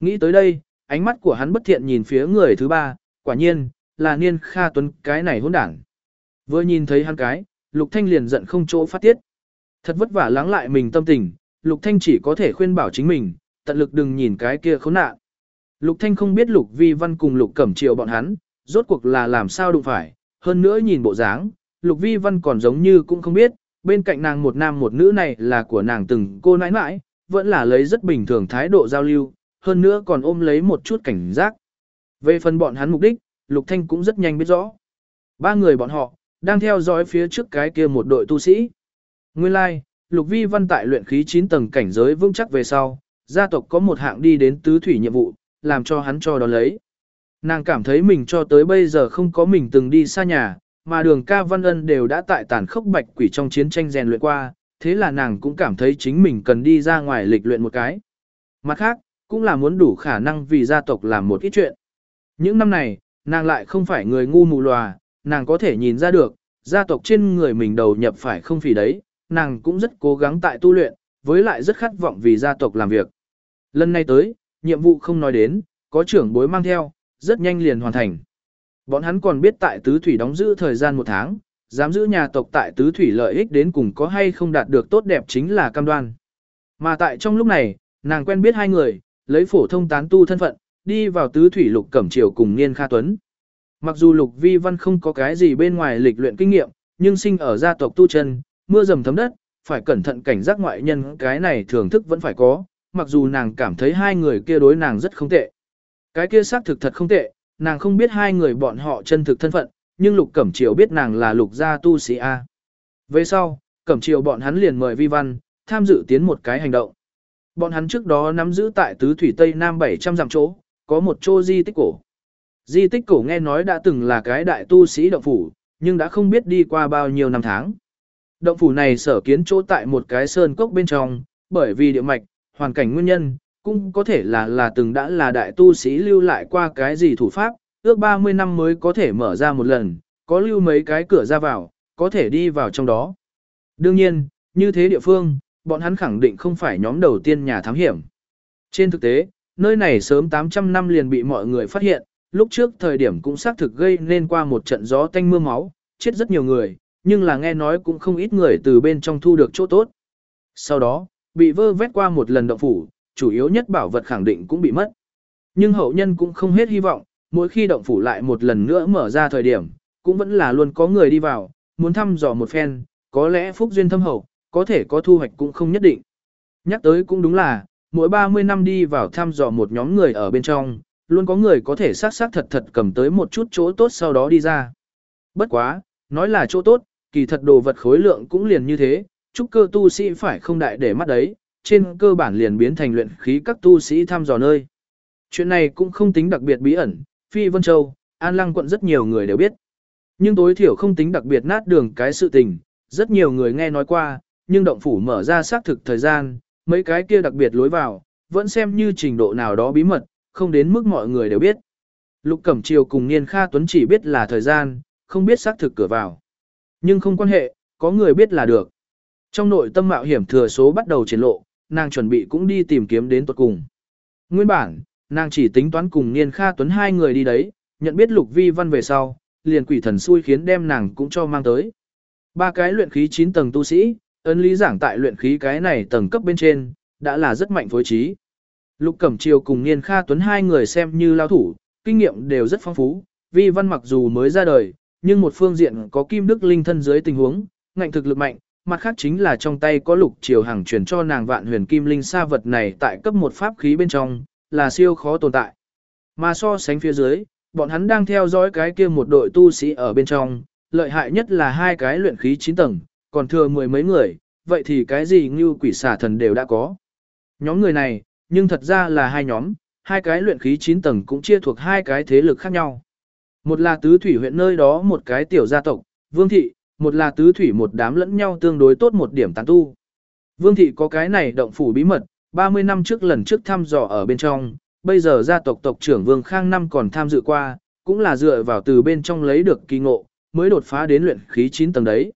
Nghĩ tới đây, ánh mắt của hắn bất thiện nhìn phía người thứ ba, quả nhiên, là Niên Kha Tuấn cái này hỗn đảng. Vừa nhìn thấy hắn cái, Lục Thanh liền giận không chỗ phát tiết. Thật vất vả lắng lại mình tâm tình, Lục Thanh chỉ có thể khuyên bảo chính mình, tận lực đừng nhìn cái kia khốn nạn. Lục Thanh không biết Lục Vi Văn cùng Lục Cẩm Triệu bọn hắn, rốt cuộc là làm sao đụng phải, hơn nữa nhìn bộ dáng, Lục Vi Văn còn giống như cũng không biết, bên cạnh nàng một nam một nữ này là của nàng từng cô nãi nãi, vẫn là lấy rất bình thường thái độ giao lưu, hơn nữa còn ôm lấy một chút cảnh giác. Về phần bọn hắn mục đích, Lục Thanh cũng rất nhanh biết rõ. Ba người bọn họ, đang theo dõi phía trước cái kia một đội tu sĩ. Nguyên lai, like, Lục Vi Văn tại luyện khí 9 tầng cảnh giới vững chắc về sau, gia tộc có một hạng đi đến tứ thủy nhiệm vụ, làm cho hắn cho đó lấy. Nàng cảm thấy mình cho tới bây giờ không có mình từng đi xa nhà, mà đường ca văn ân đều đã tại tàn khốc bạch quỷ trong chiến tranh rèn luyện qua, thế là nàng cũng cảm thấy chính mình cần đi ra ngoài lịch luyện một cái. Mặt khác, cũng là muốn đủ khả năng vì gia tộc làm một ít chuyện. Những năm này, nàng lại không phải người ngu mù lòa, nàng có thể nhìn ra được, gia tộc trên người mình đầu nhập phải không phỉ đấy, nàng cũng rất cố gắng tại tu luyện, với lại rất khát vọng vì gia tộc làm việc. Lần này tới, nhiệm vụ không nói đến, có trưởng bối mang theo, rất nhanh liền hoàn thành. Bọn hắn còn biết tại Tứ Thủy đóng giữ thời gian một tháng, dám giữ nhà tộc tại Tứ Thủy lợi ích đến cùng có hay không đạt được tốt đẹp chính là cam đoan. Mà tại trong lúc này, nàng quen biết hai người, lấy phổ thông tán tu thân phận, đi vào Tứ Thủy Lục Cẩm Triều cùng Niên Kha Tuấn. Mặc dù Lục Vi Văn không có cái gì bên ngoài lịch luyện kinh nghiệm, nhưng sinh ở gia tộc tu chân, mưa dầm thấm đất, phải cẩn thận cảnh giác ngoại nhân cái này thưởng thức vẫn phải có, mặc dù nàng cảm thấy hai người kia đối nàng rất không tệ. Cái kia xác thực thật không tệ, nàng không biết hai người bọn họ chân thực thân phận, nhưng Lục Cẩm Triều biết nàng là Lục gia tu sĩ A. Về sau, Cẩm Triều bọn hắn liền mời Vi Văn, tham dự tiến một cái hành động. Bọn hắn trước đó nắm giữ tại tứ thủy Tây Nam 700 dặm chỗ, có một chỗ di tích cổ. Di tích cổ nghe nói đã từng là cái đại tu sĩ động phủ, nhưng đã không biết đi qua bao nhiêu năm tháng. Động phủ này sở kiến chỗ tại một cái sơn cốc bên trong, bởi vì địa mạch, hoàn cảnh nguyên nhân, cũng có thể là là từng đã là đại tu sĩ lưu lại qua cái gì thủ pháp, ước 30 năm mới có thể mở ra một lần, có lưu mấy cái cửa ra vào, có thể đi vào trong đó. Đương nhiên, như thế địa phương, bọn hắn khẳng định không phải nhóm đầu tiên nhà thám hiểm. Trên thực tế, nơi này sớm 800 năm liền bị mọi người phát hiện, lúc trước thời điểm cũng xác thực gây nên qua một trận gió tanh mưa máu, chết rất nhiều người, nhưng là nghe nói cũng không ít người từ bên trong thu được chỗ tốt. Sau đó, bị vơ vét qua một lần động phủ, chủ yếu nhất bảo vật khẳng định cũng bị mất. Nhưng hậu nhân cũng không hết hy vọng, mỗi khi động phủ lại một lần nữa mở ra thời điểm, cũng vẫn là luôn có người đi vào, muốn thăm dò một phen, có lẽ phúc duyên thâm hậu, có thể có thu hoạch cũng không nhất định. Nhắc tới cũng đúng là, mỗi 30 năm đi vào thăm dò một nhóm người ở bên trong, luôn có người có thể xác xác thật thật cầm tới một chút chỗ tốt sau đó đi ra. Bất quá, nói là chỗ tốt, kỳ thật đồ vật khối lượng cũng liền như thế, trúc cơ tu sĩ phải không đại để mắt đấy, trên cơ bản liền biến thành luyện khí các tu sĩ thăm dò nơi. Chuyện này cũng không tính đặc biệt bí ẩn, Phi Vân Châu, An Lăng quận rất nhiều người đều biết. Nhưng tối thiểu không tính đặc biệt nát đường cái sự tình, rất nhiều người nghe nói qua, nhưng động phủ mở ra xác thực thời gian, mấy cái kia đặc biệt lối vào, vẫn xem như trình độ nào đó bí mật, không đến mức mọi người đều biết. Lục Cẩm Triều cùng Niên Kha Tuấn chỉ biết là thời gian, không biết xác thực cửa vào. Nhưng không quan hệ, có người biết là được. Trong nội tâm mạo hiểm thừa số bắt đầu triển lộ, nàng chuẩn bị cũng đi tìm kiếm đến tuật cùng. Nguyên bản, nàng chỉ tính toán cùng Niên Kha Tuấn hai người đi đấy, nhận biết Lục Vi Văn về sau, liền quỷ thần xui khiến đem nàng cũng cho mang tới. Ba cái luyện khí 9 tầng tu sĩ, ấn lý giảng tại luyện khí cái này tầng cấp bên trên, đã là rất mạnh phối trí. Lục Cẩm Triều cùng Niên Kha Tuấn hai người xem như lao thủ, kinh nghiệm đều rất phong phú, Vi Văn mặc dù mới ra đời, nhưng một phương diện có kim đức linh thân dưới tình huống, ngạnh thực lực mạnh, mặt khác chính là trong tay có lục triều hàng truyền cho nàng vạn huyền kim linh sa vật này tại cấp một pháp khí bên trong, là siêu khó tồn tại. Mà so sánh phía dưới, bọn hắn đang theo dõi cái kia một đội tu sĩ ở bên trong, lợi hại nhất là hai cái luyện khí 9 tầng, còn thừa mười mấy người, vậy thì cái gì như quỷ xả thần đều đã có. Nhóm người này, nhưng thật ra là hai nhóm, hai cái luyện khí 9 tầng cũng chia thuộc hai cái thế lực khác nhau. Một là tứ thủy huyện nơi đó một cái tiểu gia tộc, Vương Thị, một là tứ thủy một đám lẫn nhau tương đối tốt một điểm tán tu. Vương Thị có cái này động phủ bí mật, 30 năm trước lần trước thăm dò ở bên trong, bây giờ gia tộc tộc trưởng Vương Khang Năm còn tham dự qua, cũng là dựa vào từ bên trong lấy được kỳ ngộ, mới đột phá đến luyện khí 9 tầng đấy.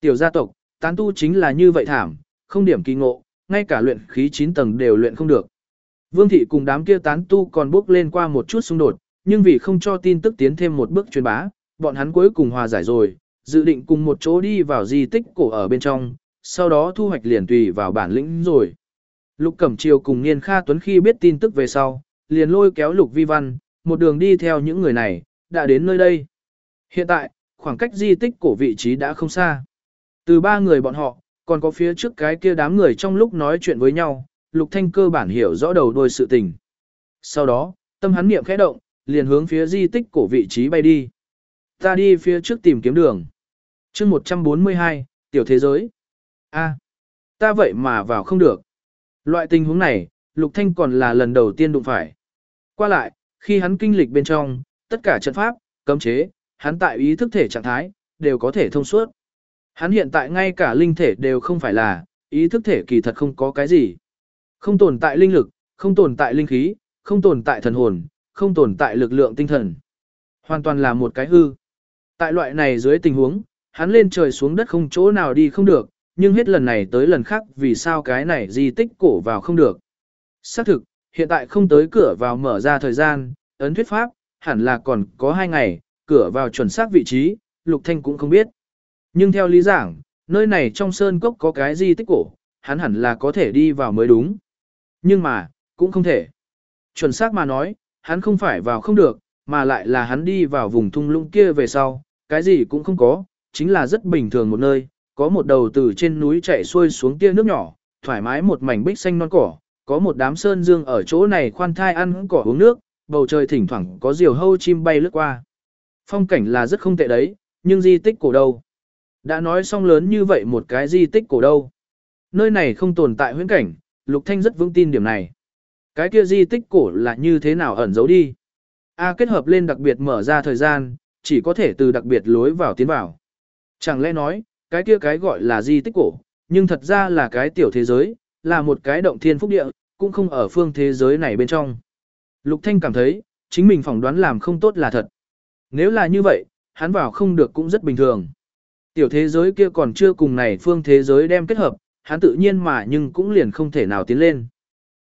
Tiểu gia tộc, tán tu chính là như vậy thảm, không điểm kỳ ngộ, ngay cả luyện khí 9 tầng đều luyện không được. Vương thị cùng đám kia tán tu còn bước lên qua một chút xung đột, nhưng vì không cho tin tức tiến thêm một bước truyền bá, bọn hắn cuối cùng hòa giải rồi, dự định cùng một chỗ đi vào di tích cổ ở bên trong, sau đó thu hoạch liền tùy vào bản lĩnh rồi. Lục Cẩm Triều cùng Niên Kha Tuấn khi biết tin tức về sau, liền lôi kéo Lục Vi Văn, một đường đi theo những người này, đã đến nơi đây. Hiện tại, khoảng cách di tích cổ vị trí đã không xa. Từ ba người bọn họ, còn có phía trước cái kia đám người trong lúc nói chuyện với nhau, Lục Thanh cơ bản hiểu rõ đầu đuôi sự tình. Sau đó, tâm hắn niệm khẽ động, liền hướng phía di tích cổ vị trí bay đi. Ta đi phía trước tìm kiếm đường. chương 142, tiểu thế giới. a ta vậy mà vào không được. Loại tình huống này, Lục Thanh còn là lần đầu tiên đụng phải. Qua lại, khi hắn kinh lịch bên trong, tất cả trận pháp, cấm chế, hắn tại ý thức thể trạng thái, đều có thể thông suốt. Hắn hiện tại ngay cả linh thể đều không phải là, ý thức thể kỳ thật không có cái gì. Không tồn tại linh lực, không tồn tại linh khí, không tồn tại thần hồn, không tồn tại lực lượng tinh thần. Hoàn toàn là một cái hư. Tại loại này dưới tình huống, hắn lên trời xuống đất không chỗ nào đi không được, nhưng hết lần này tới lần khác vì sao cái này di tích cổ vào không được. Xác thực, hiện tại không tới cửa vào mở ra thời gian, ấn thuyết pháp, hẳn là còn có hai ngày, cửa vào chuẩn xác vị trí, Lục Thanh cũng không biết. Nhưng theo lý giảng, nơi này trong sơn cốc có cái di tích cổ, hắn hẳn là có thể đi vào mới đúng. Nhưng mà, cũng không thể. Chuẩn xác mà nói, hắn không phải vào không được, mà lại là hắn đi vào vùng thung lũng kia về sau, cái gì cũng không có, chính là rất bình thường một nơi, có một đầu từ trên núi chạy xuôi xuống tia nước nhỏ, thoải mái một mảnh bích xanh non cỏ, có một đám sơn dương ở chỗ này khoan thai ăn cỏ uống nước, bầu trời thỉnh thoảng có diều hâu chim bay lướt qua. Phong cảnh là rất không tệ đấy, nhưng di tích cổ đâu? Đã nói xong lớn như vậy một cái di tích cổ đâu? Nơi này không tồn tại huyễn cảnh, Lục Thanh rất vững tin điểm này. Cái kia di tích cổ là như thế nào ẩn giấu đi? A kết hợp lên đặc biệt mở ra thời gian, chỉ có thể từ đặc biệt lối vào tiến vào. Chẳng lẽ nói, cái kia cái gọi là di tích cổ, nhưng thật ra là cái tiểu thế giới, là một cái động thiên phúc địa, cũng không ở phương thế giới này bên trong. Lục Thanh cảm thấy, chính mình phỏng đoán làm không tốt là thật. Nếu là như vậy, hắn vào không được cũng rất bình thường. Tiểu thế giới kia còn chưa cùng này phương thế giới đem kết hợp, hắn tự nhiên mà nhưng cũng liền không thể nào tiến lên.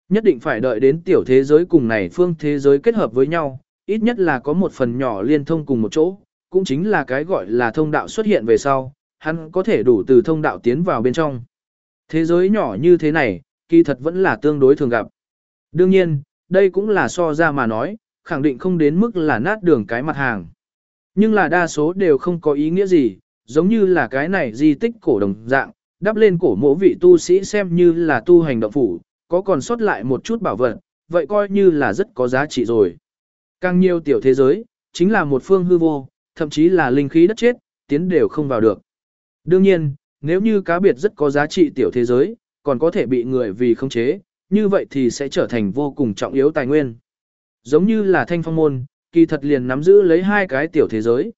Nhất định phải đợi đến tiểu thế giới cùng này phương thế giới kết hợp với nhau, ít nhất là có một phần nhỏ liên thông cùng một chỗ, cũng chính là cái gọi là thông đạo xuất hiện về sau, hắn có thể đủ từ thông đạo tiến vào bên trong. Thế giới nhỏ như thế này, kỳ thật vẫn là tương đối thường gặp. Đương nhiên, đây cũng là so ra mà nói, khẳng định không đến mức là nát đường cái mặt hàng. Nhưng là đa số đều không có ý nghĩa gì, giống như là cái này di tích cổ đồng dạng, đắp lên cổ mỗ vị tu sĩ xem như là tu hành động phủ, có còn sót lại một chút bảo vật, vậy coi như là rất có giá trị rồi. Càng nhiều tiểu thế giới, chính là một phương hư vô, thậm chí là linh khí đất chết, tiến đều không vào được. Đương nhiên, nếu như cá biệt rất có giá trị tiểu thế giới, còn có thể bị người vì không chế, như vậy thì sẽ trở thành vô cùng trọng yếu tài nguyên. Giống như là thanh phong môn, kỳ thật liền nắm giữ lấy hai cái tiểu thế giới.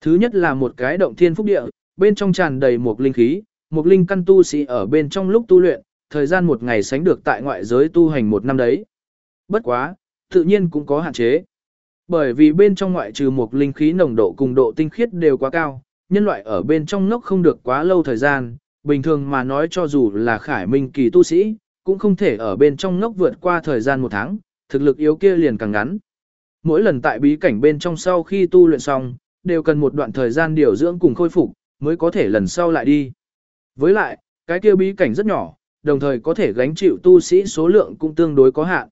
Thứ nhất là một cái động thiên phúc địa, bên trong tràn đầy một linh khí, một linh căn tu sĩ ở bên trong lúc tu luyện, thời gian một ngày sánh được tại ngoại giới tu hành một năm đấy. Bất quá, tự nhiên cũng có hạn chế. Bởi vì bên trong ngoại trừ một linh khí nồng độ cùng độ tinh khiết đều quá cao, nhân loại ở bên trong ngốc không được quá lâu thời gian, bình thường mà nói cho dù là khải minh kỳ tu sĩ, cũng không thể ở bên trong ngốc vượt qua thời gian một tháng, thực lực yếu kia liền càng ngắn. Mỗi lần tại bí cảnh bên trong sau khi tu luyện xong, đều cần một đoạn thời gian điều dưỡng cùng khôi phục, mới có thể lần sau lại đi. Với lại, cái kia bí cảnh rất nhỏ, đồng thời có thể gánh chịu tu sĩ số lượng cũng tương đối có hạn.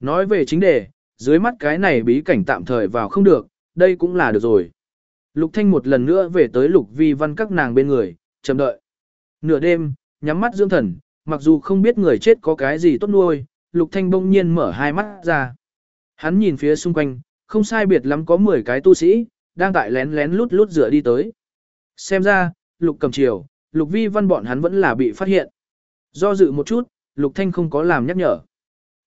Nói về chính đề, dưới mắt cái này bí cảnh tạm thời vào không được, đây cũng là được rồi. Lục Thanh một lần nữa về tới Lục Vi Văn các nàng bên người, chờ đợi. Nửa đêm, nhắm mắt dưỡng thần, mặc dù không biết người chết có cái gì tốt nuôi, Lục Thanh bỗng nhiên mở hai mắt ra. Hắn nhìn phía xung quanh, không sai biệt lắm có 10 cái tu sĩ, đang tại lén lén lút lút rửa đi tới. Xem ra, Lục cầm chiều, Lục Vi Văn bọn hắn vẫn là bị phát hiện. Do dự một chút, Lục Thanh không có làm nhắc nhở.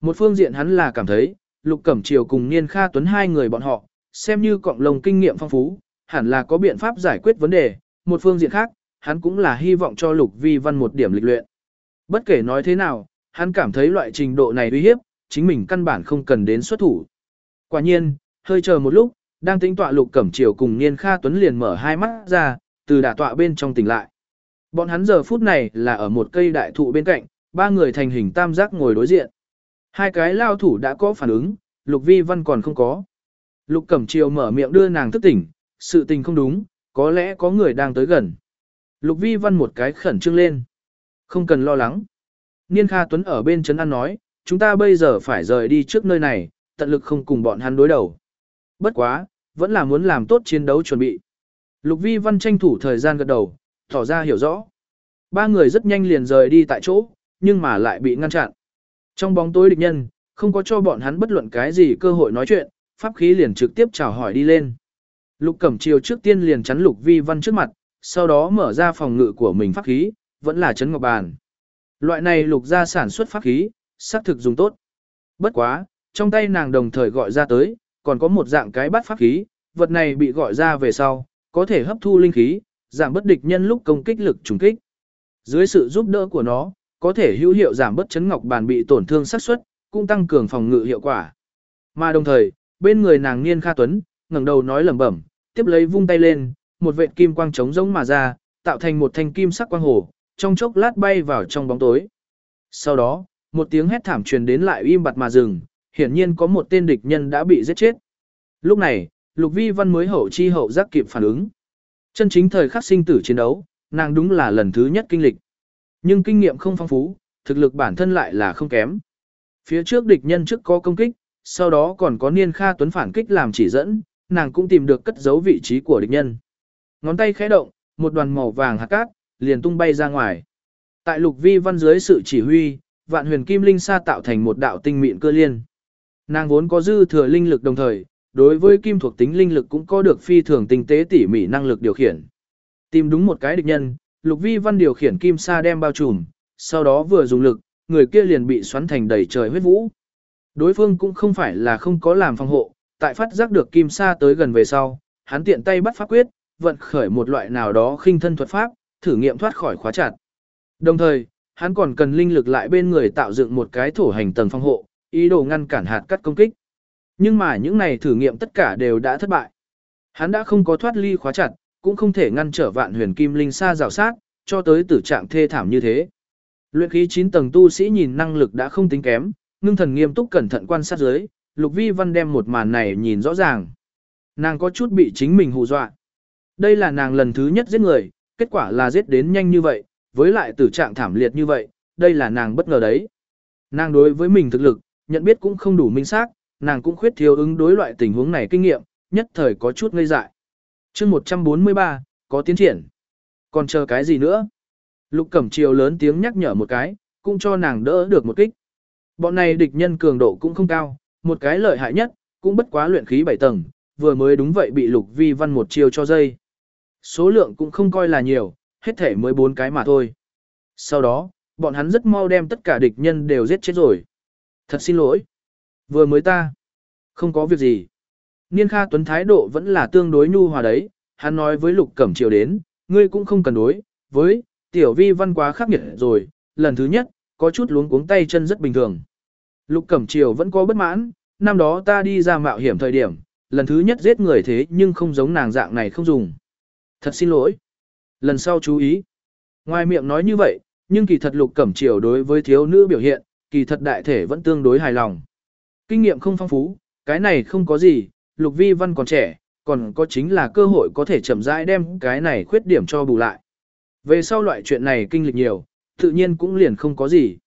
Một phương diện hắn là cảm thấy, Lục Cẩm Triều cùng Niên Kha Tuấn hai người bọn họ, xem như cộng lồng kinh nghiệm phong phú, hẳn là có biện pháp giải quyết vấn đề, một phương diện khác, hắn cũng là hy vọng cho Lục Vi Văn một điểm lịch luyện. Bất kể nói thế nào, hắn cảm thấy loại trình độ này uy hiếp, chính mình căn bản không cần đến xuất thủ. Quả nhiên, hơi chờ một lúc, đang tính tọa Lục Cẩm Triều cùng Niên Kha Tuấn liền mở hai mắt ra, từ đả tọa bên trong tỉnh lại. Bọn hắn giờ phút này là ở một cây đại thụ bên cạnh, ba người thành hình tam giác ngồi đối diện. Hai cái lao thủ đã có phản ứng, Lục Vi Văn còn không có. Lục Cẩm Triều mở miệng đưa nàng thức tỉnh, sự tình không đúng, có lẽ có người đang tới gần. Lục Vi Văn một cái khẩn trương lên. Không cần lo lắng. Niên Kha Tuấn ở bên trấn ăn nói, chúng ta bây giờ phải rời đi trước nơi này, tận lực không cùng bọn hắn đối đầu. Bất quá, vẫn là muốn làm tốt chiến đấu chuẩn bị. Lục Vi Văn tranh thủ thời gian gật đầu, tỏ ra hiểu rõ. Ba người rất nhanh liền rời đi tại chỗ, nhưng mà lại bị ngăn chặn. Trong bóng tối địch nhân, không có cho bọn hắn bất luận cái gì cơ hội nói chuyện, pháp khí liền trực tiếp chào hỏi đi lên. Lục Cẩm Triều trước tiên liền chắn Lục Vi Văn trước mặt, sau đó mở ra phòng ngự của mình pháp khí, vẫn là chấn ngọc bàn. Loại này lục ra sản xuất pháp khí, xác thực dùng tốt. Bất quá, trong tay nàng đồng thời gọi ra tới, còn có một dạng cái bát pháp khí, vật này bị gọi ra về sau, có thể hấp thu linh khí, giảm bất địch nhân lúc công kích lực trùng kích. Dưới sự giúp đỡ của nó, có thể hữu hiệu giảm bất chấn ngọc bàn bị tổn thương xác suất, cũng tăng cường phòng ngự hiệu quả. Mà đồng thời, bên người nàng Niên Kha Tuấn, ngẩng đầu nói lẩm bẩm, tiếp lấy vung tay lên, một vệt kim quang trống rỗng mà ra, tạo thành một thanh kim sắc quang hồ, trong chốc lát bay vào trong bóng tối. Sau đó, một tiếng hét thảm truyền đến lại im bặt mà dừng, hiển nhiên có một tên địch nhân đã bị giết chết. Lúc này, Lục Vi Văn mới hậu chi hậu giác kịp phản ứng. Chân chính thời khắc sinh tử chiến đấu, nàng đúng là lần thứ nhất kinh lịch. Nhưng kinh nghiệm không phong phú, thực lực bản thân lại là không kém. Phía trước địch nhân trước có công kích, sau đó còn có Niên Kha Tuấn phản kích làm chỉ dẫn, nàng cũng tìm được cất giấu vị trí của địch nhân. Ngón tay khẽ động, một đoàn màu vàng hạt cát liền tung bay ra ngoài. Tại Lục Vi Văn dưới sự chỉ huy, Vạn Huyền Kim Linh Sa tạo thành một đạo tinh mịn cơ liên. Nàng vốn có dư thừa linh lực đồng thời, đối với kim thuộc tính linh lực cũng có được phi thường tinh tế tỉ mỉ năng lực điều khiển. Tìm đúng một cái địch nhân, Lục Vi Văn điều khiển kim sa đem bao trùm, sau đó vừa dùng lực, người kia liền bị xoắn thành đầy trời huyết vũ. Đối phương cũng không phải là không có làm phòng hộ, tại phát giác được kim sa tới gần về sau, hắn tiện tay bắt pháp quyết, vận khởi một loại nào đó khinh thân thuật pháp, thử nghiệm thoát khỏi khóa chặt. Đồng thời, hắn còn cần linh lực lại bên người tạo dựng một cái thổ hành tầng phòng hộ, ý đồ ngăn cản hạt cắt công kích. Nhưng mà những này thử nghiệm tất cả đều đã thất bại. Hắn đã không có thoát ly khóa chặt, cũng không thể ngăn trở vạn huyền kim linh sa rào sát, cho tới tử trạng thê thảm như thế. Luyện khí 9 tầng tu sĩ nhìn năng lực đã không tính kém, ngưng thần nghiêm túc cẩn thận quan sát dưới, Lục Vi Văn đem một màn này nhìn rõ ràng. Nàng có chút bị chính mình hù dọa. Đây là nàng lần thứ nhất giết người, kết quả là giết đến nhanh như vậy, với lại tử trạng thảm liệt như vậy, đây là nàng bất ngờ đấy. Nàng đối với mình thực lực, nhận biết cũng không đủ minh xác, nàng cũng khuyết thiếu ứng đối loại tình huống này kinh nghiệm, nhất thời có chút ngây dại. chương 143, có tiến triển. Còn chờ cái gì nữa? Lục Cẩm Triều lớn tiếng nhắc nhở một cái, cũng cho nàng đỡ được một kích. Bọn này địch nhân cường độ cũng không cao, một cái lợi hại nhất, cũng bất quá luyện khí 7 tầng, vừa mới đúng vậy bị Lục Vi Văn một chiêu cho dây. Số lượng cũng không coi là nhiều, hết thể mới bốn cái mà thôi. Sau đó, bọn hắn rất mau đem tất cả địch nhân đều giết chết rồi. Thật xin lỗi. Vừa mới ta. Không có việc gì. Niên Kha Tuấn thái độ vẫn là tương đối nhu hòa đấy, hắn nói với Lục Cẩm Triều đến, ngươi cũng không cần đối, với, tiểu vi văn quá khắc nghiệt rồi, lần thứ nhất, có chút luống cuống tay chân rất bình thường. Lục Cẩm Triều vẫn có bất mãn, năm đó ta đi ra mạo hiểm thời điểm, lần thứ nhất giết người thế nhưng không giống nàng dạng này không dùng. Thật xin lỗi. Lần sau chú ý. Ngoài miệng nói như vậy, nhưng kỳ thật Lục Cẩm Triều đối với thiếu nữ biểu hiện, kỳ thật đại thể vẫn tương đối hài lòng. Kinh nghiệm không phong phú, cái này không có gì, Lục Vi Văn còn trẻ, còn có chính là cơ hội có thể chậm rãi đem cái này khuyết điểm cho bù lại. Về sau loại chuyện này kinh lịch nhiều, tự nhiên cũng liền không có gì.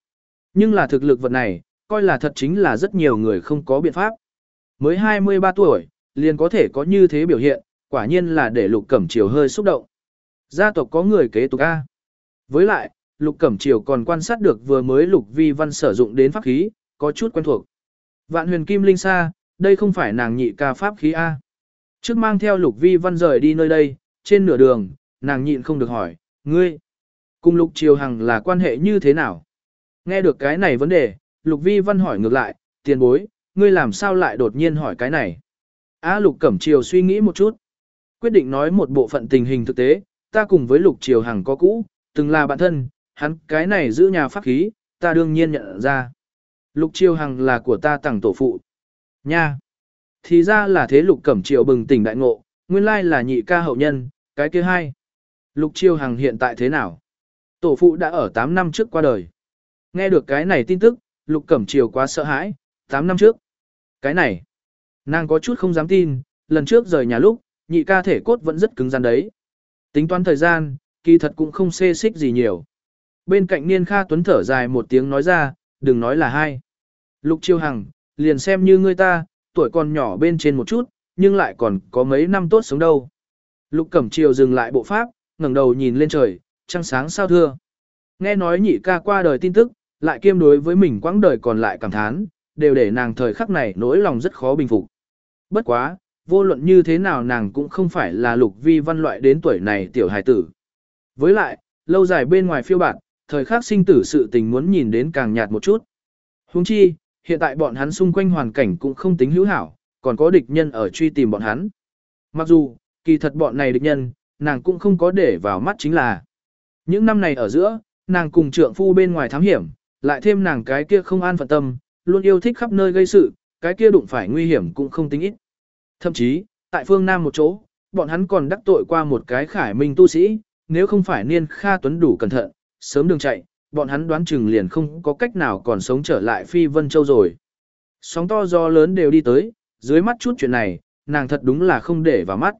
Nhưng là thực lực vật này, coi là thật chính là rất nhiều người không có biện pháp. Mới 23 tuổi, liền có thể có như thế biểu hiện, quả nhiên là để Lục Cẩm Triều hơi xúc động. Gia tộc có người kế tục A. Với lại, Lục Cẩm Triều còn quan sát được vừa mới Lục Vi Văn sử dụng đến pháp khí, có chút quen thuộc. Vạn huyền kim linh sa, đây không phải nàng nhị ca pháp khí A. Trước mang theo Lục Vi Văn rời đi nơi đây, trên nửa đường, nàng nhịn không được hỏi, ngươi, cùng Lục Triều Hằng là quan hệ như thế nào? Nghe được cái này vấn đề, Lục Vi Văn hỏi ngược lại, tiền bối, ngươi làm sao lại đột nhiên hỏi cái này? Á Lục Cẩm Triều suy nghĩ một chút. Quyết định nói một bộ phận tình hình thực tế, ta cùng với Lục Triều Hằng có cũ, từng là bạn thân, hắn cái này giữ nhà pháp khí, ta đương nhiên nhận ra. Lục Chiêu Hằng là của ta tặng tổ phụ. Nha! Thì ra là thế Lục Cẩm Triều bừng tỉnh đại ngộ, nguyên lai là nhị ca hậu nhân, cái kia hai. Lục Chiêu Hằng hiện tại thế nào? Tổ phụ đã ở 8 năm trước qua đời. Nghe được cái này tin tức, Lục Cẩm Triều quá sợ hãi, 8 năm trước. Cái này, nàng có chút không dám tin, lần trước rời nhà lúc, nhị ca thể cốt vẫn rất cứng rắn đấy. Tính toán thời gian, kỳ thật cũng không xê xích gì nhiều. Bên cạnh Niên Kha Tuấn thở dài một tiếng nói ra, đừng nói là hai. Lục Chiêu Hằng, liền xem như ngươi ta, tuổi còn nhỏ bên trên một chút, nhưng lại còn có mấy năm tốt sống đâu. Lục Cẩm Triều dừng lại bộ pháp, ngẩng đầu nhìn lên trời, trăng sáng sao thưa. Nghe nói nhị ca qua đời tin tức, lại kiêm đối với mình quãng đời còn lại cảm thán, đều để nàng thời khắc này nỗi lòng rất khó bình phục. Bất quá, vô luận như thế nào nàng cũng không phải là lục vi văn loại đến tuổi này tiểu hài tử. Với lại, lâu dài bên ngoài phiêu bạt, thời khắc sinh tử sự tình muốn nhìn đến càng nhạt một chút. Huống chi, hiện tại bọn hắn xung quanh hoàn cảnh cũng không tính hữu hảo, còn có địch nhân ở truy tìm bọn hắn. Mặc dù, kỳ thật bọn này địch nhân, nàng cũng không có để vào mắt chính là. Những năm này ở giữa, nàng cùng trượng phu bên ngoài thám hiểm, lại thêm nàng cái kia không an phận tâm, luôn yêu thích khắp nơi gây sự, cái kia đụng phải nguy hiểm cũng không tính ít. Thậm chí, tại phương Nam một chỗ, bọn hắn còn đắc tội qua một cái khải minh tu sĩ, nếu không phải niên kha tuấn đủ cẩn thận, sớm đường chạy, bọn hắn đoán chừng liền không có cách nào còn sống trở lại phi vân châu rồi. Sóng to gió lớn đều đi tới, dưới mắt chút chuyện này, nàng thật đúng là không để vào mắt.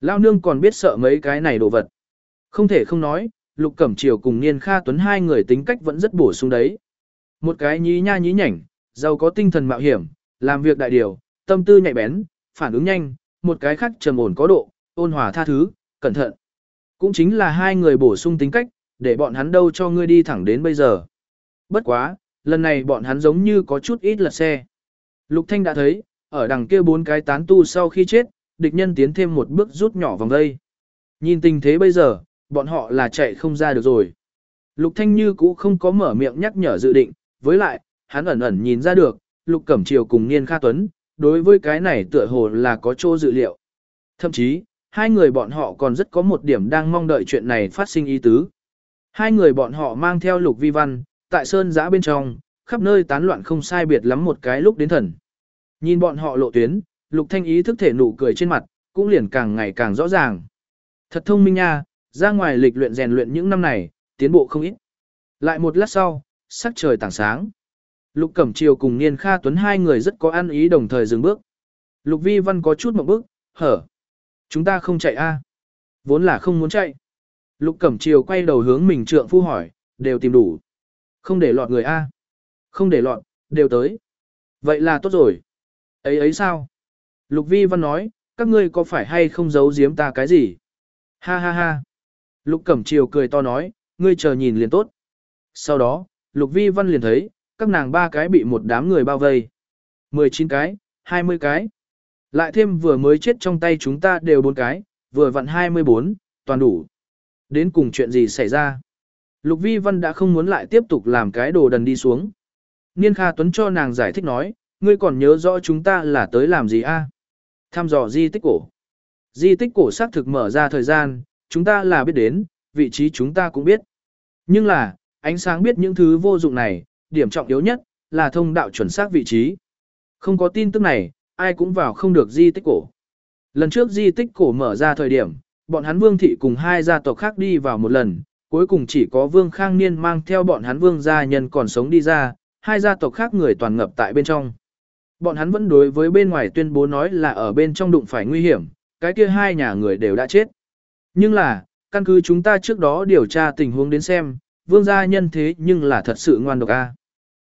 Lao nương còn biết sợ mấy cái này đồ vật. Không thể không nói, Lục Cẩm Triều cùng Niên Kha Tuấn hai người tính cách vẫn rất bổ sung đấy. Một cái nhí nha nhí nhảnh, giàu có tinh thần mạo hiểm, làm việc đại điều, tâm tư nhạy bén, phản ứng nhanh, một cái khác trầm ổn có độ, ôn hòa tha thứ, cẩn thận. Cũng chính là hai người bổ sung tính cách, để bọn hắn đâu cho ngươi đi thẳng đến bây giờ. Bất quá, lần này bọn hắn giống như có chút ít lật xe. Lục Thanh đã thấy, ở đằng kia bốn cái tán tu sau khi chết, địch nhân tiến thêm một bước rút nhỏ vòng đây. Nhìn tình thế bây giờ, bọn họ là chạy không ra được rồi. Lục Thanh Như cũ không có mở miệng nhắc nhở dự định, với lại, hắn ẩn ẩn nhìn ra được, Lục Cẩm Triều cùng Niên Kha Tuấn, đối với cái này tựa hồ là có chỗ dự liệu. Thậm chí, hai người bọn họ còn rất có một điểm đang mong đợi chuyện này phát sinh ý tứ. Hai người bọn họ mang theo Lục Vi Văn, tại sơn giã bên trong, khắp nơi tán loạn không sai biệt lắm một cái lúc đến thần. Nhìn bọn họ lộ tuyến, Lục Thanh ý thức thể nụ cười trên mặt, cũng liền càng ngày càng rõ ràng. Thật thông minh nha, ra ngoài lịch luyện rèn luyện những năm này, tiến bộ không ít. Lại một lát sau, sắc trời tảng sáng. Lục Cẩm Triều cùng Niên Kha Tuấn hai người rất có ăn ý đồng thời dừng bước. Lục Vi Văn có chút một bước, hở. Chúng ta không chạy a Vốn là không muốn chạy. Lục Cẩm Triều quay đầu hướng mình trượng phu hỏi, đều tìm đủ. Không để lọt người a Không để lọt, đều tới. Vậy là tốt rồi. Ấy ấy sao? Lục Vi Văn nói, các ngươi có phải hay không giấu giếm ta cái gì? Ha ha ha. Lục Cẩm Triều cười to nói, ngươi chờ nhìn liền tốt. Sau đó, Lục Vi Văn liền thấy, các nàng ba cái bị một đám người bao vây. 19 cái, 20 cái. Lại thêm vừa mới chết trong tay chúng ta đều bốn cái, vừa vặn 24, toàn đủ. Đến cùng chuyện gì xảy ra? Lục Vi Văn đã không muốn lại tiếp tục làm cái đồ đần đi xuống. Niên Kha Tuấn cho nàng giải thích nói, ngươi còn nhớ rõ chúng ta là tới làm gì a? À? Thăm dò di tích cổ. Di tích cổ xác thực mở ra thời gian, chúng ta là biết đến, vị trí chúng ta cũng biết. Nhưng là, ánh sáng biết những thứ vô dụng này, điểm trọng yếu nhất là thông đạo chuẩn xác vị trí. Không có tin tức này, ai cũng vào không được di tích cổ. Lần trước di tích cổ mở ra thời điểm, bọn hắn vương thị cùng hai gia tộc khác đi vào một lần, cuối cùng chỉ có vương khang niên mang theo bọn hắn vương gia nhân còn sống đi ra, hai gia tộc khác người toàn ngập tại bên trong. Bọn hắn vẫn đối với bên ngoài tuyên bố nói là ở bên trong đụng phải nguy hiểm, cái kia hai nhà người đều đã chết. Nhưng là, căn cứ chúng ta trước đó điều tra tình huống đến xem, vương gia nhân thế nhưng là thật sự ngoan độc a.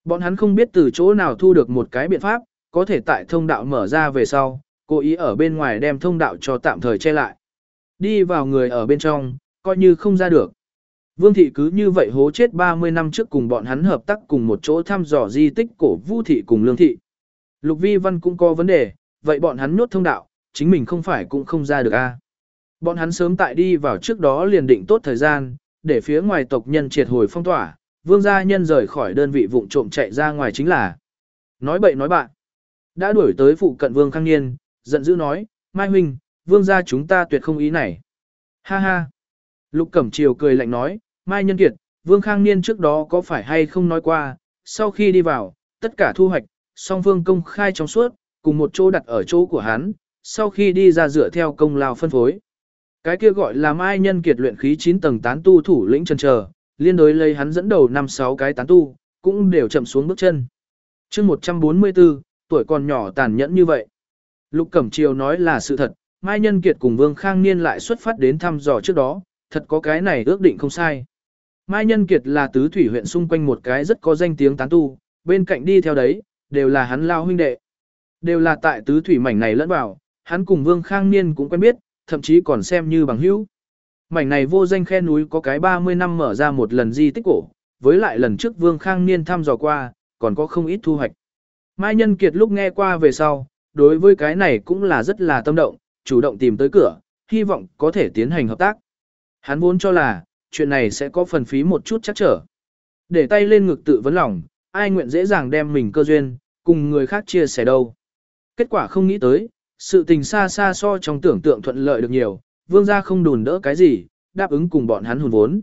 Bọn hắn không biết từ chỗ nào thu được một cái biện pháp, có thể tại thông đạo mở ra về sau, cố ý ở bên ngoài đem thông đạo cho tạm thời che lại. Đi vào người ở bên trong, coi như không ra được. Vương thị cứ như vậy hố chết 30 năm trước cùng bọn hắn hợp tác cùng một chỗ thăm dò di tích cổ Vu thị cùng Lương thị. Lục Vi Văn cũng có vấn đề, vậy bọn hắn nhốt thông đạo, chính mình không phải cũng không ra được a. Bọn hắn sớm tại đi vào trước đó liền định tốt thời gian, để phía ngoài tộc nhân triệt hồi phong tỏa, vương gia nhân rời khỏi đơn vị vụng trộm chạy ra ngoài chính là. Nói bậy nói bạn. Đã đuổi tới phụ cận Vương Khang Niên, giận dữ nói, Mai Huynh, Vương gia chúng ta tuyệt không ý này. Ha ha. Lục Cẩm Triều cười lạnh nói, Mai Nhân Kiệt, Vương Khang Niên trước đó có phải hay không nói qua, sau khi đi vào, tất cả thu hoạch, song phương công khai trong suốt, cùng một chỗ đặt ở chỗ của hắn, sau khi đi ra dựa theo công lao phân phối. Cái kia gọi là Mai Nhân Kiệt luyện khí 9 tầng tán tu thủ lĩnh chân chờ, liên đối lấy hắn dẫn đầu 5-6 cái tán tu, cũng đều chậm xuống bước chân. chương 144, tuổi còn nhỏ tàn nhẫn như vậy. Lục Cẩm Triều nói là sự thật, Mai Nhân Kiệt cùng Vương Khang Niên lại xuất phát đến thăm dò trước đó, thật có cái này ước định không sai. Mai Nhân Kiệt là tứ thủy huyện xung quanh một cái rất có danh tiếng tán tu, bên cạnh đi theo đấy, đều là hắn lao huynh đệ. Đều là tại tứ thủy mảnh này lẫn vào, hắn cùng Vương Khang Niên cũng quen biết, thậm chí còn xem như bằng hữu. Mảnh này vô danh khe núi có cái 30 năm mở ra một lần di tích cổ, với lại lần trước Vương Khang Niên thăm dò qua, còn có không ít thu hoạch. Mai Nhân Kiệt lúc nghe qua về sau, đối với cái này cũng là rất là tâm động, chủ động tìm tới cửa, hy vọng có thể tiến hành hợp tác. Hắn vốn cho là, chuyện này sẽ có phần phí một chút chắc trở. Để tay lên ngực tự vấn lòng, ai nguyện dễ dàng đem mình cơ duyên, cùng người khác chia sẻ đâu. Kết quả không nghĩ tới, sự tình xa xa so trong tưởng tượng thuận lợi được nhiều, vương gia không đùn đỡ cái gì, đáp ứng cùng bọn hắn hùn vốn.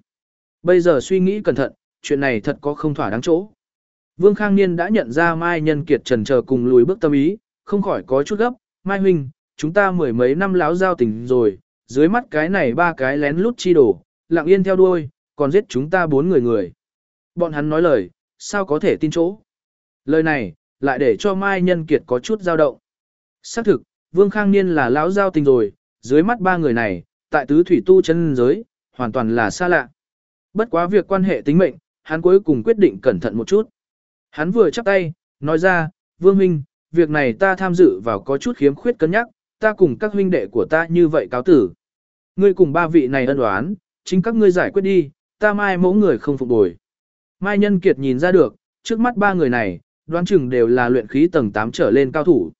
Bây giờ suy nghĩ cẩn thận, chuyện này thật có không thỏa đáng chỗ. Vương Khang Niên đã nhận ra Mai Nhân Kiệt trần chờ cùng lùi bước tâm ý, không khỏi có chút gấp, Mai Huynh, chúng ta mười mấy năm láo giao tình rồi, dưới mắt cái này ba cái lén lút chi đổ, lặng yên theo đuôi, còn giết chúng ta bốn người người. Bọn hắn nói lời, sao có thể tin chỗ. Lời này, lại để cho Mai Nhân Kiệt có chút dao động. Xác thực, Vương Khang Niên là lão giao tình rồi, dưới mắt ba người này, tại tứ thủy tu chân giới, hoàn toàn là xa lạ. Bất quá việc quan hệ tính mệnh, hắn cuối cùng quyết định cẩn thận một chút. Hắn vừa chắp tay, nói ra, Vương Minh, việc này ta tham dự vào có chút khiếm khuyết cân nhắc, ta cùng các huynh đệ của ta như vậy cáo tử. Ngươi cùng ba vị này ân đoán, chính các ngươi giải quyết đi, ta mai mẫu người không phục bồi. Mai Nhân Kiệt nhìn ra được, trước mắt ba người này, đoán chừng đều là luyện khí tầng 8 trở lên cao thủ.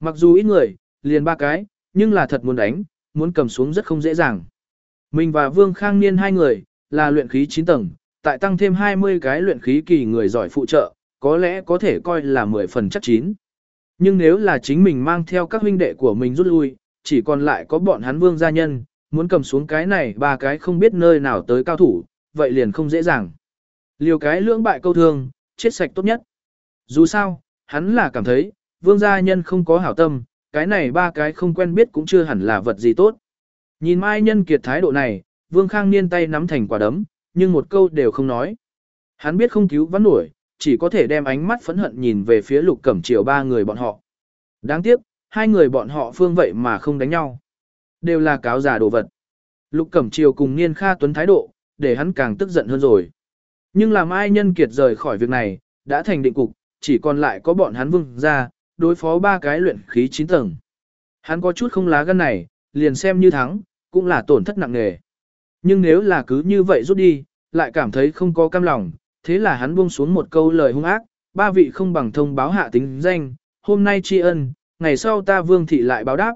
Mặc dù ít người, liền ba cái, nhưng là thật muốn đánh, muốn cầm xuống rất không dễ dàng. Mình và Vương Khang Niên hai người, là luyện khí 9 tầng, tại tăng thêm 20 cái luyện khí kỳ người giỏi phụ trợ, có lẽ có thể coi là 10 phần chắc chín. Nhưng nếu là chính mình mang theo các huynh đệ của mình rút lui, chỉ còn lại có bọn hắn Vương gia nhân, muốn cầm xuống cái này ba cái không biết nơi nào tới cao thủ, vậy liền không dễ dàng. Liều cái lưỡng bại câu thương, chết sạch tốt nhất. Dù sao, hắn là cảm thấy, vương gia nhân không có hảo tâm, cái này ba cái không quen biết cũng chưa hẳn là vật gì tốt. Nhìn Mai Nhân Kiệt thái độ này, Vương Khang Niên tay nắm thành quả đấm, nhưng một câu đều không nói. Hắn biết không cứu vãn nổi, chỉ có thể đem ánh mắt phẫn hận nhìn về phía Lục Cẩm Triều ba người bọn họ. Đáng tiếc, hai người bọn họ phương vậy mà không đánh nhau. Đều là cáo giả đồ vật. Lục Cẩm Triều cùng Niên Kha Tuấn thái độ, để hắn càng tức giận hơn rồi. Nhưng làm ai nhân kiệt rời khỏi việc này, đã thành định cục, chỉ còn lại có bọn hắn vương ra, đối phó ba cái luyện khí 9 tầng. Hắn có chút không lá gan này, liền xem như thắng, cũng là tổn thất nặng nề. Nhưng nếu là cứ như vậy rút đi, lại cảm thấy không có cam lòng, thế là hắn buông xuống một câu lời hung ác, ba vị không bằng thông báo hạ tính danh, hôm nay tri ân, ngày sau ta vương thị lại báo đáp.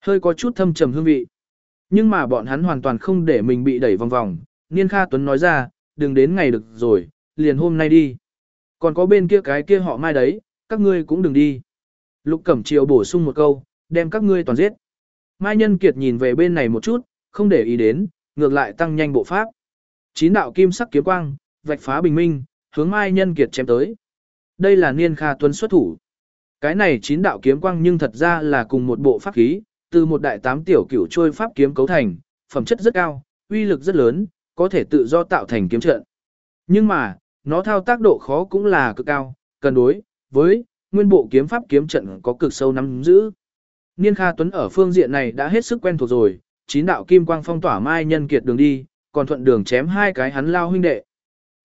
Hơi có chút thâm trầm hương vị. Nhưng mà bọn hắn hoàn toàn không để mình bị đẩy vòng vòng, Niên Kha Tuấn nói ra, đừng đến ngày được rồi, liền hôm nay đi. Còn có bên kia cái kia họ mai đấy, các ngươi cũng đừng đi. Lục Cẩm Triều bổ sung một câu, đem các ngươi toàn giết. Mai Nhân Kiệt nhìn về bên này một chút, không để ý đến, ngược lại tăng nhanh bộ pháp. Chín đạo kim sắc kiếm quang, vạch phá bình minh, hướng Mai Nhân Kiệt chém tới. Đây là Niên Kha Tuấn xuất thủ. Cái này chín đạo kiếm quang nhưng thật ra là cùng một bộ pháp khí, từ một đại tám tiểu cửu trôi pháp kiếm cấu thành, phẩm chất rất cao, uy lực rất lớn, có thể tự do tạo thành kiếm trận. Nhưng mà, nó thao tác độ khó cũng là cực cao, cần đối với nguyên bộ kiếm pháp kiếm trận có cực sâu nắm giữ. Niên Kha Tuấn ở phương diện này đã hết sức quen thuộc rồi, chín đạo kim quang phong tỏa Mai Nhân Kiệt đường đi, còn thuận đường chém hai cái hắn lao huynh đệ.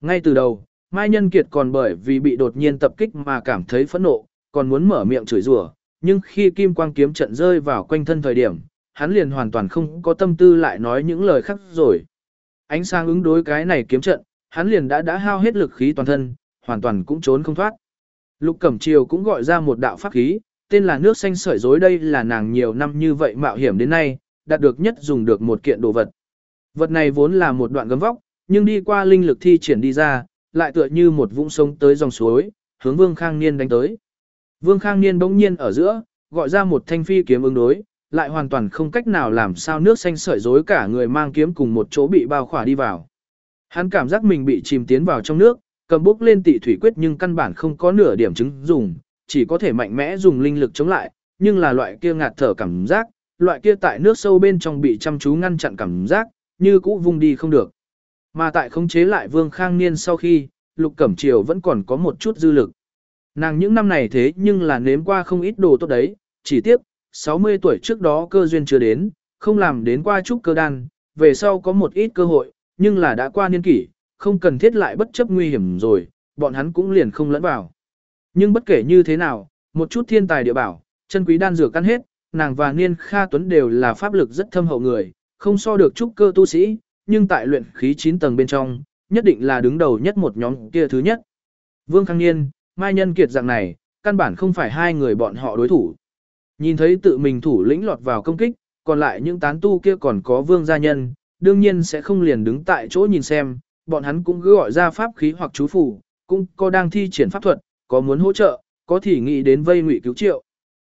Ngay từ đầu, Mai Nhân Kiệt còn bởi vì bị đột nhiên tập kích mà cảm thấy phẫn nộ, còn muốn mở miệng chửi rủa, nhưng khi kim quang kiếm trận rơi vào quanh thân thời điểm, hắn liền hoàn toàn không có tâm tư lại nói những lời khác rồi. Ánh sáng ứng đối cái này kiếm trận, hắn liền đã đã hao hết lực khí toàn thân, hoàn toàn cũng trốn không thoát. Lục Cẩm Triều cũng gọi ra một đạo pháp khí, tên là nước xanh sợi rối đây là nàng nhiều năm như vậy mạo hiểm đến nay, đạt được nhất dùng được một kiện đồ vật. Vật này vốn là một đoạn gấm vóc, nhưng đi qua linh lực thi triển đi ra, lại tựa như một vũng sông tới dòng suối, hướng Vương Khang Niên đánh tới. Vương Khang Niên bỗng nhiên ở giữa, gọi ra một thanh phi kiếm ứng đối, lại hoàn toàn không cách nào làm sao nước xanh sợi rối cả người mang kiếm cùng một chỗ bị bao khỏa đi vào. Hắn cảm giác mình bị chìm tiến vào trong nước, cầm bốc lên tị thủy quyết nhưng căn bản không có nửa điểm chứng dùng, chỉ có thể mạnh mẽ dùng linh lực chống lại, nhưng là loại kia ngạt thở cảm giác, loại kia tại nước sâu bên trong bị chăm chú ngăn chặn cảm giác, như cũ vung đi không được. Mà tại khống chế lại Vương Khang Niên sau khi, Lục Cẩm Triều vẫn còn có một chút dư lực. Nàng những năm này thế nhưng là nếm qua không ít đồ tốt đấy, chỉ tiếc, 60 tuổi trước đó cơ duyên chưa đến, không làm đến qua chút cơ đan, về sau có một ít cơ hội, nhưng là đã qua niên kỷ, không cần thiết lại bất chấp nguy hiểm rồi, bọn hắn cũng liền không lẫn vào. Nhưng bất kể như thế nào, một chút thiên tài địa bảo, chân quý đan dược ăn hết, nàng và Niên Kha Tuấn đều là pháp lực rất thâm hậu người, không so được chút cơ tu sĩ, nhưng tại luyện khí 9 tầng bên trong, nhất định là đứng đầu nhất một nhóm kia thứ nhất. Vương Khang Niên, Mai Nhân Kiệt dạng này, căn bản không phải hai người bọn họ đối thủ. Nhìn thấy tự mình thủ lĩnh lọt vào công kích, còn lại những tán tu kia còn có vương gia nhân, đương nhiên sẽ không liền đứng tại chỗ nhìn xem, bọn hắn cũng cứ gọi ra pháp khí hoặc chú phù, cũng có đang thi triển pháp thuật, có muốn hỗ trợ, có thì nghĩ đến vây ngụy cứu triệu.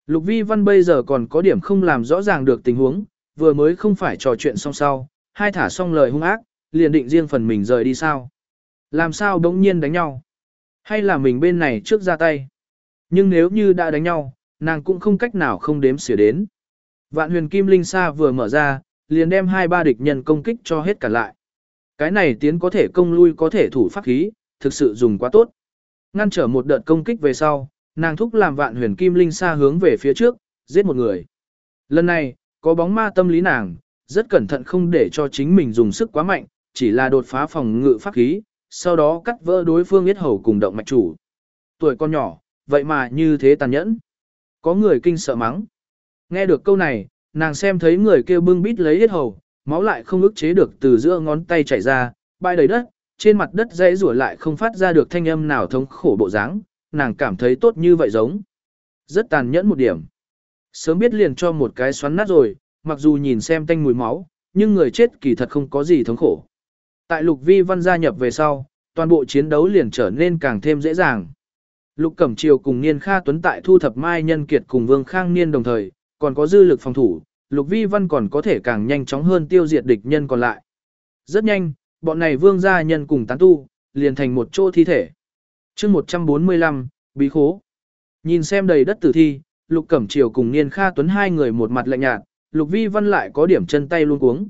Lục Vi Văn bây giờ còn có điểm không làm rõ ràng được tình huống, vừa mới không phải trò chuyện xong sau, hai thả xong lời hung ác, liền định riêng phần mình rời đi sao. Làm sao đống nhiên đánh nhau? Hay là mình bên này trước ra tay? Nhưng nếu như đã đánh nhau, nàng cũng không cách nào không đếm xỉa đến. Vạn huyền kim linh sa vừa mở ra, liền đem hai ba địch nhân công kích cho hết cả lại. Cái này tiến có thể công lui có thể thủ pháp khí, thực sự dùng quá tốt. Ngăn trở một đợt công kích về sau, nàng thúc làm vạn huyền kim linh sa hướng về phía trước, giết một người. Lần này, có bóng ma tâm lý nàng, rất cẩn thận không để cho chính mình dùng sức quá mạnh, chỉ là đột phá phòng ngự pháp khí, sau đó cắt vỡ đối phương yết hầu cùng động mạch chủ. Tuổi con nhỏ, vậy mà như thế tàn nhẫn. Có người kinh sợ mắng. Nghe được câu này, nàng xem thấy người kia bưng bít lấy yết hầu, máu lại không ức chế được từ giữa ngón tay chảy ra, bay đầy đất, trên mặt đất dãy rủa lại không phát ra được thanh âm nào thống khổ bộ dáng, nàng cảm thấy tốt như vậy giống. Rất tàn nhẫn một điểm. Sớm biết liền cho một cái xoắn nát rồi, mặc dù nhìn xem tanh mùi máu, nhưng người chết kỳ thật không có gì thống khổ. Tại Lục Vi Văn gia nhập về sau, toàn bộ chiến đấu liền trở nên càng thêm dễ dàng. Lục Cẩm Triều cùng Niên Kha Tuấn tại thu thập Mai Nhân Kiệt cùng Vương Khang Niên đồng thời, còn có dư lực phòng thủ, Lục Vi Văn còn có thể càng nhanh chóng hơn tiêu diệt địch nhân còn lại. Rất nhanh, bọn này vương gia nhân cùng tán tu, liền thành một chỗ thi thể. chương 145, Bí Khố. Nhìn xem đầy đất tử thi, Lục Cẩm Triều cùng Niên Kha Tuấn hai người một mặt lạnh nhạt, Lục Vi Văn lại có điểm chân tay luôn cuống.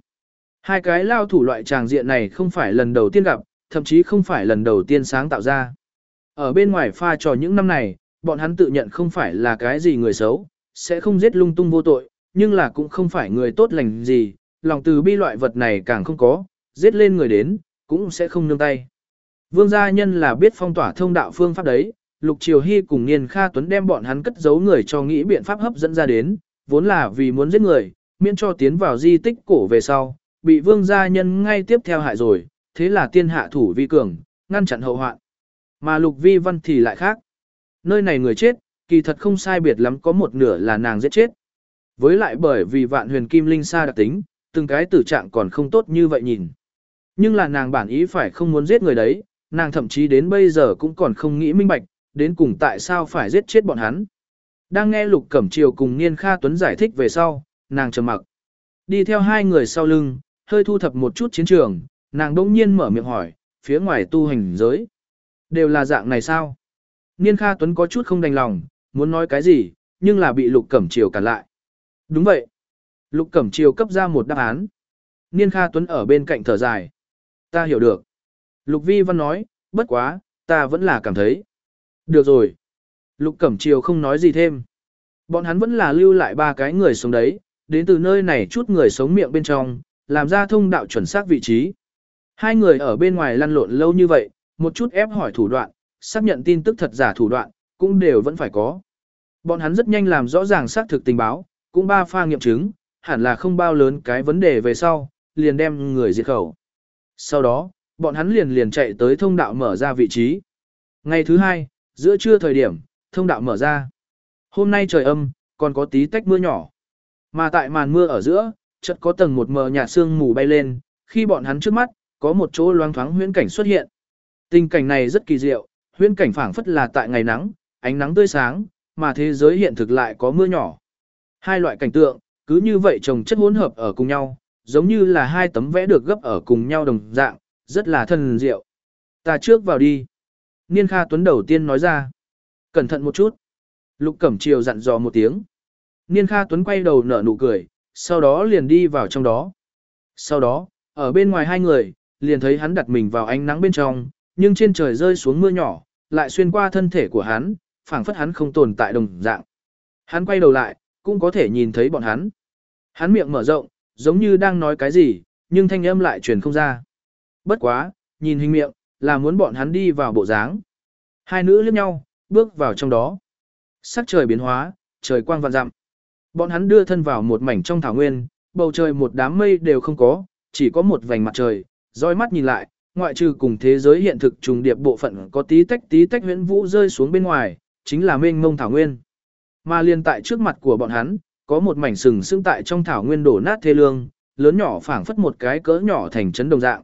Hai cái lao thủ loại tràng diện này không phải lần đầu tiên gặp, thậm chí không phải lần đầu tiên sáng tạo ra. Ở bên ngoài pha trò những năm này, bọn hắn tự nhận không phải là cái gì người xấu, sẽ không giết lung tung vô tội, nhưng là cũng không phải người tốt lành gì, lòng từ bi loại vật này càng không có, giết lên người đến, cũng sẽ không nương tay. Vương gia nhân là biết phong tỏa thông đạo phương pháp đấy, Lục Triều Hy cùng Niên Kha Tuấn đem bọn hắn cất giấu người cho nghĩ biện pháp hấp dẫn ra đến, vốn là vì muốn giết người, miễn cho tiến vào di tích cổ về sau, bị vương gia nhân ngay tiếp theo hại rồi, thế là tiên hạ thủ vi cường, ngăn chặn hậu hoạn. Mà Lục Vi Văn thì lại khác. Nơi này người chết, kỳ thật không sai biệt lắm có một nửa là nàng giết chết. Với lại bởi vì vạn huyền kim linh sa đặc tính, từng cái tử trạng còn không tốt như vậy nhìn. Nhưng là nàng bản ý phải không muốn giết người đấy, nàng thậm chí đến bây giờ cũng còn không nghĩ minh bạch, đến cùng tại sao phải giết chết bọn hắn. Đang nghe Lục Cẩm Triều cùng Niên Kha Tuấn giải thích về sau, nàng trầm mặc. Đi theo hai người sau lưng, hơi thu thập một chút chiến trường, nàng đỗng nhiên mở miệng hỏi, phía ngoài tu hành giới. Đều là dạng này sao? Niên Kha Tuấn có chút không đành lòng, muốn nói cái gì, nhưng là bị Lục Cẩm Triều cản lại. Đúng vậy. Lục Cẩm Triều cấp ra một đáp án. Niên Kha Tuấn ở bên cạnh thở dài. Ta hiểu được. Lục Vi Văn nói, bất quá, ta vẫn là cảm thấy. Được rồi. Lục Cẩm Triều không nói gì thêm. Bọn hắn vẫn là lưu lại ba cái người sống đấy, đến từ nơi này chút người sống miệng bên trong, làm ra thông đạo chuẩn xác vị trí. Hai người ở bên ngoài lăn lộn lâu như vậy, một chút ép hỏi thủ đoạn, xác nhận tin tức thật giả thủ đoạn, cũng đều vẫn phải có. Bọn hắn rất nhanh làm rõ ràng xác thực tình báo, cũng ba pha nghiệm chứng, hẳn là không bao lớn cái vấn đề về sau, liền đem người diệt khẩu. Sau đó, bọn hắn liền liền chạy tới thông đạo mở ra vị trí. Ngày thứ hai, giữa trưa thời điểm, thông đạo mở ra. Hôm nay trời âm, còn có tí tách mưa nhỏ. Mà tại màn mưa ở giữa, chợt có tầng một mờ nhạt sương mù bay lên, khi bọn hắn trước mắt, có một chỗ loang thoáng huyễn cảnh xuất hiện. Tình cảnh này rất kỳ diệu, huyễn cảnh phảng phất là tại ngày nắng, ánh nắng tươi sáng, mà thế giới hiện thực lại có mưa nhỏ. Hai loại cảnh tượng, cứ như vậy chồng chất hỗn hợp ở cùng nhau, giống như là hai tấm vẽ được gấp ở cùng nhau đồng dạng, rất là thần diệu. Ta trước vào đi. Niên Kha Tuấn đầu tiên nói ra. Cẩn thận một chút. Lục Cẩm Triều dặn dò một tiếng. Niên Kha Tuấn quay đầu nở nụ cười, sau đó liền đi vào trong đó. Sau đó, ở bên ngoài hai người, liền thấy hắn đặt mình vào ánh nắng bên trong, nhưng trên trời rơi xuống mưa nhỏ, lại xuyên qua thân thể của hắn, phảng phất hắn không tồn tại đồng dạng. Hắn quay đầu lại, cũng có thể nhìn thấy bọn hắn. Hắn miệng mở rộng, giống như đang nói cái gì, nhưng thanh âm lại truyền không ra. Bất quá, nhìn hình miệng, là muốn bọn hắn đi vào bộ dáng. Hai nữ liếc nhau, bước vào trong đó. Sắc trời biến hóa, trời quang vạn dặm. Bọn hắn đưa thân vào một mảnh trong thảo nguyên, bầu trời một đám mây đều không có, chỉ có một vành mặt trời, dõi mắt nhìn lại, ngoại trừ cùng thế giới hiện thực trùng điệp bộ phận có tí tách tí tách huyễn vũ rơi xuống bên ngoài, chính là mênh mông thảo nguyên. Mà liền tại trước mặt của bọn hắn, có một mảnh sừng sững tại trong thảo nguyên đổ nát thê lương, lớn nhỏ phảng phất một cái cỡ nhỏ thành trấn đồng dạng.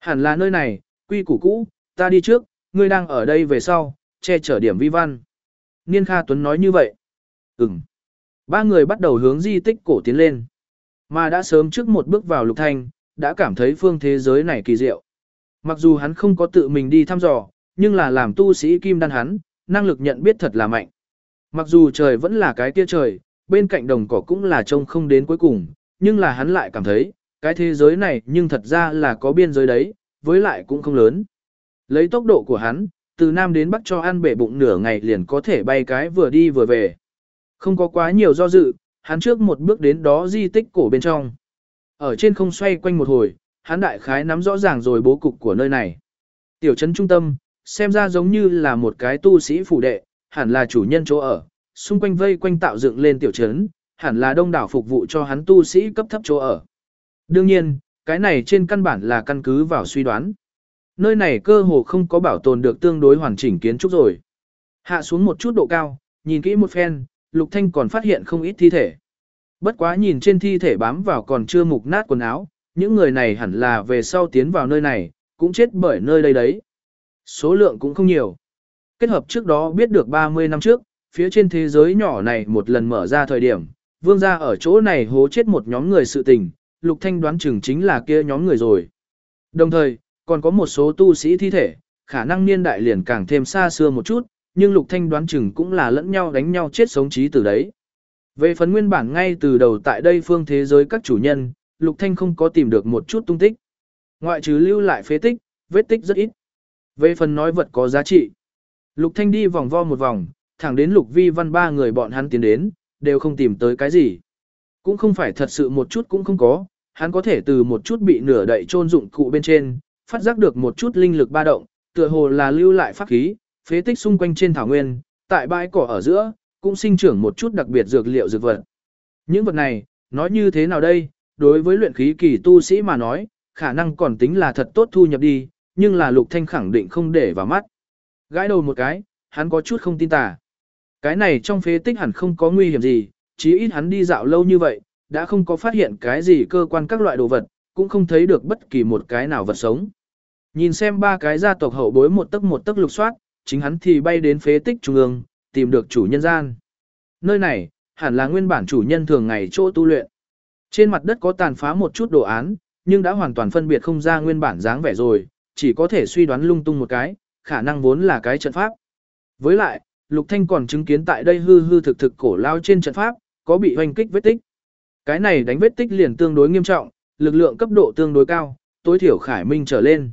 Hẳn là nơi này, quy củ cũ, ta đi trước, ngươi đang ở đây về sau, che chở điểm vi văn. Niên Kha Tuấn nói như vậy. Ừm. Ba người bắt đầu hướng di tích cổ tiến lên. Mà đã sớm trước một bước vào lục thanh, đã cảm thấy phương thế giới này kỳ diệu. Mặc dù hắn không có tự mình đi thăm dò, nhưng là làm tu sĩ kim đan hắn, năng lực nhận biết thật là mạnh. Mặc dù trời vẫn là cái kia trời, bên cạnh đồng cỏ cũng là trông không đến cuối cùng, nhưng là hắn lại cảm thấy, cái thế giới này nhưng thật ra là có biên giới đấy, với lại cũng không lớn. Lấy tốc độ của hắn, từ Nam đến Bắc cho ăn bể bụng nửa ngày liền có thể bay cái vừa đi vừa về. Không có quá nhiều do dự, hắn trước một bước đến đó di tích cổ bên trong. Ở trên không xoay quanh một hồi, hắn đại khái nắm rõ ràng rồi bố cục của nơi này. Tiểu trấn trung tâm, xem ra giống như là một cái tu sĩ phủ đệ, hẳn là chủ nhân chỗ ở, xung quanh vây quanh tạo dựng lên tiểu trấn, hẳn là đông đảo phục vụ cho hắn tu sĩ cấp thấp chỗ ở. Đương nhiên, cái này trên căn bản là căn cứ vào suy đoán. Nơi này cơ hồ không có bảo tồn được tương đối hoàn chỉnh kiến trúc rồi. Hạ xuống một chút độ cao, nhìn kỹ một phen, Lục Thanh còn phát hiện không ít thi thể. Bất quá nhìn trên thi thể bám vào còn chưa mục nát quần áo, những người này hẳn là về sau tiến vào nơi này, cũng chết bởi nơi đây đấy. Số lượng cũng không nhiều. Kết hợp trước đó biết được 30 năm trước, phía trên thế giới nhỏ này một lần mở ra thời điểm, vương gia ở chỗ này hố chết một nhóm người sự tình, Lục Thanh đoán chừng chính là kia nhóm người rồi. Đồng thời, còn có một số tu sĩ thi thể, khả năng niên đại liền càng thêm xa xưa một chút, nhưng Lục Thanh đoán chừng cũng là lẫn nhau đánh nhau chết sống trí từ đấy. Về phần nguyên bản ngay từ đầu tại đây phương thế giới các chủ nhân, Lục Thanh không có tìm được một chút tung tích. Ngoại trừ lưu lại phế tích, vết tích rất ít. Về phần nói vật có giá trị, Lục Thanh đi vòng vo một vòng, thẳng đến Lục Vi Văn ba người bọn hắn tiến đến, đều không tìm tới cái gì. Cũng không phải thật sự một chút cũng không có, hắn có thể từ một chút bị nửa đậy trôn dụng cụ bên trên, phát giác được một chút linh lực ba động, tựa hồ là lưu lại pháp khí, phế tích xung quanh trên thảo nguyên, tại bãi cỏ ở giữa, cũng sinh trưởng một chút đặc biệt dược liệu dược vật. Những vật này, nói như thế nào đây, đối với luyện khí kỳ tu sĩ mà nói, khả năng còn tính là thật tốt thu nhập đi, nhưng là Lục Thanh khẳng định không để vào mắt. Gãi đầu một cái, hắn có chút không tin tà. Cái này trong phế tích hẳn không có nguy hiểm gì, chí ít hắn đi dạo lâu như vậy, đã không có phát hiện cái gì cơ quan các loại đồ vật, cũng không thấy được bất kỳ một cái nào vật sống. Nhìn xem ba cái gia tộc hậu bối một tấc một tấc lục soát, chính hắn thì bay đến phế tích trung ương, tìm được chủ nhân gian. Nơi này, hẳn là nguyên bản chủ nhân thường ngày chỗ tu luyện. Trên mặt đất có tàn phá một chút đồ án, nhưng đã hoàn toàn phân biệt không ra nguyên bản dáng vẻ rồi, chỉ có thể suy đoán lung tung một cái, khả năng vốn là cái trận pháp. Với lại, Lục Thanh còn chứng kiến tại đây hư hư thực thực cổ lao trên trận pháp, có bị hoành kích vết tích. Cái này đánh vết tích liền tương đối nghiêm trọng, lực lượng cấp độ tương đối cao, tối thiểu khải minh trở lên.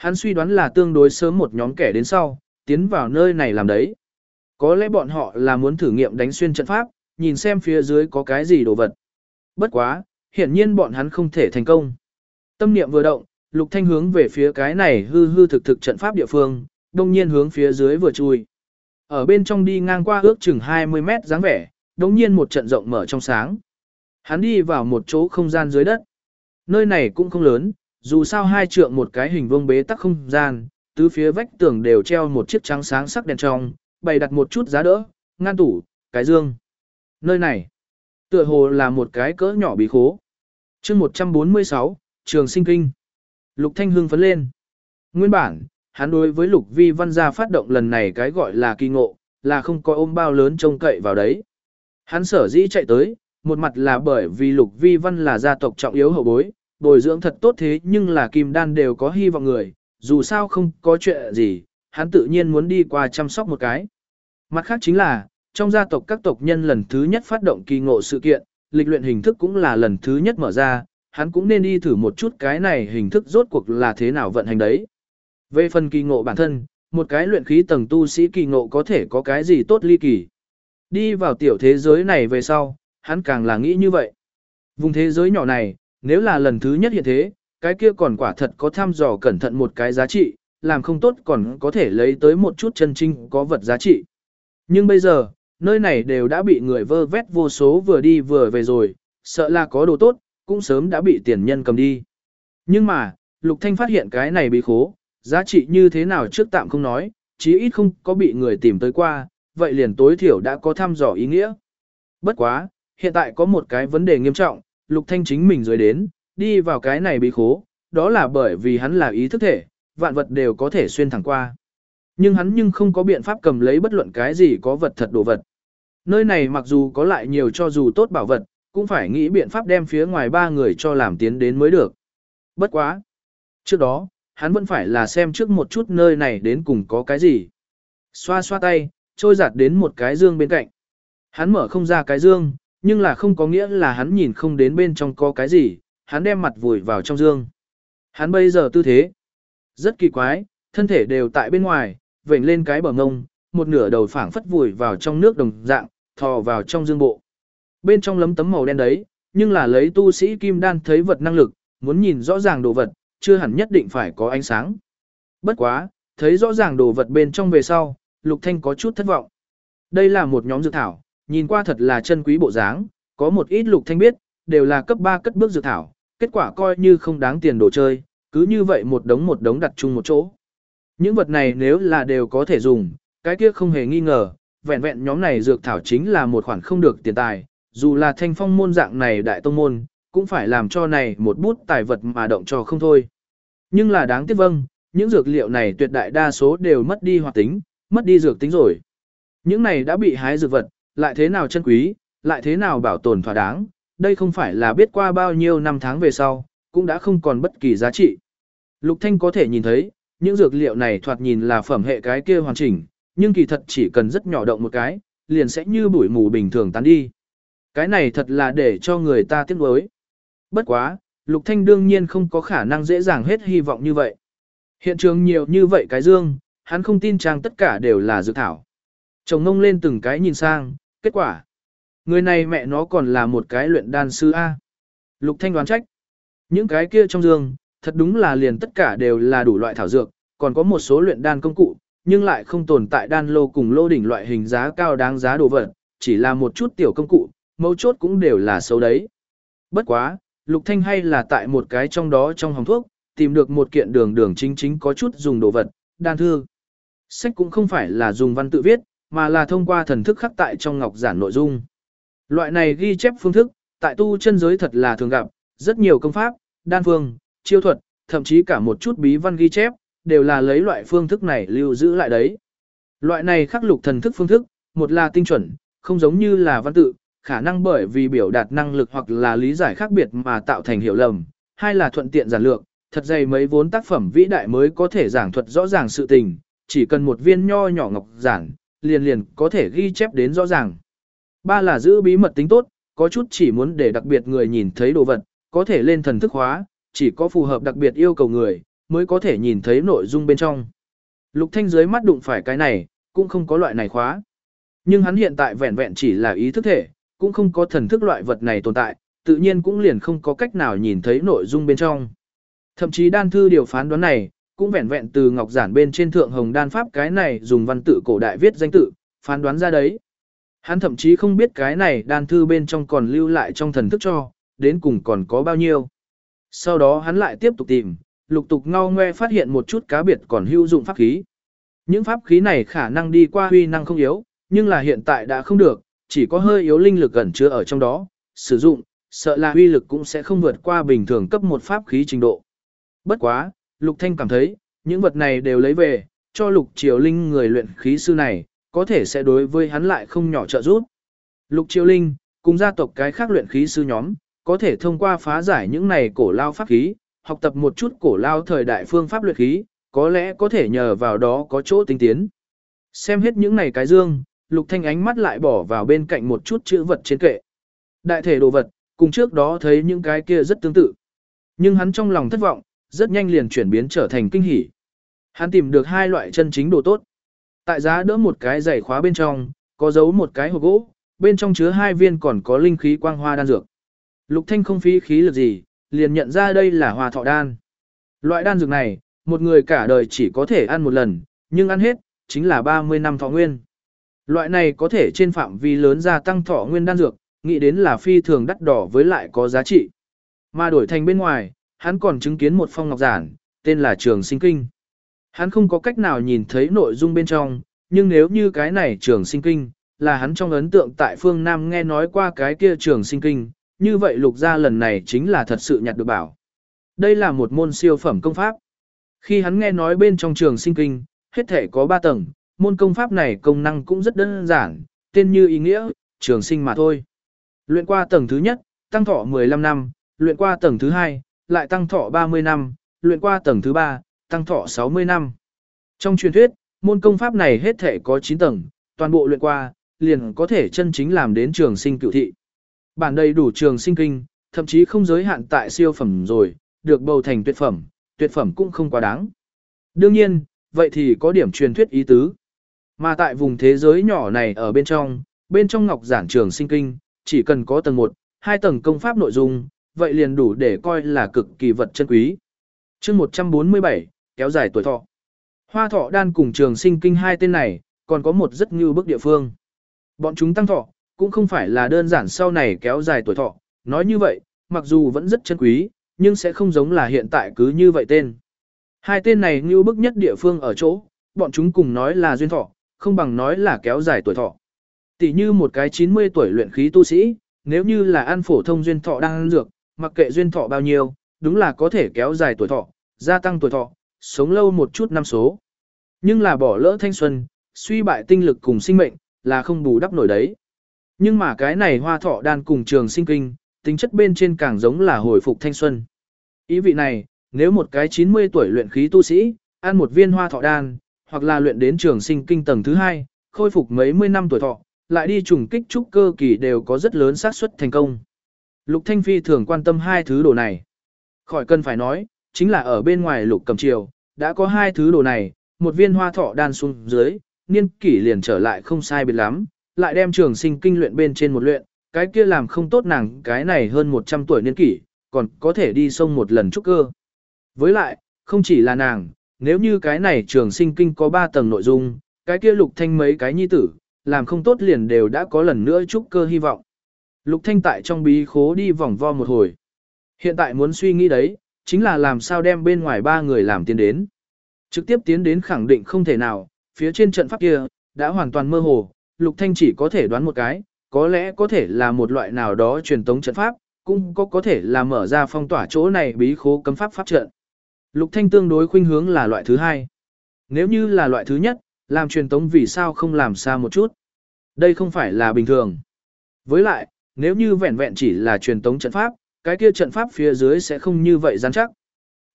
Hắn suy đoán là tương đối sớm một nhóm kẻ đến sau, tiến vào nơi này làm đấy. Có lẽ bọn họ là muốn thử nghiệm đánh xuyên trận pháp, nhìn xem phía dưới có cái gì đồ vật. Bất quá, hiển nhiên bọn hắn không thể thành công. Tâm niệm vừa động, Lục Thanh hướng về phía cái này hư hư thực thực trận pháp địa phương, đồng nhiên hướng phía dưới vừa chui. Ở bên trong đi ngang qua ước chừng 20 mét dáng vẻ, đồng nhiên một trận rộng mở trong sáng. Hắn đi vào một chỗ không gian dưới đất. Nơi này cũng không lớn, dù sao hai trượng một cái hình vuông bế tắc không gian, tứ phía vách tường đều treo một chiếc trắng sáng sắc đèn trong, bày đặt một chút giá đỡ, ngăn tủ, cái dương. Nơi này, tựa hồ là một cái cỡ nhỏ bí khố. chương 146, Trường Sinh Kinh. Lục Thanh hưng phấn lên. Nguyên bản, hắn đối với Lục Vi Văn gia phát động lần này cái gọi là kỳ ngộ, là không có ôm bao lớn trông cậy vào đấy. Hắn sở dĩ chạy tới, một mặt là bởi vì Lục Vi Văn là gia tộc trọng yếu hậu bối, bồi dưỡng thật tốt thế nhưng là Kim Đan đều có hy vọng người, dù sao không có chuyện gì, hắn tự nhiên muốn đi qua chăm sóc một cái. Mặt khác chính là, trong gia tộc các tộc nhân lần thứ nhất phát động kỳ ngộ sự kiện, lịch luyện hình thức cũng là lần thứ nhất mở ra, hắn cũng nên đi thử một chút cái này hình thức rốt cuộc là thế nào vận hành đấy. Về phần kỳ ngộ bản thân, một cái luyện khí tầng tu sĩ kỳ ngộ có thể có cái gì tốt ly kỳ. Đi vào tiểu thế giới này về sau, hắn càng là nghĩ như vậy. Vùng thế giới nhỏ này, nếu là lần thứ nhất hiện thế, cái kia còn quả thật có thăm dò cẩn thận một cái giá trị, làm không tốt còn có thể lấy tới một chút chân trinh có vật giá trị. Nhưng bây giờ, nơi này đều đã bị người vơ vét vô số vừa đi vừa về rồi, sợ là có đồ tốt, cũng sớm đã bị tiền nhân cầm đi. Nhưng mà, Lục Thanh phát hiện cái này bị khố, giá trị như thế nào trước tạm không nói, chí ít không có bị người tìm tới qua, vậy liền tối thiểu đã có thăm dò ý nghĩa. Bất quá, hiện tại có một cái vấn đề nghiêm trọng, Lục Thanh chính mình rồi đến, đi vào cái này bị khố, đó là bởi vì hắn là ý thức thể, vạn vật đều có thể xuyên thẳng qua. Nhưng hắn nhưng không có biện pháp cầm lấy bất luận cái gì có vật thật đồ vật. Nơi này mặc dù có lại nhiều cho dù tốt bảo vật, cũng phải nghĩ biện pháp đem phía ngoài ba người cho làm tiến đến mới được. Bất quá. Trước đó, hắn vẫn phải là xem trước một chút nơi này đến cùng có cái gì. Xoa xoa tay, trôi giặt đến một cái dương bên cạnh. Hắn mở không ra cái dương, nhưng là không có nghĩa là hắn nhìn không đến bên trong có cái gì, hắn đem mặt vùi vào trong dương. Hắn bây giờ tư thế, rất kỳ quái, thân thể đều tại bên ngoài, vểnh lên cái bờ ngông, một nửa đầu phảng phất vùi vào trong nước đồng dạng, thò vào trong dương bộ. Bên trong lấm tấm màu đen đấy, nhưng là lấy tu sĩ kim đan thấy vật năng lực, muốn nhìn rõ ràng đồ vật, chưa hẳn nhất định phải có ánh sáng. Bất quá, thấy rõ ràng đồ vật bên trong về sau, Lục Thanh có chút thất vọng. Đây là một nhóm dược thảo, nhìn qua thật là chân quý bộ dáng, có một ít Lục Thanh biết, đều là cấp 3 cất bước dược thảo, kết quả coi như không đáng tiền đồ chơi, cứ như vậy một đống một đống đặt chung một chỗ. Những vật này nếu là đều có thể dùng, cái kia không hề nghi ngờ, vẹn vẹn nhóm này dược thảo chính là một khoản không được tiền tài, dù là thanh phong môn dạng này đại tông môn, cũng phải làm cho này một bút tài vật mà động cho không thôi. Nhưng là đáng tiếc vâng, những dược liệu này tuyệt đại đa số đều mất đi hoạt tính, mất đi dược tính rồi. Những này đã bị hái dược vật, lại thế nào chân quý, lại thế nào bảo tồn thỏa đáng, đây không phải là biết qua bao nhiêu năm tháng về sau, cũng đã không còn bất kỳ giá trị. Lục Thanh có thể nhìn thấy, những dược liệu này thoạt nhìn là phẩm hệ cái kia hoàn chỉnh, nhưng kỳ thật chỉ cần rất nhỏ động một cái, liền sẽ như bụi mù bình thường tán đi. Cái này thật là để cho người ta tiếc nuối. Bất quá, Lục Thanh đương nhiên không có khả năng dễ dàng hết hy vọng như vậy. Hiện trường nhiều như vậy cái dương, hắn không tin trang tất cả đều là dược thảo. Chồng ngông lên từng cái nhìn sang, kết quả. Người này mẹ nó còn là một cái luyện đan sư A. Lục Thanh đoán trách. Những cái kia trong giường, thật đúng là liền tất cả đều là đủ loại thảo dược, còn có một số luyện đan công cụ, nhưng lại không tồn tại đan lô cùng lô đỉnh loại hình giá cao đáng giá đồ vật, chỉ là một chút tiểu công cụ, mấu chốt cũng đều là xấu đấy. Bất quá, Lục Thanh hay là tại một cái trong đó trong hòm thuốc, tìm được một kiện đường đường chính chính có chút dùng đồ vật, đan thư. Sách cũng không phải là dùng văn tự viết, mà là thông qua thần thức khắc tại trong ngọc giản nội dung. Loại này ghi chép phương thức, tại tu chân giới thật là thường gặp, rất nhiều công pháp, đan phương, chiêu thuật, thậm chí cả một chút bí văn ghi chép, đều là lấy loại phương thức này lưu giữ lại đấy. Loại này khắc lục thần thức phương thức, một là tinh chuẩn, không giống như là văn tự, khả năng bởi vì biểu đạt năng lực hoặc là lý giải khác biệt mà tạo thành hiểu lầm, hai là thuận tiện giản lược, thật dày mấy vốn tác phẩm vĩ đại mới có thể giảng thuật rõ ràng sự tình, chỉ cần một viên nho nhỏ ngọc giản, liền liền có thể ghi chép đến rõ ràng. Ba là giữ bí mật tính tốt, có chút chỉ muốn để đặc biệt người nhìn thấy đồ vật, có thể lên thần thức hóa, chỉ có phù hợp đặc biệt yêu cầu người, mới có thể nhìn thấy nội dung bên trong. Lục Thanh dưới mắt đụng phải cái này, cũng không có loại này khóa. Nhưng hắn hiện tại vẹn vẹn chỉ là ý thức thể, cũng không có thần thức loại vật này tồn tại, tự nhiên cũng liền không có cách nào nhìn thấy nội dung bên trong. Thậm chí đan thư điều phán đoán này, cũng vẹn vẹn từ ngọc giản bên trên thượng hồng đan pháp cái này dùng văn tự cổ đại viết danh tự, phán đoán ra đấy. Hắn thậm chí không biết cái này đan thư bên trong còn lưu lại trong thần thức cho, đến cùng còn có bao nhiêu. Sau đó hắn lại tiếp tục tìm, lục tục ngao ngoe phát hiện một chút cá biệt còn hữu dụng pháp khí. Những pháp khí này khả năng đi qua huy năng không yếu, nhưng là hiện tại đã không được, chỉ có hơi yếu linh lực gần chứa ở trong đó, sử dụng, sợ là huy lực cũng sẽ không vượt qua bình thường cấp một pháp khí trình độ. Bất quá, Lục Thanh cảm thấy, những vật này đều lấy về, cho Lục Triều Linh người luyện khí sư này, có thể sẽ đối với hắn lại không nhỏ trợ giúp. Lục Triều Linh, cùng gia tộc cái khác luyện khí sư nhóm, có thể thông qua phá giải những này cổ lao pháp khí, học tập một chút cổ lao thời đại phương pháp luyện khí, có lẽ có thể nhờ vào đó có chỗ tinh tiến. Xem hết những này cái dương, Lục Thanh ánh mắt lại bỏ vào bên cạnh một chút chữ vật trên kệ. Đại thể đồ vật, cùng trước đó thấy những cái kia rất tương tự. Nhưng hắn trong lòng thất vọng, rất nhanh liền chuyển biến trở thành kinh hỉ. Hắn tìm được hai loại chân chính đồ tốt. Tại giá đỡ một cái giày khóa bên trong, có giấu một cái hộp gỗ, bên trong chứa hai viên còn có linh khí quang hoa đan dược. Lục Thanh không phí khí lực gì, liền nhận ra đây là hoa thọ đan. Loại đan dược này, một người cả đời chỉ có thể ăn một lần, nhưng ăn hết, chính là 30 năm thọ nguyên. Loại này có thể trên phạm vi lớn gia tăng thọ nguyên đan dược, nghĩ đến là phi thường đắt đỏ với lại có giá trị. Mà đổi thành bên ngoài, hắn còn chứng kiến một phong ngọc giản, tên là Trường Sinh Kinh. Hắn không có cách nào nhìn thấy nội dung bên trong, nhưng nếu như cái này Trường Sinh Kinh, là hắn trong ấn tượng tại phương Nam nghe nói qua cái kia Trường Sinh Kinh, như vậy lục gia lần này chính là thật sự nhặt được bảo. Đây là một môn siêu phẩm công pháp. Khi hắn nghe nói bên trong Trường Sinh Kinh, hết thể có 3 tầng, môn công pháp này công năng cũng rất đơn giản, tên như ý nghĩa, trường sinh mà thôi. Luyện qua tầng thứ nhất, tăng thọ 15 năm, luyện qua tầng thứ hai, lại tăng thọ 30 năm, luyện qua tầng thứ ba, tăng thọ 60 năm. Trong truyền thuyết, môn công pháp này hết thể có 9 tầng, toàn bộ luyện qua, liền có thể chân chính làm đến trường sinh cựu thị. Bản đầy đủ trường sinh kinh, thậm chí không giới hạn tại siêu phẩm rồi, được bầu thành tuyệt phẩm, tuyệt phẩm cũng không quá đáng. Đương nhiên, vậy thì có điểm truyền thuyết ý tứ. Mà tại vùng thế giới nhỏ này ở bên trong, bên trong ngọc giản trường sinh kinh, chỉ cần có tầng 1, hai tầng công pháp nội dung, vậy liền đủ để coi là cực kỳ vật chân quý. chương 147, kéo dài tuổi thọ. Hoa thọ đan cùng trường sinh kinh hai tên này, còn có một rất như bức địa phương. Bọn chúng tăng thọ, cũng không phải là đơn giản sau này kéo dài tuổi thọ, nói như vậy, mặc dù vẫn rất chân quý, nhưng sẽ không giống là hiện tại cứ như vậy tên. Hai tên này như bức nhất địa phương ở chỗ, bọn chúng cùng nói là duyên thọ, không bằng nói là kéo dài tuổi thọ. Tỷ như một cái 90 tuổi luyện khí tu sĩ, nếu như là ăn phổ thông duyên thọ đang ăn dược, mặc kệ duyên thọ bao nhiêu, đúng là có thể kéo dài tuổi thọ, gia tăng tuổi thọ, sống lâu một chút năm số. Nhưng là bỏ lỡ thanh xuân, suy bại tinh lực cùng sinh mệnh, là không bù đắp nổi đấy. Nhưng mà cái này hoa thọ đan cùng trường sinh kinh, tính chất bên trên càng giống là hồi phục thanh xuân. Ý vị này, nếu một cái 90 tuổi luyện khí tu sĩ, ăn một viên hoa thọ đan, hoặc là luyện đến trường sinh kinh tầng thứ hai, khôi phục mấy mươi năm tuổi thọ, lại đi trùng kích trúc cơ kỳ đều có rất lớn xác suất thành công. Lục Thanh Phi thường quan tâm hai thứ đồ này. Khỏi cần phải nói, chính là ở bên ngoài lục Cẩm triều, đã có hai thứ đồ này, một viên hoa thọ đan xuống dưới, niên kỷ liền trở lại không sai biệt lắm, lại đem trường sinh kinh luyện bên trên một luyện, cái kia làm không tốt nàng cái này hơn 100 tuổi niên kỷ, còn có thể đi sông một lần trúc cơ. Với lại, không chỉ là nàng, nếu như cái này trường sinh kinh có 3 tầng nội dung, cái kia lục thanh mấy cái nhi tử, làm không tốt liền đều đã có lần nữa trúc cơ hy vọng. Lục thanh tại trong bí khố đi vòng vo một hồi. Hiện tại muốn suy nghĩ đấy, chính là làm sao đem bên ngoài ba người làm tiến đến. Trực tiếp tiến đến khẳng định không thể nào, phía trên trận pháp kia, đã hoàn toàn mơ hồ, lục thanh chỉ có thể đoán một cái, có lẽ có thể là một loại nào đó truyền tống trận pháp, cũng có có thể là mở ra phong tỏa chỗ này bí khố cấm pháp pháp trận. Lục Thanh tương đối khuynh hướng là loại thứ hai. Nếu như là loại thứ nhất, làm truyền tống vì sao không làm xa một chút? Đây không phải là bình thường. Với lại, nếu như vẹn vẹn chỉ là truyền tống trận pháp, cái kia trận pháp phía dưới sẽ không như vậy rắn chắc.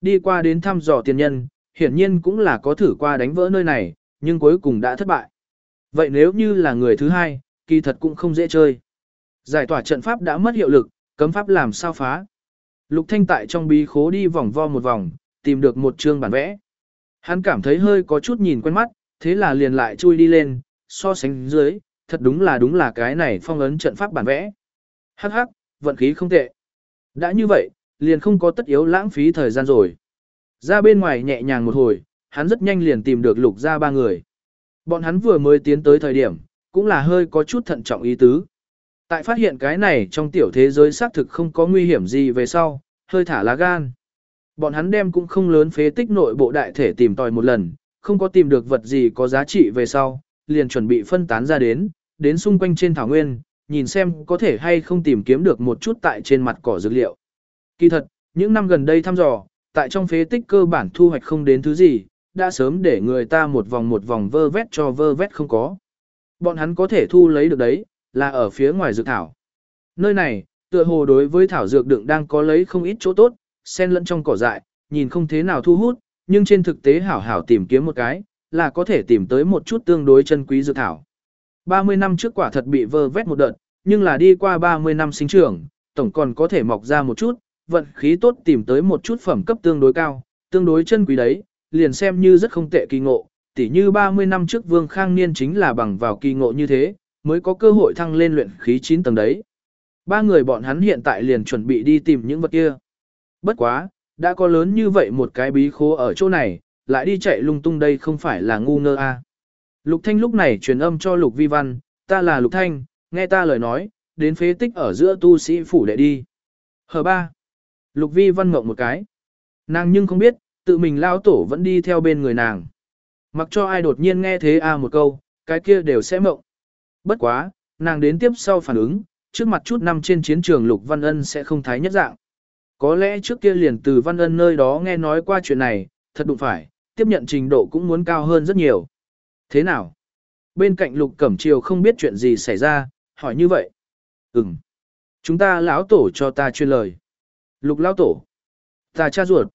Đi qua đến thăm dò tiền nhân, hiển nhiên cũng là có thử qua đánh vỡ nơi này, nhưng cuối cùng đã thất bại. Vậy nếu như là người thứ hai, kỳ thật cũng không dễ chơi. Giải tỏa trận pháp đã mất hiệu lực, cấm pháp làm sao phá. Lục Thanh tại trong bí khố đi vòng vo một vòng, tìm được một chương bản vẽ. Hắn cảm thấy hơi có chút nhìn quen mắt, thế là liền lại chui đi lên, so sánh dưới, thật đúng là đúng là cái này phong ấn trận pháp bản vẽ. Hắc hắc, vận khí không tệ. Đã như vậy, liền không có tất yếu lãng phí thời gian rồi. Ra bên ngoài nhẹ nhàng một hồi, hắn rất nhanh liền tìm được lục ra ba người. Bọn hắn vừa mới tiến tới thời điểm, cũng là hơi có chút thận trọng ý tứ. Tại phát hiện cái này trong tiểu thế giới xác thực không có nguy hiểm gì về sau, hơi thả lá gan. Bọn hắn đem cũng không lớn phế tích nội bộ đại thể tìm tòi một lần, không có tìm được vật gì có giá trị về sau, liền chuẩn bị phân tán ra đến, đến xung quanh trên thảo nguyên, nhìn xem có thể hay không tìm kiếm được một chút tại trên mặt cỏ dược liệu. Kỳ thật, những năm gần đây thăm dò, tại trong phế tích cơ bản thu hoạch không đến thứ gì, đã sớm để người ta một vòng một vòng vơ vét cho vơ vét không có. Bọn hắn có thể thu lấy được đấy, là ở phía ngoài dược thảo. Nơi này, tựa hồ đối với thảo dược đựng đang có lấy không ít chỗ tốt, xen lẫn trong cỏ dại, nhìn không thế nào thu hút, nhưng trên thực tế hảo hảo tìm kiếm một cái, là có thể tìm tới một chút tương đối chân quý dược thảo. 30 năm trước quả thật bị vơ vét một đợt, nhưng là đi qua 30 năm sinh trưởng, tổng còn có thể mọc ra một chút, vận khí tốt tìm tới một chút phẩm cấp tương đối cao, tương đối chân quý đấy, liền xem như rất không tệ kỳ ngộ, tỉ như 30 năm trước Vương Khang Niên chính là bằng vào kỳ ngộ như thế, mới có cơ hội thăng lên luyện khí 9 tầng đấy. Ba người bọn hắn hiện tại liền chuẩn bị đi tìm những vật kia. Bất quá, đã có lớn như vậy một cái bí khố ở chỗ này, lại đi chạy lung tung đây không phải là ngu ngơ à. Lục Thanh lúc này truyền âm cho Lục Vi Văn, ta là Lục Thanh, nghe ta lời nói, đến phế tích ở giữa tu sĩ phủ đệ đi. Hờ ba. Lục Vi Văn ngộng một cái. Nàng nhưng không biết, tự mình lao tổ vẫn đi theo bên người nàng. Mặc cho ai đột nhiên nghe thế a à một câu, cái kia đều sẽ mộng. Bất quá, nàng đến tiếp sau phản ứng, trước mặt chút năm trên chiến trường Lục Văn Ân sẽ không thái nhất dạng. Có lẽ trước kia liền từ Văn Ân nơi đó nghe nói qua chuyện này, thật đụng phải, tiếp nhận trình độ cũng muốn cao hơn rất nhiều. Thế nào? Bên cạnh Lục Cẩm Triều không biết chuyện gì xảy ra, hỏi như vậy. Ừm. Chúng ta lão tổ cho ta truyền lời. Lục lão tổ. Ta cha ruột.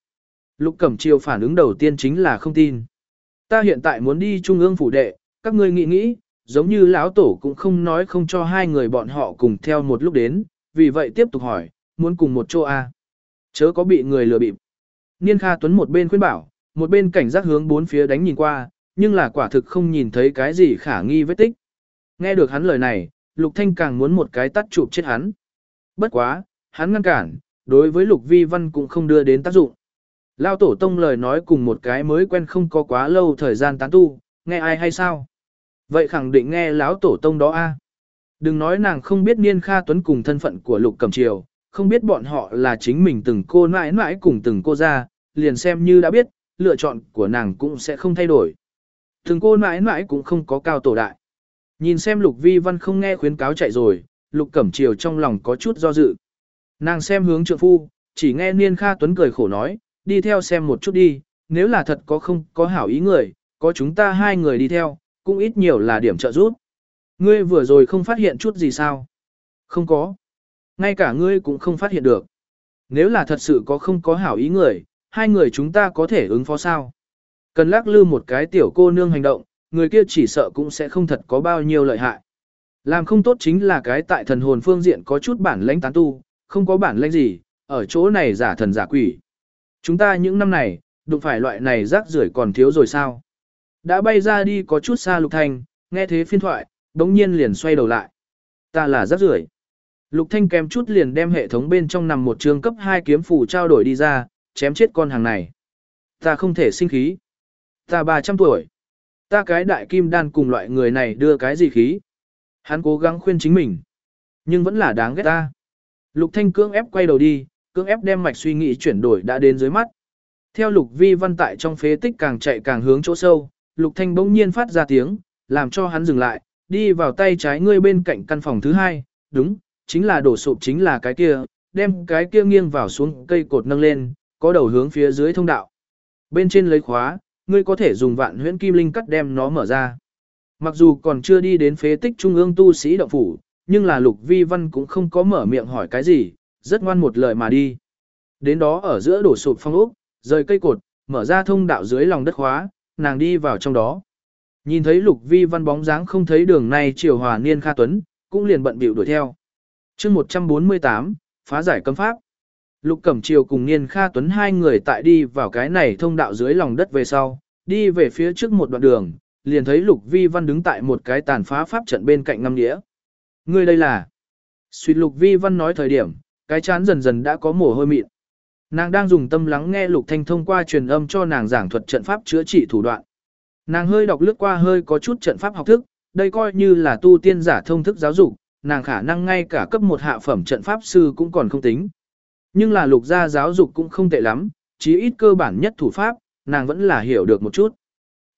Lục Cẩm Triều phản ứng đầu tiên chính là không tin. Ta hiện tại muốn đi trung ương phủ đệ, các ngươi nghĩ nghĩ, giống như lão tổ cũng không nói không cho hai người bọn họ cùng theo một lúc đến, vì vậy tiếp tục hỏi, muốn cùng một chỗ a Chớ có bị người lừa bịp. Niên Kha Tuấn một bên khuyên bảo, một bên cảnh giác hướng bốn phía đánh nhìn qua, nhưng là quả thực không nhìn thấy cái gì khả nghi vết tích. Nghe được hắn lời này, Lục Thanh càng muốn một cái tắt chụp chết hắn. Bất quá, hắn ngăn cản, đối với Lục Vi Văn cũng không đưa đến tác dụng. Lao tổ tông lời nói cùng một cái mới quen không có quá lâu thời gian tán tu, nghe ai hay sao? Vậy khẳng định nghe lão tổ tông đó a. Đừng nói nàng không biết Niên Kha Tuấn cùng thân phận của Lục Cẩm Triều, không biết bọn họ là chính mình từng cô mãi mãi cùng từng cô ra, liền xem như đã biết, lựa chọn của nàng cũng sẽ không thay đổi. Thường cô mãi mãi cũng không có cao tổ đại. Nhìn xem Lục Vi Văn không nghe khuyến cáo chạy rồi, Lục Cẩm Triều trong lòng có chút do dự. Nàng xem hướng trượng phu, chỉ nghe Niên Kha Tuấn cười khổ nói, đi theo xem một chút đi, nếu là thật có không có hảo ý người, có chúng ta hai người đi theo, cũng ít nhiều là điểm trợ giúp. Ngươi vừa rồi không phát hiện chút gì sao? Không có. Ngay cả ngươi cũng không phát hiện được. Nếu là thật sự có không có hảo ý người, hai người chúng ta có thể ứng phó sao? Cần lắc lư một cái tiểu cô nương hành động, người kia chỉ sợ cũng sẽ không thật có bao nhiêu lợi hại. Làm không tốt chính là cái tại thần hồn phương diện có chút bản lãnh tán tu, không có bản lãnh gì, ở chỗ này giả thần giả quỷ. Chúng ta những năm này, đụng phải loại này rác rưởi còn thiếu rồi sao? Đã bay ra đi có chút xa Lục Thanh, nghe thế phiên thoại, đống nhiên liền xoay đầu lại. Ta là rác rưởi. Lục Thanh kèm chút liền đem hệ thống bên trong nằm một trường cấp 2 kiếm phù trao đổi đi ra, chém chết con hàng này. Ta không thể sinh khí. Ta 300 tuổi. Ta cái đại kim đan cùng loại người này đưa cái gì khí. Hắn cố gắng khuyên chính mình. Nhưng vẫn là đáng ghét ta. Lục Thanh cưỡng ép quay đầu đi, cưỡng ép đem mạch suy nghĩ chuyển đổi đã đến dưới mắt. Theo Lục Vi Văn tại trong phế tích càng chạy càng hướng chỗ sâu, Lục Thanh bỗng nhiên phát ra tiếng, làm cho hắn dừng lại, đi vào tay trái ngươi bên cạnh căn phòng thứ hai, đúng, chính là đổ sụp chính là cái kia, đem cái kia nghiêng vào xuống cây cột nâng lên, có đầu hướng phía dưới thông đạo. Bên trên lấy khóa, ngươi có thể dùng vạn huyễn kim linh cắt đem nó mở ra. Mặc dù còn chưa đi đến phế tích trung ương tu sĩ động phủ, nhưng là Lục Vi Văn cũng không có mở miệng hỏi cái gì, rất ngoan một lời mà đi. Đến đó ở giữa đổ sụp phong ốc, rời cây cột, mở ra thông đạo dưới lòng đất khóa, nàng đi vào trong đó. Nhìn thấy Lục Vi Văn bóng dáng không thấy đường này chiều hòa niên Kha Tuấn, cũng liền bận bịu đuổi theo. chương 148, phá giải cấm pháp. Lục Cẩm Triều cùng Niên Kha Tuấn hai người tại đi vào cái này thông đạo dưới lòng đất về sau, đi về phía trước một đoạn đường, liền thấy Lục Vi Văn đứng tại một cái tàn phá pháp trận bên cạnh ngâm đĩa. Người đây là... Suy Lục Vi Văn nói thời điểm, cái chán dần dần đã có mồ hôi mịn. Nàng đang dùng tâm lắng nghe Lục Thanh thông qua truyền âm cho nàng giảng thuật trận pháp chữa trị thủ đoạn. Nàng hơi đọc lướt qua hơi có chút trận pháp học thức, đây coi như là tu tiên giả thông thức giáo dục, nàng khả năng ngay cả cấp một hạ phẩm trận pháp sư cũng còn không tính. Nhưng là lục gia giáo dục cũng không tệ lắm, chí ít cơ bản nhất thủ pháp, nàng vẫn là hiểu được một chút.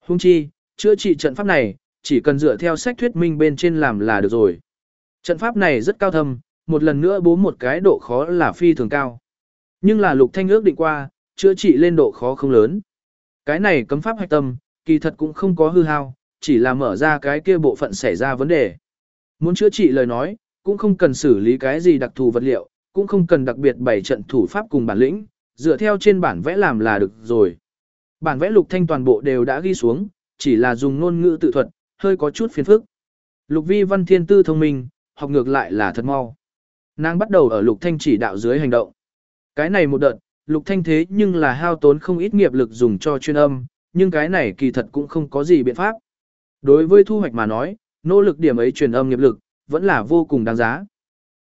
Hung chi, chữa trị trận pháp này, chỉ cần dựa theo sách thuyết minh bên trên làm là được rồi. Trận pháp này rất cao thâm, một lần nữa bố một cái độ khó là phi thường cao. Nhưng là lục thanh ước định qua, chữa trị lên độ khó không lớn. Cái này cấm pháp hạch tâm, kỳ thật cũng không có hư hao, chỉ là mở ra cái kia bộ phận xảy ra vấn đề. Muốn chữa trị lời nói, cũng không cần xử lý cái gì đặc thù vật liệu, cũng không cần đặc biệt bày trận thủ pháp cùng bản lĩnh, dựa theo trên bản vẽ làm là được rồi. Bản vẽ Lục Thanh toàn bộ đều đã ghi xuống, chỉ là dùng ngôn ngữ tự thuật, hơi có chút phiền phức. Lục Vi Văn Thiên Tư thông minh, học ngược lại là thật mau. Nàng bắt đầu ở Lục Thanh chỉ đạo dưới hành động. Cái này một đợt, Lục Thanh thế nhưng là hao tốn không ít nghiệp lực dùng cho chuyên âm, nhưng cái này kỳ thật cũng không có gì biện pháp. Đối với thu hoạch mà nói, nỗ lực điểm ấy truyền âm nghiệp lực, vẫn là vô cùng đáng giá.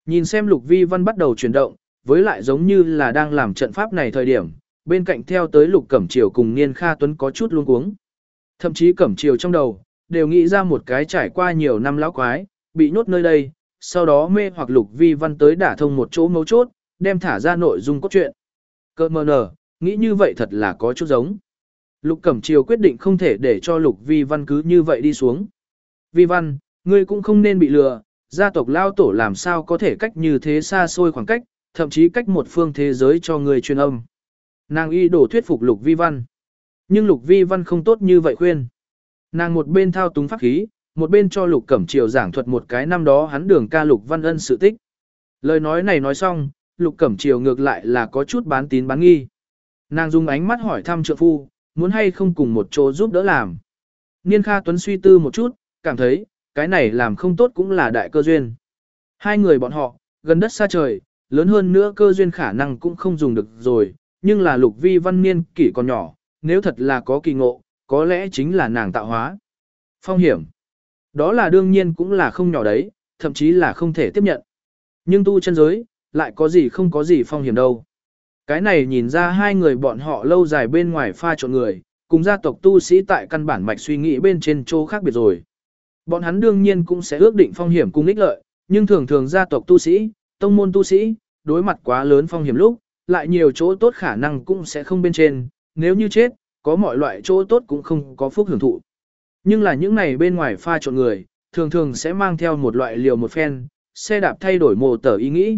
Nhìn xem Lục Vi Văn bắt đầu chuyển động, với lại giống như là đang làm trận pháp này thời điểm, bên cạnh theo tới Lục Cẩm Triều cùng Niên Kha Tuấn có chút luống cuống. Thậm chí Cẩm Triều trong đầu, đều nghĩ ra một cái trải qua nhiều năm lão quái, bị nhốt nơi đây, sau đó mê hoặc Lục Vi Văn tới đả thông một chỗ mấu chốt, đem thả ra nội dung cốt truyện. Cơ mờ nở, nghĩ như vậy thật là có chút giống. Lục Cẩm Triều quyết định không thể để cho Lục Vi Văn cứ như vậy đi xuống. Vi Văn, ngươi cũng không nên bị lừa, gia tộc lao tổ làm sao có thể cách như thế xa xôi khoảng cách, thậm chí cách một phương thế giới cho người truyền âm. Nàng y đổ thuyết phục Lục Vi Văn. Nhưng Lục Vi Văn không tốt như vậy khuyên. Nàng một bên thao túng pháp khí, một bên cho Lục Cẩm Triều giảng thuật một cái năm đó hắn đường ca Lục Văn Ân sự tích. Lời nói này nói xong, Lục Cẩm Triều ngược lại là có chút bán tín bán nghi. Nàng dùng ánh mắt hỏi thăm trượng phu, muốn hay không cùng một chỗ giúp đỡ làm. Niên Kha Tuấn suy tư một chút, cảm thấy, cái này làm không tốt cũng là đại cơ duyên. Hai người bọn họ, gần đất xa trời, lớn hơn nữa cơ duyên khả năng cũng không dùng được rồi, nhưng là lục vi văn niên kỷ còn nhỏ, nếu thật là có kỳ ngộ, có lẽ chính là nàng tạo hóa. Phong hiểm. Đó là đương nhiên cũng là không nhỏ đấy, thậm chí là không thể tiếp nhận. Nhưng tu chân giới, lại có gì không có gì phong hiểm đâu. Cái này nhìn ra hai người bọn họ lâu dài bên ngoài pha trộn người, cùng gia tộc tu sĩ tại căn bản mạch suy nghĩ bên trên chỗ khác biệt rồi. Bọn hắn đương nhiên cũng sẽ ước định phong hiểm cùng ích lợi, nhưng thường thường gia tộc tu sĩ, tông môn tu sĩ, đối mặt quá lớn phong hiểm lúc, lại nhiều chỗ tốt khả năng cũng sẽ không bên trên, nếu như chết, có mọi loại chỗ tốt cũng không có phúc hưởng thụ. Nhưng là những này bên ngoài pha trộn người, thường thường sẽ mang theo một loại liều một phen, xe đạp thay đổi mồ tờ ý nghĩ.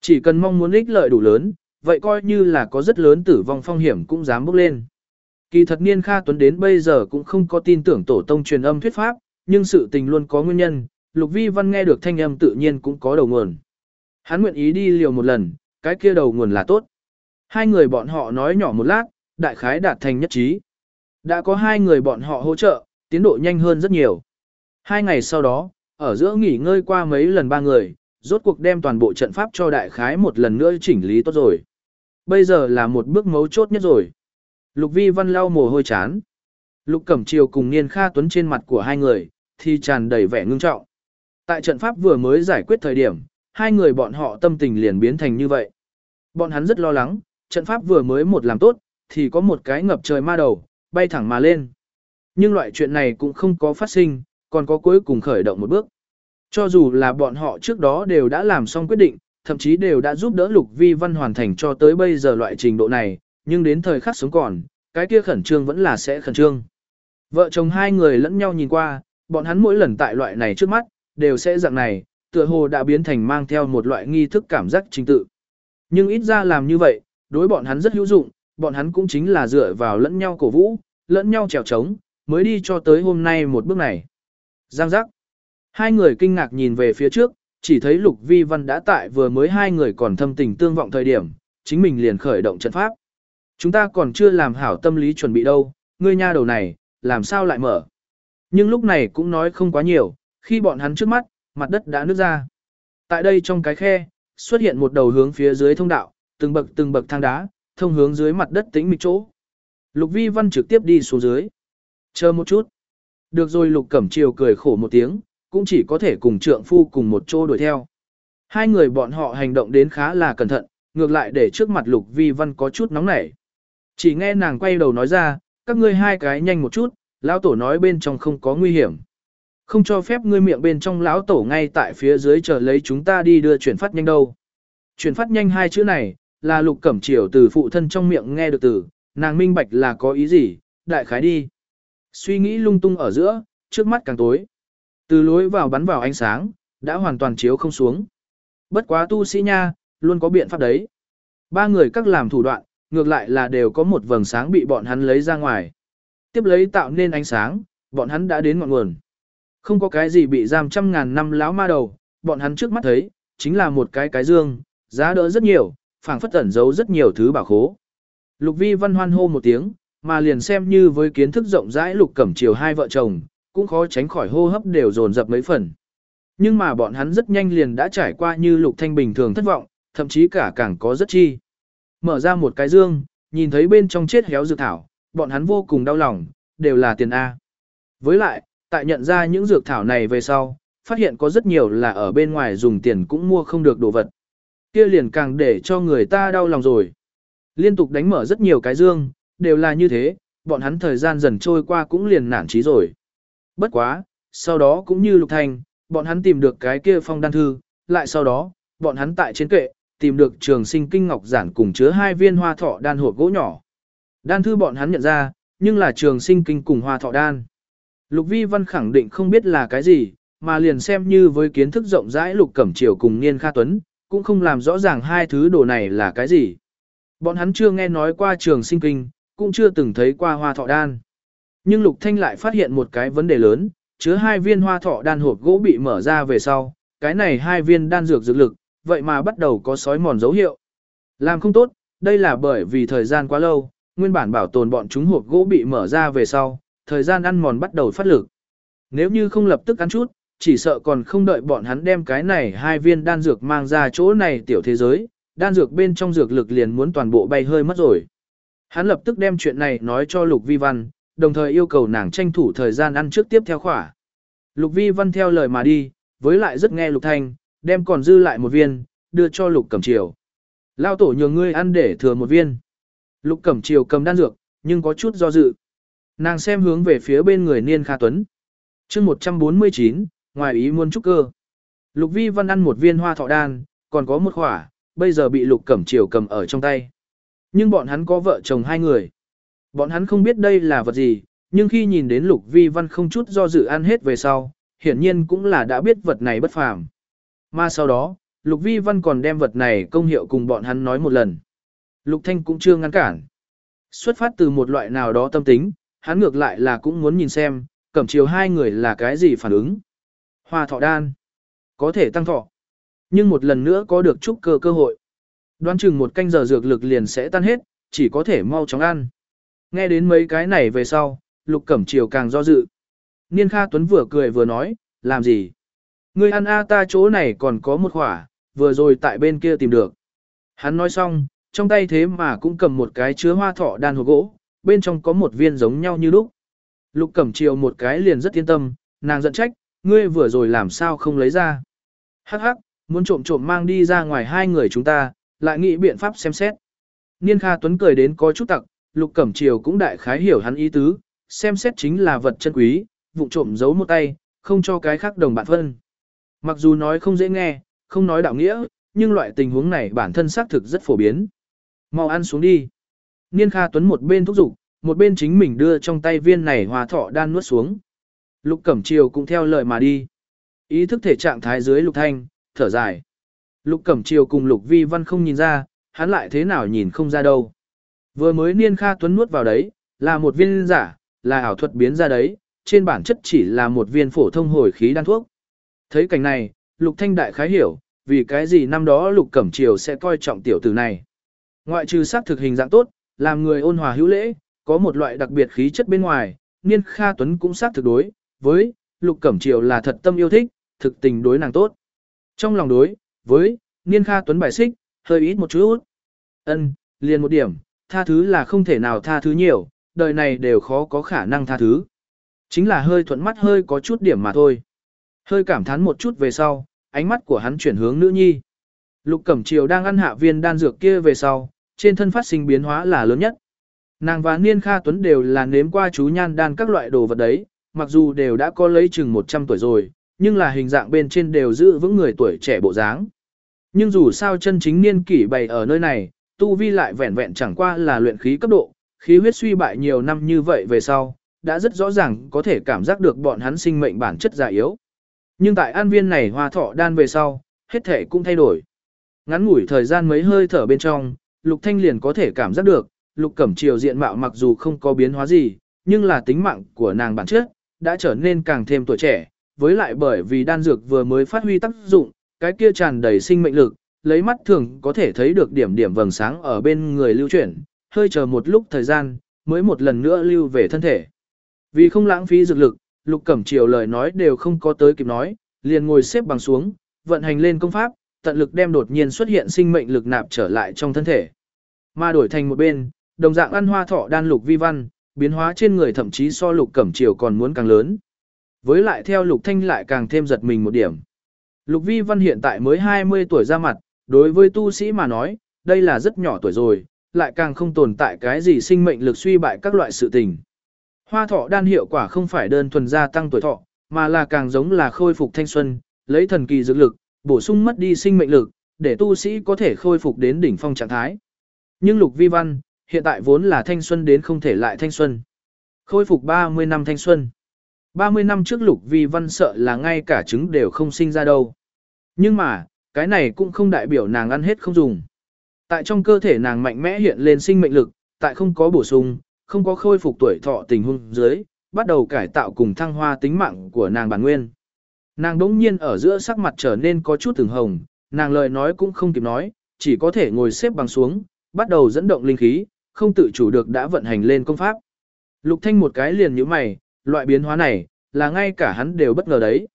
Chỉ cần mong muốn ích lợi đủ lớn, vậy coi như là có rất lớn tử vong phong hiểm cũng dám bước lên. Kỳ thật Niên Kha Tuấn đến bây giờ cũng không có tin tưởng tổ tông truyền âm thuyết pháp, nhưng sự tình luôn có nguyên nhân, Lục Vi Văn nghe được thanh âm tự nhiên cũng có đầu nguồn. Hắn nguyện ý đi liều một lần, cái kia đầu nguồn là tốt. Hai người bọn họ nói nhỏ một lát, đại khái đạt thành nhất trí. Đã có hai người bọn họ hỗ trợ, tiến độ nhanh hơn rất nhiều. Hai ngày sau đó, ở giữa nghỉ ngơi qua mấy lần ba người, rốt cuộc đem toàn bộ trận pháp cho đại khái một lần nữa chỉnh lý tốt rồi. Bây giờ là một bước mấu chốt nhất rồi. Lục Vi Văn lau mồ hôi chán. Lục Cẩm Triều cùng Niên Kha Tuấn trên mặt của hai người, thì tràn đầy vẻ ngưng trọng. Tại trận pháp vừa mới giải quyết thời điểm, hai người bọn họ tâm tình liền biến thành như vậy. Bọn hắn rất lo lắng, trận pháp vừa mới một làm tốt, thì có một cái ngập trời ma đầu, bay thẳng mà lên. Nhưng loại chuyện này cũng không có phát sinh, còn có cuối cùng khởi động một bước. Cho dù là bọn họ trước đó đều đã làm xong quyết định, thậm chí đều đã giúp đỡ Lục Vi Văn hoàn thành cho tới bây giờ loại trình độ này, nhưng đến thời khắc sống còn, cái kia khẩn trương vẫn là sẽ khẩn trương. Vợ chồng hai người lẫn nhau nhìn qua, bọn hắn mỗi lần tại loại này trước mắt, đều sẽ dạng này, tựa hồ đã biến thành mang theo một loại nghi thức cảm giác trình tự. Nhưng ít ra làm như vậy, đối bọn hắn rất hữu dụng, bọn hắn cũng chính là dựa vào lẫn nhau cổ vũ, lẫn nhau trèo trống, mới đi cho tới hôm nay một bước này. Giang giác. Hai người kinh ngạc nhìn về phía trước, chỉ thấy Lục Vi Văn đã tại vừa mới hai người còn thâm tình tương vọng thời điểm, chính mình liền khởi động trận pháp. Chúng ta còn chưa làm hảo tâm lý chuẩn bị đâu, ngươi nha đầu này, làm sao lại mở. Nhưng lúc này cũng nói không quá nhiều, khi bọn hắn trước mắt, mặt đất đã nứt ra. Tại đây trong cái khe, xuất hiện một đầu hướng phía dưới thông đạo, từng bậc từng bậc thang đá, thông hướng dưới mặt đất tĩnh mịch chỗ. Lục Vi Văn trực tiếp đi xuống dưới. Chờ một chút. Được rồi Lục Cẩm Triều cười khổ một tiếng, cũng chỉ có thể cùng trượng phu cùng một chỗ đuổi theo. Hai người bọn họ hành động đến khá là cẩn thận, ngược lại để trước mặt Lục Vi Văn có chút nóng nảy. Chỉ nghe nàng quay đầu nói ra, các ngươi hai cái nhanh một chút, lão tổ nói bên trong không có nguy hiểm. Không cho phép ngươi miệng bên trong lão tổ ngay tại phía dưới chờ lấy chúng ta đi đưa chuyển phát nhanh đâu. Chuyển phát nhanh hai chữ này, là lục cẩm triều từ phụ thân trong miệng nghe được từ, nàng minh bạch là có ý gì, đại khái đi. Suy nghĩ lung tung ở giữa, trước mắt càng tối. Từ lối vào bắn vào ánh sáng, đã hoàn toàn chiếu không xuống. Bất quá tu sĩ nha, luôn có biện pháp đấy. Ba người các làm thủ đoạn, ngược lại là đều có một vầng sáng bị bọn hắn lấy ra ngoài. Tiếp lấy tạo nên ánh sáng, bọn hắn đã đến ngọn nguồn. Không có cái gì bị giam trăm ngàn năm láo ma đầu, bọn hắn trước mắt thấy, chính là một cái cái dương, giá đỡ rất nhiều, phảng phất ẩn giấu rất nhiều thứ bảo khố. Lục vi văn hoan hô một tiếng, mà liền xem như với kiến thức rộng rãi lục cẩm chiều hai vợ chồng, cũng khó tránh khỏi hô hấp đều dồn dập mấy phần. Nhưng mà bọn hắn rất nhanh liền đã trải qua như lục thanh bình thường thất vọng, thậm chí cả càng có rất chi. Mở ra một cái dương, nhìn thấy bên trong chết héo dược thảo, bọn hắn vô cùng đau lòng, đều là tiền A. Với lại, tại nhận ra những dược thảo này về sau, phát hiện có rất nhiều là ở bên ngoài dùng tiền cũng mua không được đồ vật. kia liền càng để cho người ta đau lòng rồi. Liên tục đánh mở rất nhiều cái dương, đều là như thế, bọn hắn thời gian dần trôi qua cũng liền nản trí rồi. Bất quá, sau đó cũng như Lục Thanh, bọn hắn tìm được cái kia phong đan thư, lại sau đó, bọn hắn tại trên kệ, tìm được trường sinh kinh ngọc giản cùng chứa hai viên hoa thọ đan hộp gỗ nhỏ. Đan thư bọn hắn nhận ra, nhưng là trường sinh kinh cùng hoa thọ đan. Lục Vi Văn khẳng định không biết là cái gì, mà liền xem như với kiến thức rộng rãi Lục Cẩm Triều cùng Niên Kha Tuấn, cũng không làm rõ ràng hai thứ đồ này là cái gì. Bọn hắn chưa nghe nói qua trường sinh kinh, cũng chưa từng thấy qua hoa thọ đan. Nhưng Lục Thanh lại phát hiện một cái vấn đề lớn, chứa hai viên hoa thọ đan hộp gỗ bị mở ra về sau, cái này hai viên đan dược dược lực, vậy mà bắt đầu có sói mòn dấu hiệu. Làm không tốt, đây là bởi vì thời gian quá lâu, nguyên bản bảo tồn bọn chúng hộp gỗ bị mở ra về sau, thời gian ăn mòn bắt đầu phát lực. Nếu như không lập tức ăn chút, chỉ sợ còn không đợi bọn hắn đem cái này hai viên đan dược mang ra chỗ này tiểu thế giới, đan dược bên trong dược lực liền muốn toàn bộ bay hơi mất rồi. Hắn lập tức đem chuyện này nói cho Lục Vi Văn, đồng thời yêu cầu nàng tranh thủ thời gian ăn trước tiếp theo khỏa. Lục Vi Văn theo lời mà đi, với lại rất nghe Lục Thanh, đem còn dư lại một viên, đưa cho Lục Cẩm Triều. Lao tổ nhường ngươi ăn để thừa một viên. Lục Cẩm Triều cầm đan dược, nhưng có chút do dự. Nàng xem hướng về phía bên người Niên Kha Tuấn. chương 149, ngoài ý muốn trúc cơ. Lục Vi Văn ăn một viên hoa thọ đan, còn có một khỏa, bây giờ bị Lục Cẩm Triều cầm ở trong tay. Nhưng bọn hắn có vợ chồng hai người. Bọn hắn không biết đây là vật gì, nhưng khi nhìn đến Lục Vi Văn không chút do dự ăn hết về sau, hiển nhiên cũng là đã biết vật này bất phàm. Mà sau đó, Lục Vi Văn còn đem vật này công hiệu cùng bọn hắn nói một lần. Lục Thanh cũng chưa ngăn cản. Xuất phát từ một loại nào đó tâm tính, hắn ngược lại là cũng muốn nhìn xem, cẩm chiều hai người là cái gì phản ứng. Hoa thọ đan. Có thể tăng thọ. Nhưng một lần nữa có được chút cơ cơ hội. Đoán chừng một canh giờ dược lực liền sẽ tan hết, chỉ có thể mau chóng ăn. Nghe đến mấy cái này về sau, lục cẩm chiều càng do dự. Niên Kha Tuấn vừa cười vừa nói, làm gì? Ngươi ăn a ta chỗ này còn có một khỏa, vừa rồi tại bên kia tìm được. Hắn nói xong, trong tay thế mà cũng cầm một cái chứa hoa thọ đan hộp gỗ, bên trong có một viên giống nhau như lúc. Lục Cẩm Triều một cái liền rất yên tâm, nàng giận trách, ngươi vừa rồi làm sao không lấy ra. Hắc hắc, muốn trộm trộm mang đi ra ngoài hai người chúng ta, lại nghĩ biện pháp xem xét. Niên Kha Tuấn cười đến có chút tặc, Lục Cẩm Triều cũng đại khái hiểu hắn ý tứ, xem xét chính là vật chân quý, vụ trộm giấu một tay, không cho cái khác đồng bạn phân. Mặc dù nói không dễ nghe, không nói đạo nghĩa, nhưng loại tình huống này bản thân xác thực rất phổ biến. Mau ăn xuống đi. Niên Kha Tuấn một bên thúc giục, một bên chính mình đưa trong tay viên này hòa thọ đan nuốt xuống. Lục Cẩm Triều cũng theo lời mà đi. Ý thức thể trạng thái dưới Lục Thanh, thở dài. Lục Cẩm Triều cùng Lục Vi Văn không nhìn ra, hắn lại thế nào nhìn không ra đâu. Vừa mới Niên Kha Tuấn nuốt vào đấy, là một viên giả, là ảo thuật biến ra đấy, trên bản chất chỉ là một viên phổ thông hồi khí đan thuốc. Thấy cảnh này, Lục Thanh Đại khái hiểu, vì cái gì năm đó Lục Cẩm Triều sẽ coi trọng tiểu tử này. Ngoại trừ sắc thực hình dạng tốt, làm người ôn hòa hữu lễ, có một loại đặc biệt khí chất bên ngoài, Niên Kha Tuấn cũng xác thực đối, với Lục Cẩm Triều là thật tâm yêu thích, thực tình đối nàng tốt. Trong lòng đối, với Niên Kha Tuấn bài xích, hơi ít một chút. Ân, liền một điểm, tha thứ là không thể nào tha thứ nhiều, đời này đều khó có khả năng tha thứ. Chính là hơi thuận mắt hơi có chút điểm mà thôi. Hơi cảm thán một chút về sau, ánh mắt của hắn chuyển hướng nữ nhi. Lục Cẩm Triều đang ăn hạ viên đan dược kia về sau, trên thân phát sinh biến hóa là lớn nhất. Nàng và Niên Kha Tuấn đều là nếm qua chú nhan đan các loại đồ vật đấy, mặc dù đều đã có lấy chừng 100 tuổi rồi, nhưng là hình dạng bên trên đều giữ vững người tuổi trẻ bộ dáng. Nhưng dù sao chân chính niên kỷ bày ở nơi này, tu vi lại vẹn vẹn chẳng qua là luyện khí cấp độ, khí huyết suy bại nhiều năm như vậy về sau, đã rất rõ ràng có thể cảm giác được bọn hắn sinh mệnh bản chất già yếu. Nhưng tại an viên này hoa thọ đan về sau, hết thể cũng thay đổi. Ngắn ngủi thời gian mấy hơi thở bên trong, Lục Thanh liền có thể cảm giác được, Lục Cẩm Triều diện mạo mặc dù không có biến hóa gì, nhưng là tính mạng của nàng bản chất, đã trở nên càng thêm tuổi trẻ, với lại bởi vì đan dược vừa mới phát huy tác dụng, cái kia tràn đầy sinh mệnh lực, lấy mắt thường có thể thấy được điểm điểm vầng sáng ở bên người lưu chuyển, hơi chờ một lúc thời gian, mới một lần nữa lưu về thân thể. Vì không lãng phí dược lực, Lục Cẩm Triều lời nói đều không có tới kịp nói, liền ngồi xếp bằng xuống, vận hành lên công pháp, tận lực đem đột nhiên xuất hiện sinh mệnh lực nạp trở lại trong thân thể. Mà đổi thành một bên, đồng dạng ăn hoa thọ đan lục vi văn, biến hóa trên người thậm chí so Lục Cẩm Triều còn muốn càng lớn. Với lại theo Lục Thanh lại càng thêm giật mình một điểm. Lục Vi Văn hiện tại mới 20 tuổi ra mặt, đối với tu sĩ mà nói, đây là rất nhỏ tuổi rồi, lại càng không tồn tại cái gì sinh mệnh lực suy bại các loại sự tình. Hoa thọ đan hiệu quả không phải đơn thuần gia tăng tuổi thọ, mà là càng giống là khôi phục thanh xuân, lấy thần kỳ dược lực, bổ sung mất đi sinh mệnh lực, để tu sĩ có thể khôi phục đến đỉnh phong trạng thái. Nhưng Lục Vi Văn, hiện tại vốn là thanh xuân đến không thể lại thanh xuân. Khôi phục 30 năm thanh xuân. 30 năm trước Lục Vi Văn sợ là ngay cả trứng đều không sinh ra đâu. Nhưng mà, cái này cũng không đại biểu nàng ăn hết không dùng. Tại trong cơ thể nàng mạnh mẽ hiện lên sinh mệnh lực, tại không có bổ sung, không có khôi phục tuổi thọ tình huống dưới, bắt đầu cải tạo cùng thăng hoa tính mạng của nàng bản nguyên. Nàng đống nhiên ở giữa sắc mặt trở nên có chút từng hồng, nàng lời nói cũng không kịp nói, chỉ có thể ngồi xếp bằng xuống, bắt đầu dẫn động linh khí, không tự chủ được đã vận hành lên công pháp. Lục Thanh một cái liền nhíu mày, loại biến hóa này, là ngay cả hắn đều bất ngờ đấy.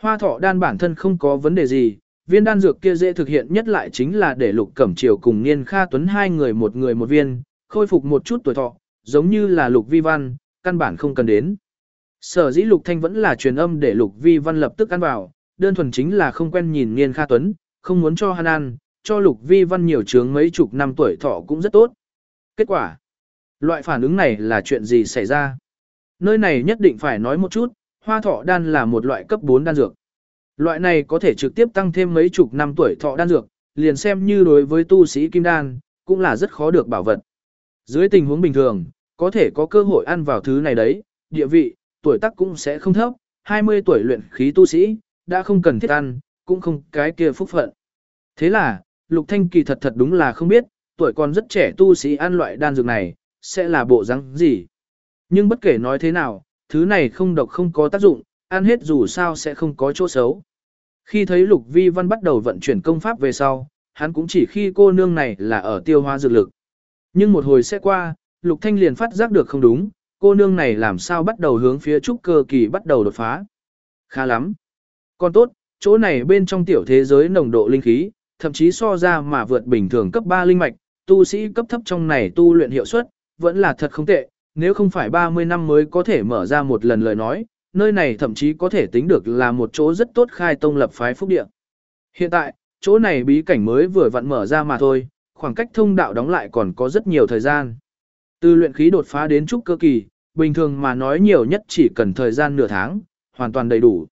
Hoa thọ đan bản thân không có vấn đề gì, viên đan dược kia dễ thực hiện nhất lại chính là để Lục Cẩm Triều cùng Niên Kha Tuấn hai người một người một viên, khôi phục một chút tuổi thọ, giống như là Lục Vi Văn, căn bản không cần đến. Sở dĩ Lục Thanh vẫn là truyền âm để Lục Vi Văn lập tức ăn vào, đơn thuần chính là không quen nhìn Niên Kha Tuấn, không muốn cho hắn ăn, cho Lục Vi Văn nhiều trướng mấy chục năm tuổi thọ cũng rất tốt. Kết quả, loại phản ứng này là chuyện gì xảy ra? Nơi này nhất định phải nói một chút, hoa thọ đan là một loại cấp 4 đan dược. Loại này có thể trực tiếp tăng thêm mấy chục năm tuổi thọ đan dược, liền xem như đối với tu sĩ kim đan, cũng là rất khó được bảo vật. Dưới tình huống bình thường, có thể có cơ hội ăn vào thứ này đấy, địa vị, tuổi tác cũng sẽ không thấp, 20 tuổi luyện khí tu sĩ, đã không cần thiết ăn, cũng không cái kia phúc phận. Thế là, Lục Thanh kỳ thật thật đúng là không biết, tuổi còn rất trẻ tu sĩ ăn loại đan dược này, sẽ là bộ răng gì. Nhưng bất kể nói thế nào, thứ này không độc không có tác dụng, ăn hết dù sao sẽ không có chỗ xấu. Khi thấy Lục Vi Văn bắt đầu vận chuyển công pháp về sau, hắn cũng chỉ khi cô nương này là ở tiêu hóa dược lực. Nhưng một hồi sẽ qua, Lục Thanh liền phát giác được không đúng, cô nương này làm sao bắt đầu hướng phía trúc cơ kỳ bắt đầu đột phá. Khá lắm. Còn tốt, chỗ này bên trong tiểu thế giới nồng độ linh khí, thậm chí so ra mà vượt bình thường cấp 3 linh mạch, tu sĩ cấp thấp trong này tu luyện hiệu suất, vẫn là thật không tệ, nếu không phải 30 năm mới có thể mở ra một lần lời nói, nơi này thậm chí có thể tính được là một chỗ rất tốt khai tông lập phái phúc địa. Hiện tại, chỗ này bí cảnh mới vừa vặn mở ra mà thôi, khoảng cách thông đạo đóng lại còn có rất nhiều thời gian. Từ luyện khí đột phá đến trúc cơ kỳ, bình thường mà nói nhiều nhất chỉ cần thời gian nửa tháng, hoàn toàn đầy đủ.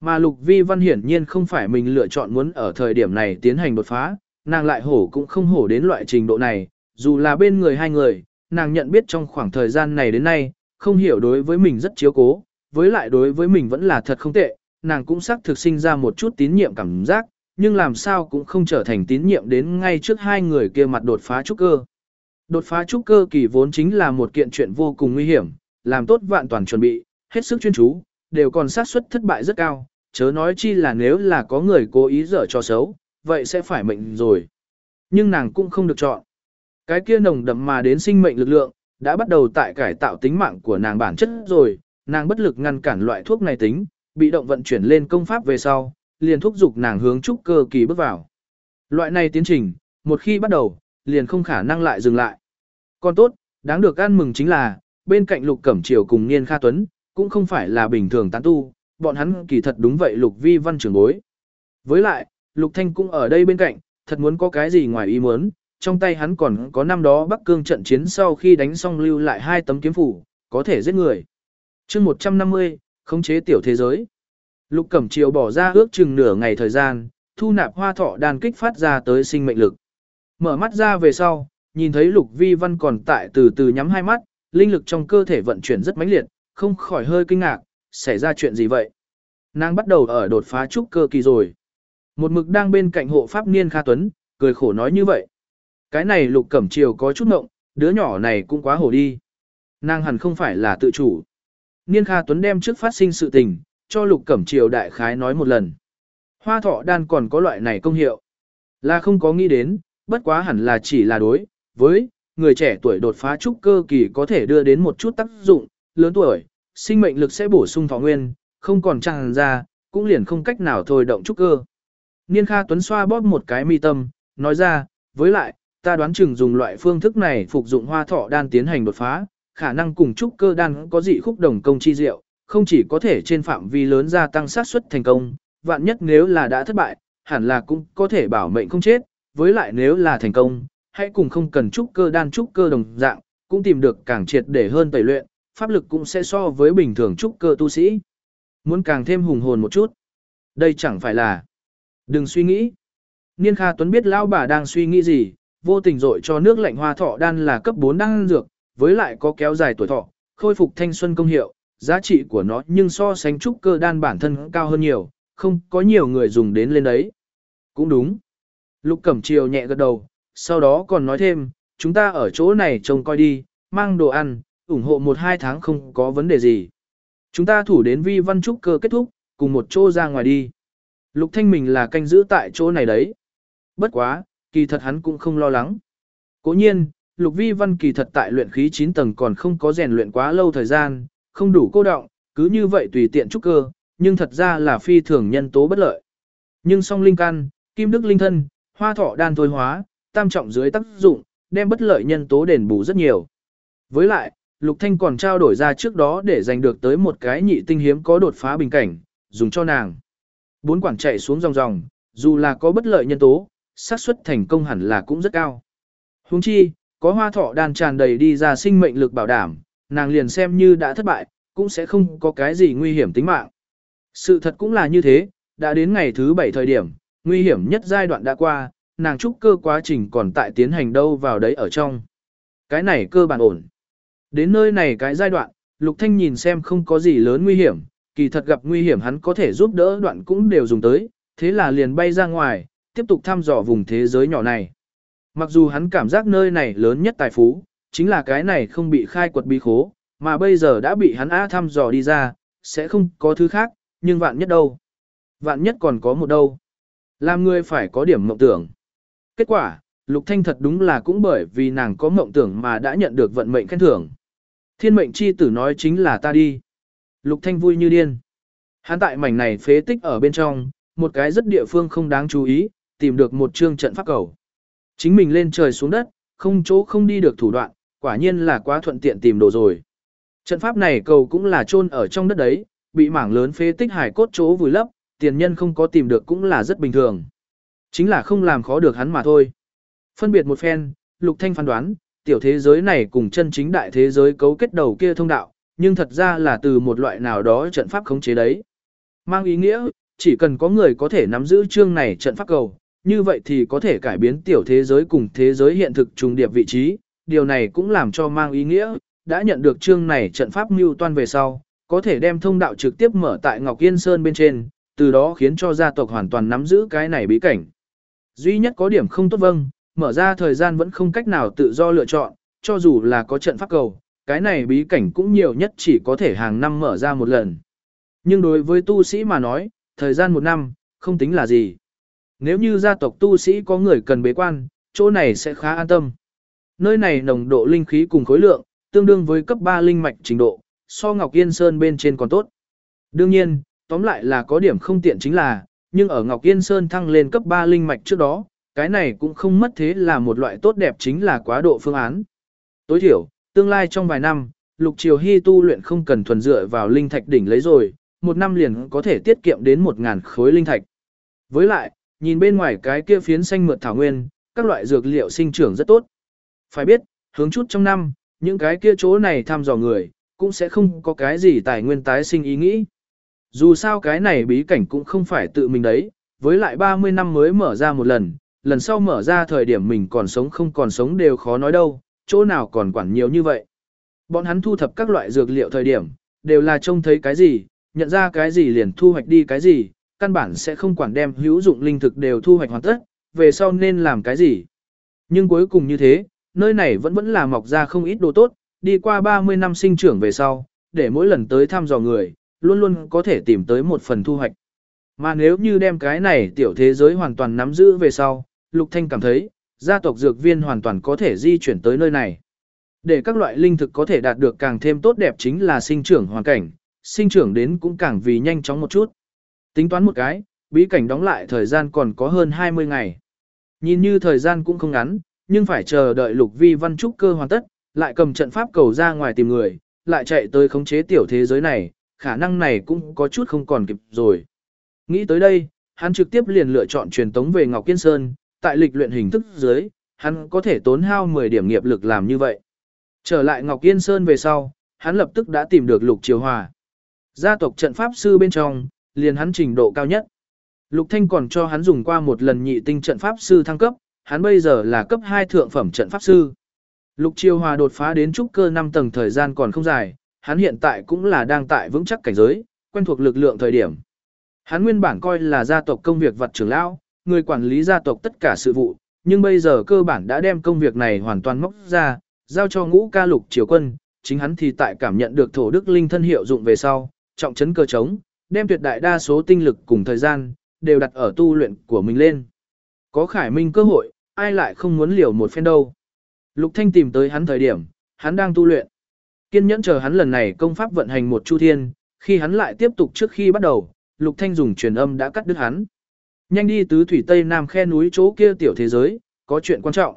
Mà Lục Vi Văn hiển nhiên không phải mình lựa chọn muốn ở thời điểm này tiến hành đột phá, nàng lại hổ cũng không hổ đến loại trình độ này, dù là bên người hai người, nàng nhận biết trong khoảng thời gian này đến nay, không hiểu đối với mình rất chiếu cố, với lại đối với mình vẫn là thật không tệ, nàng cũng xác thực sinh ra một chút tín nhiệm cảm giác, nhưng làm sao cũng không trở thành tín nhiệm đến ngay trước hai người kia mặt đột phá trúc cơ. Đột phá trúc cơ kỳ vốn chính là một kiện chuyện vô cùng nguy hiểm, làm tốt vạn toàn chuẩn bị, hết sức chuyên chú, đều còn xác suất thất bại rất cao, chớ nói chi là nếu là có người cố ý dở cho xấu, vậy sẽ phải mệnh rồi. Nhưng nàng cũng không được chọn. Cái kia nồng đậm mà đến sinh mệnh lực lượng, đã bắt đầu tại cải tạo tính mạng của nàng bản chất rồi, nàng bất lực ngăn cản loại thuốc này tính, bị động vận chuyển lên công pháp về sau, liền thúc giục nàng hướng trúc cơ kỳ bước vào. Loại này tiến trình, một khi bắt đầu, liền không khả năng lại dừng lại. Còn tốt, đáng được ăn mừng chính là, bên cạnh Lục Cẩm Triều cùng Niên Kha Tuấn, cũng không phải là bình thường tán tu, bọn hắn kỳ thật đúng vậy Lục Vi Văn trưởng bối. Với lại, Lục Thanh cũng ở đây bên cạnh, thật muốn có cái gì ngoài ý muốn, trong tay hắn còn có năm đó Bắc Cương trận chiến sau khi đánh xong lưu lại hai tấm kiếm phủ, có thể giết người. chương 150, khống chế tiểu thế giới. Lục Cẩm Triều bỏ ra ước chừng nửa ngày thời gian, thu nạp hoa thọ đan kích phát ra tới sinh mệnh lực. Mở mắt ra về sau, nhìn thấy Lục Vi Văn còn tại từ từ nhắm hai mắt, linh lực trong cơ thể vận chuyển rất mãnh liệt, không khỏi hơi kinh ngạc, xảy ra chuyện gì vậy? Nàng bắt đầu ở đột phá trúc cơ kỳ rồi. Một mực đang bên cạnh hộ pháp niên Kha Tuấn, cười khổ nói như vậy. Cái này Lục Cẩm Triều có chút ngộng, đứa nhỏ này cũng quá hổ đi. Nàng hẳn không phải là tự chủ. Niên Kha Tuấn đem trước phát sinh sự tình, cho Lục Cẩm Triều đại khái nói một lần. Hoa thọ đan còn có loại này công hiệu. Là không có nghĩ đến, bất quá hẳn là chỉ là đối, với, người trẻ tuổi đột phá trúc cơ kỳ có thể đưa đến một chút tác dụng, lớn tuổi, sinh mệnh lực sẽ bổ sung thọ nguyên, không còn tràn ra, cũng liền không cách nào thôi động trúc cơ. Niên Kha Tuấn xoa bóp một cái mi tâm, nói ra, với lại, ta đoán chừng dùng loại phương thức này phục dụng hoa thọ đan tiến hành đột phá, khả năng cùng trúc cơ đan có dị khúc đồng công chi diệu, không chỉ có thể trên phạm vi lớn gia tăng xác suất thành công, vạn nhất nếu là đã thất bại, hẳn là cũng có thể bảo mệnh không chết, với lại nếu là thành công, hãy cùng không cần trúc cơ đan trúc cơ đồng dạng, cũng tìm được càng triệt để hơn tẩy luyện, pháp lực cũng sẽ so với bình thường trúc cơ tu sĩ. Muốn càng thêm hùng hồn một chút. Đây chẳng phải là. Đừng suy nghĩ. Niên Kha Tuấn biết lão bà đang suy nghĩ gì, vô tình dội cho nước lạnh hoa thọ đan là cấp 4 đan dược, với lại có kéo dài tuổi thọ, khôi phục thanh xuân công hiệu, giá trị của nó nhưng so sánh trúc cơ đan bản thân cao hơn nhiều, không có nhiều người dùng đến lên đấy. Cũng đúng. Lục Cẩm Triều nhẹ gật đầu, sau đó còn nói thêm, chúng ta ở chỗ này trông coi đi, mang đồ ăn, ủng hộ một hai tháng không có vấn đề gì. Chúng ta thủ đến vi văn trúc cơ kết thúc, cùng một chỗ ra ngoài đi. Lục Thanh mình là canh giữ tại chỗ này đấy. Bất quá, kỳ thật hắn cũng không lo lắng. Cố nhiên, Lục Vi Văn kỳ thật tại luyện khí 9 tầng còn không có rèn luyện quá lâu thời gian, không đủ cô động, cứ như vậy tùy tiện trúc cơ, nhưng thật ra là phi thường nhân tố bất lợi. Nhưng song linh căn, kim đức linh thân, hoa thọ đan thôi hóa, tam trọng dưới tác dụng, đem bất lợi nhân tố đền bù rất nhiều. Với lại, Lục Thanh còn trao đổi ra trước đó để giành được tới một cái nhị tinh hiếm có đột phá bình cảnh, dùng cho nàng. Bốn quản chạy xuống dòng dòng, dù là có bất lợi nhân tố, xác suất thành công hẳn là cũng rất cao. Huống chi, có hoa thọ đan tràn đầy đi ra sinh mệnh lực bảo đảm, nàng liền xem như đã thất bại, cũng sẽ không có cái gì nguy hiểm tính mạng. Sự thật cũng là như thế, đã đến ngày thứ bảy thời điểm, nguy hiểm nhất giai đoạn đã qua, nàng trúc cơ quá trình còn tại tiến hành đâu vào đấy ở trong. Cái này cơ bản ổn. Đến nơi này cái giai đoạn, Lục Thanh nhìn xem không có gì lớn nguy hiểm, kỳ thật gặp nguy hiểm hắn có thể giúp đỡ đoạn cũng đều dùng tới, thế là liền bay ra ngoài, tiếp tục thăm dò vùng thế giới nhỏ này. Mặc dù hắn cảm giác nơi này lớn nhất tài phú, chính là cái này không bị khai quật bí khố, mà bây giờ đã bị hắn á thăm dò đi ra, sẽ không có thứ khác, nhưng vạn nhất đâu. Vạn nhất còn có một đâu. Làm người phải có điểm mộng tưởng. Kết quả, Lục Thanh thật đúng là cũng bởi vì nàng có mộng tưởng mà đã nhận được vận mệnh khen thưởng. Thiên mệnh chi tử nói chính là ta đi. Lục Thanh vui như điên. Hắn tại mảnh này phế tích ở bên trong, một cái rất địa phương không đáng chú ý, tìm được một chương trận pháp cầu. Chính mình lên trời xuống đất, không chỗ không đi được thủ đoạn, quả nhiên là quá thuận tiện tìm đồ rồi. Trận pháp này cầu cũng là chôn ở trong đất đấy, bị mảng lớn phế tích hải cốt chỗ vùi lấp, tiền nhân không có tìm được cũng là rất bình thường. Chính là không làm khó được hắn mà thôi. Phân biệt một phen, Lục Thanh phán đoán, tiểu thế giới này cùng chân chính đại thế giới cấu kết đầu kia thông đạo, nhưng thật ra là từ một loại nào đó trận pháp khống chế đấy. Mang ý nghĩa, chỉ cần có người có thể nắm giữ chương này trận pháp cầu, như vậy thì có thể cải biến tiểu thế giới cùng thế giới hiện thực trùng điệp vị trí, điều này cũng làm cho mang ý nghĩa, đã nhận được chương này trận pháp mưu toan về sau, có thể đem thông đạo trực tiếp mở tại Ngọc Yên Sơn bên trên, từ đó khiến cho gia tộc hoàn toàn nắm giữ cái này bí cảnh. Duy nhất có điểm không tốt vâng, mở ra thời gian vẫn không cách nào tự do lựa chọn, cho dù là có trận pháp cầu, cái này bí cảnh cũng nhiều nhất chỉ có thể hàng năm mở ra một lần. Nhưng đối với tu sĩ mà nói, thời gian một năm, không tính là gì. Nếu như gia tộc tu sĩ có người cần bế quan, chỗ này sẽ khá an tâm. Nơi này nồng độ linh khí cùng khối lượng, tương đương với cấp 3 linh mạch trình độ, so Ngọc Yên Sơn bên trên còn tốt. Đương nhiên, tóm lại là có điểm không tiện chính là, nhưng ở Ngọc Yên Sơn thăng lên cấp 3 linh mạch trước đó, cái này cũng không mất thế là một loại tốt đẹp chính là quá độ phương án. Tối thiểu, tương lai trong vài năm, Lục Triều Hy tu luyện không cần thuần dựa vào linh thạch đỉnh lấy rồi, một năm liền có thể tiết kiệm đến 1.000 khối linh thạch. Với lại, nhìn bên ngoài cái kia phiến xanh mượt thảo nguyên, các loại dược liệu sinh trưởng rất tốt. Phải biết, hướng chút trong năm, những cái kia chỗ này thăm dò người, cũng sẽ không có cái gì tài nguyên tái sinh ý nghĩ. Dù sao cái này bí cảnh cũng không phải tự mình đấy, với lại 30 năm mới mở ra một lần, lần sau mở ra thời điểm mình còn sống không còn sống đều khó nói đâu, chỗ nào còn quản nhiều như vậy. Bọn hắn thu thập các loại dược liệu thời điểm, đều là trông thấy cái gì, nhận ra cái gì liền thu hoạch đi cái gì, căn bản sẽ không quản đem hữu dụng linh thực đều thu hoạch hoàn tất, về sau nên làm cái gì. Nhưng cuối cùng như thế, nơi này vẫn vẫn là mọc ra không ít đồ tốt, đi qua 30 năm sinh trưởng về sau, để mỗi lần tới thăm dò người, luôn luôn có thể tìm tới một phần thu hoạch. Mà nếu như đem cái này tiểu thế giới hoàn toàn nắm giữ về sau, Lục Thanh cảm thấy, gia tộc dược viên hoàn toàn có thể di chuyển tới nơi này. Để các loại linh thực có thể đạt được càng thêm tốt đẹp chính là sinh trưởng hoàn cảnh, sinh trưởng đến cũng càng vì nhanh chóng một chút. Tính toán một cái, bí cảnh đóng lại thời gian còn có hơn 20 ngày. Nhìn như thời gian cũng không ngắn, nhưng phải chờ đợi lục vi văn trúc cơ hoàn tất, lại cầm trận pháp cầu ra ngoài tìm người, lại chạy tới khống chế tiểu thế giới này, khả năng này cũng có chút không còn kịp rồi. Nghĩ tới đây, hắn trực tiếp liền lựa chọn truyền tống về Ngọc Kiên Sơn, tại lịch luyện hình thức dưới, hắn có thể tốn hao 10 điểm nghiệp lực làm như vậy. Trở lại Ngọc Kiên Sơn về sau, hắn lập tức đã tìm được Lục Triều Hòa. Gia tộc trận pháp sư bên trong, liền hắn trình độ cao nhất. Lục Thanh còn cho hắn dùng qua một lần nhị tinh trận pháp sư thăng cấp, hắn bây giờ là cấp 2 thượng phẩm trận pháp sư. Lục Triều Hòa đột phá đến trúc cơ 5 tầng thời gian còn không dài, hắn hiện tại cũng là đang tại vững chắc cảnh giới, quen thuộc lực lượng thời điểm. Hắn nguyên bản coi là gia tộc công việc vật trưởng lão, người quản lý gia tộc tất cả sự vụ, nhưng bây giờ cơ bản đã đem công việc này hoàn toàn móc ra, giao cho ngũ ca lục triều quân, chính hắn thì tại cảm nhận được thổ đức linh thân hiệu dụng về sau, trọng chấn cơ trống, đem tuyệt đại đa số tinh lực cùng thời gian, đều đặt ở tu luyện của mình lên. Có khải minh cơ hội, ai lại không muốn liều một phen đâu. Lục Thanh tìm tới hắn thời điểm, hắn đang tu luyện. Kiên nhẫn chờ hắn lần này công pháp vận hành một chu thiên, khi hắn lại tiếp tục trước khi bắt đầu, Lục Thanh dùng truyền âm đã cắt đứt hắn. Nhanh đi tứ thủy tây nam khe núi chỗ kia tiểu thế giới, có chuyện quan trọng.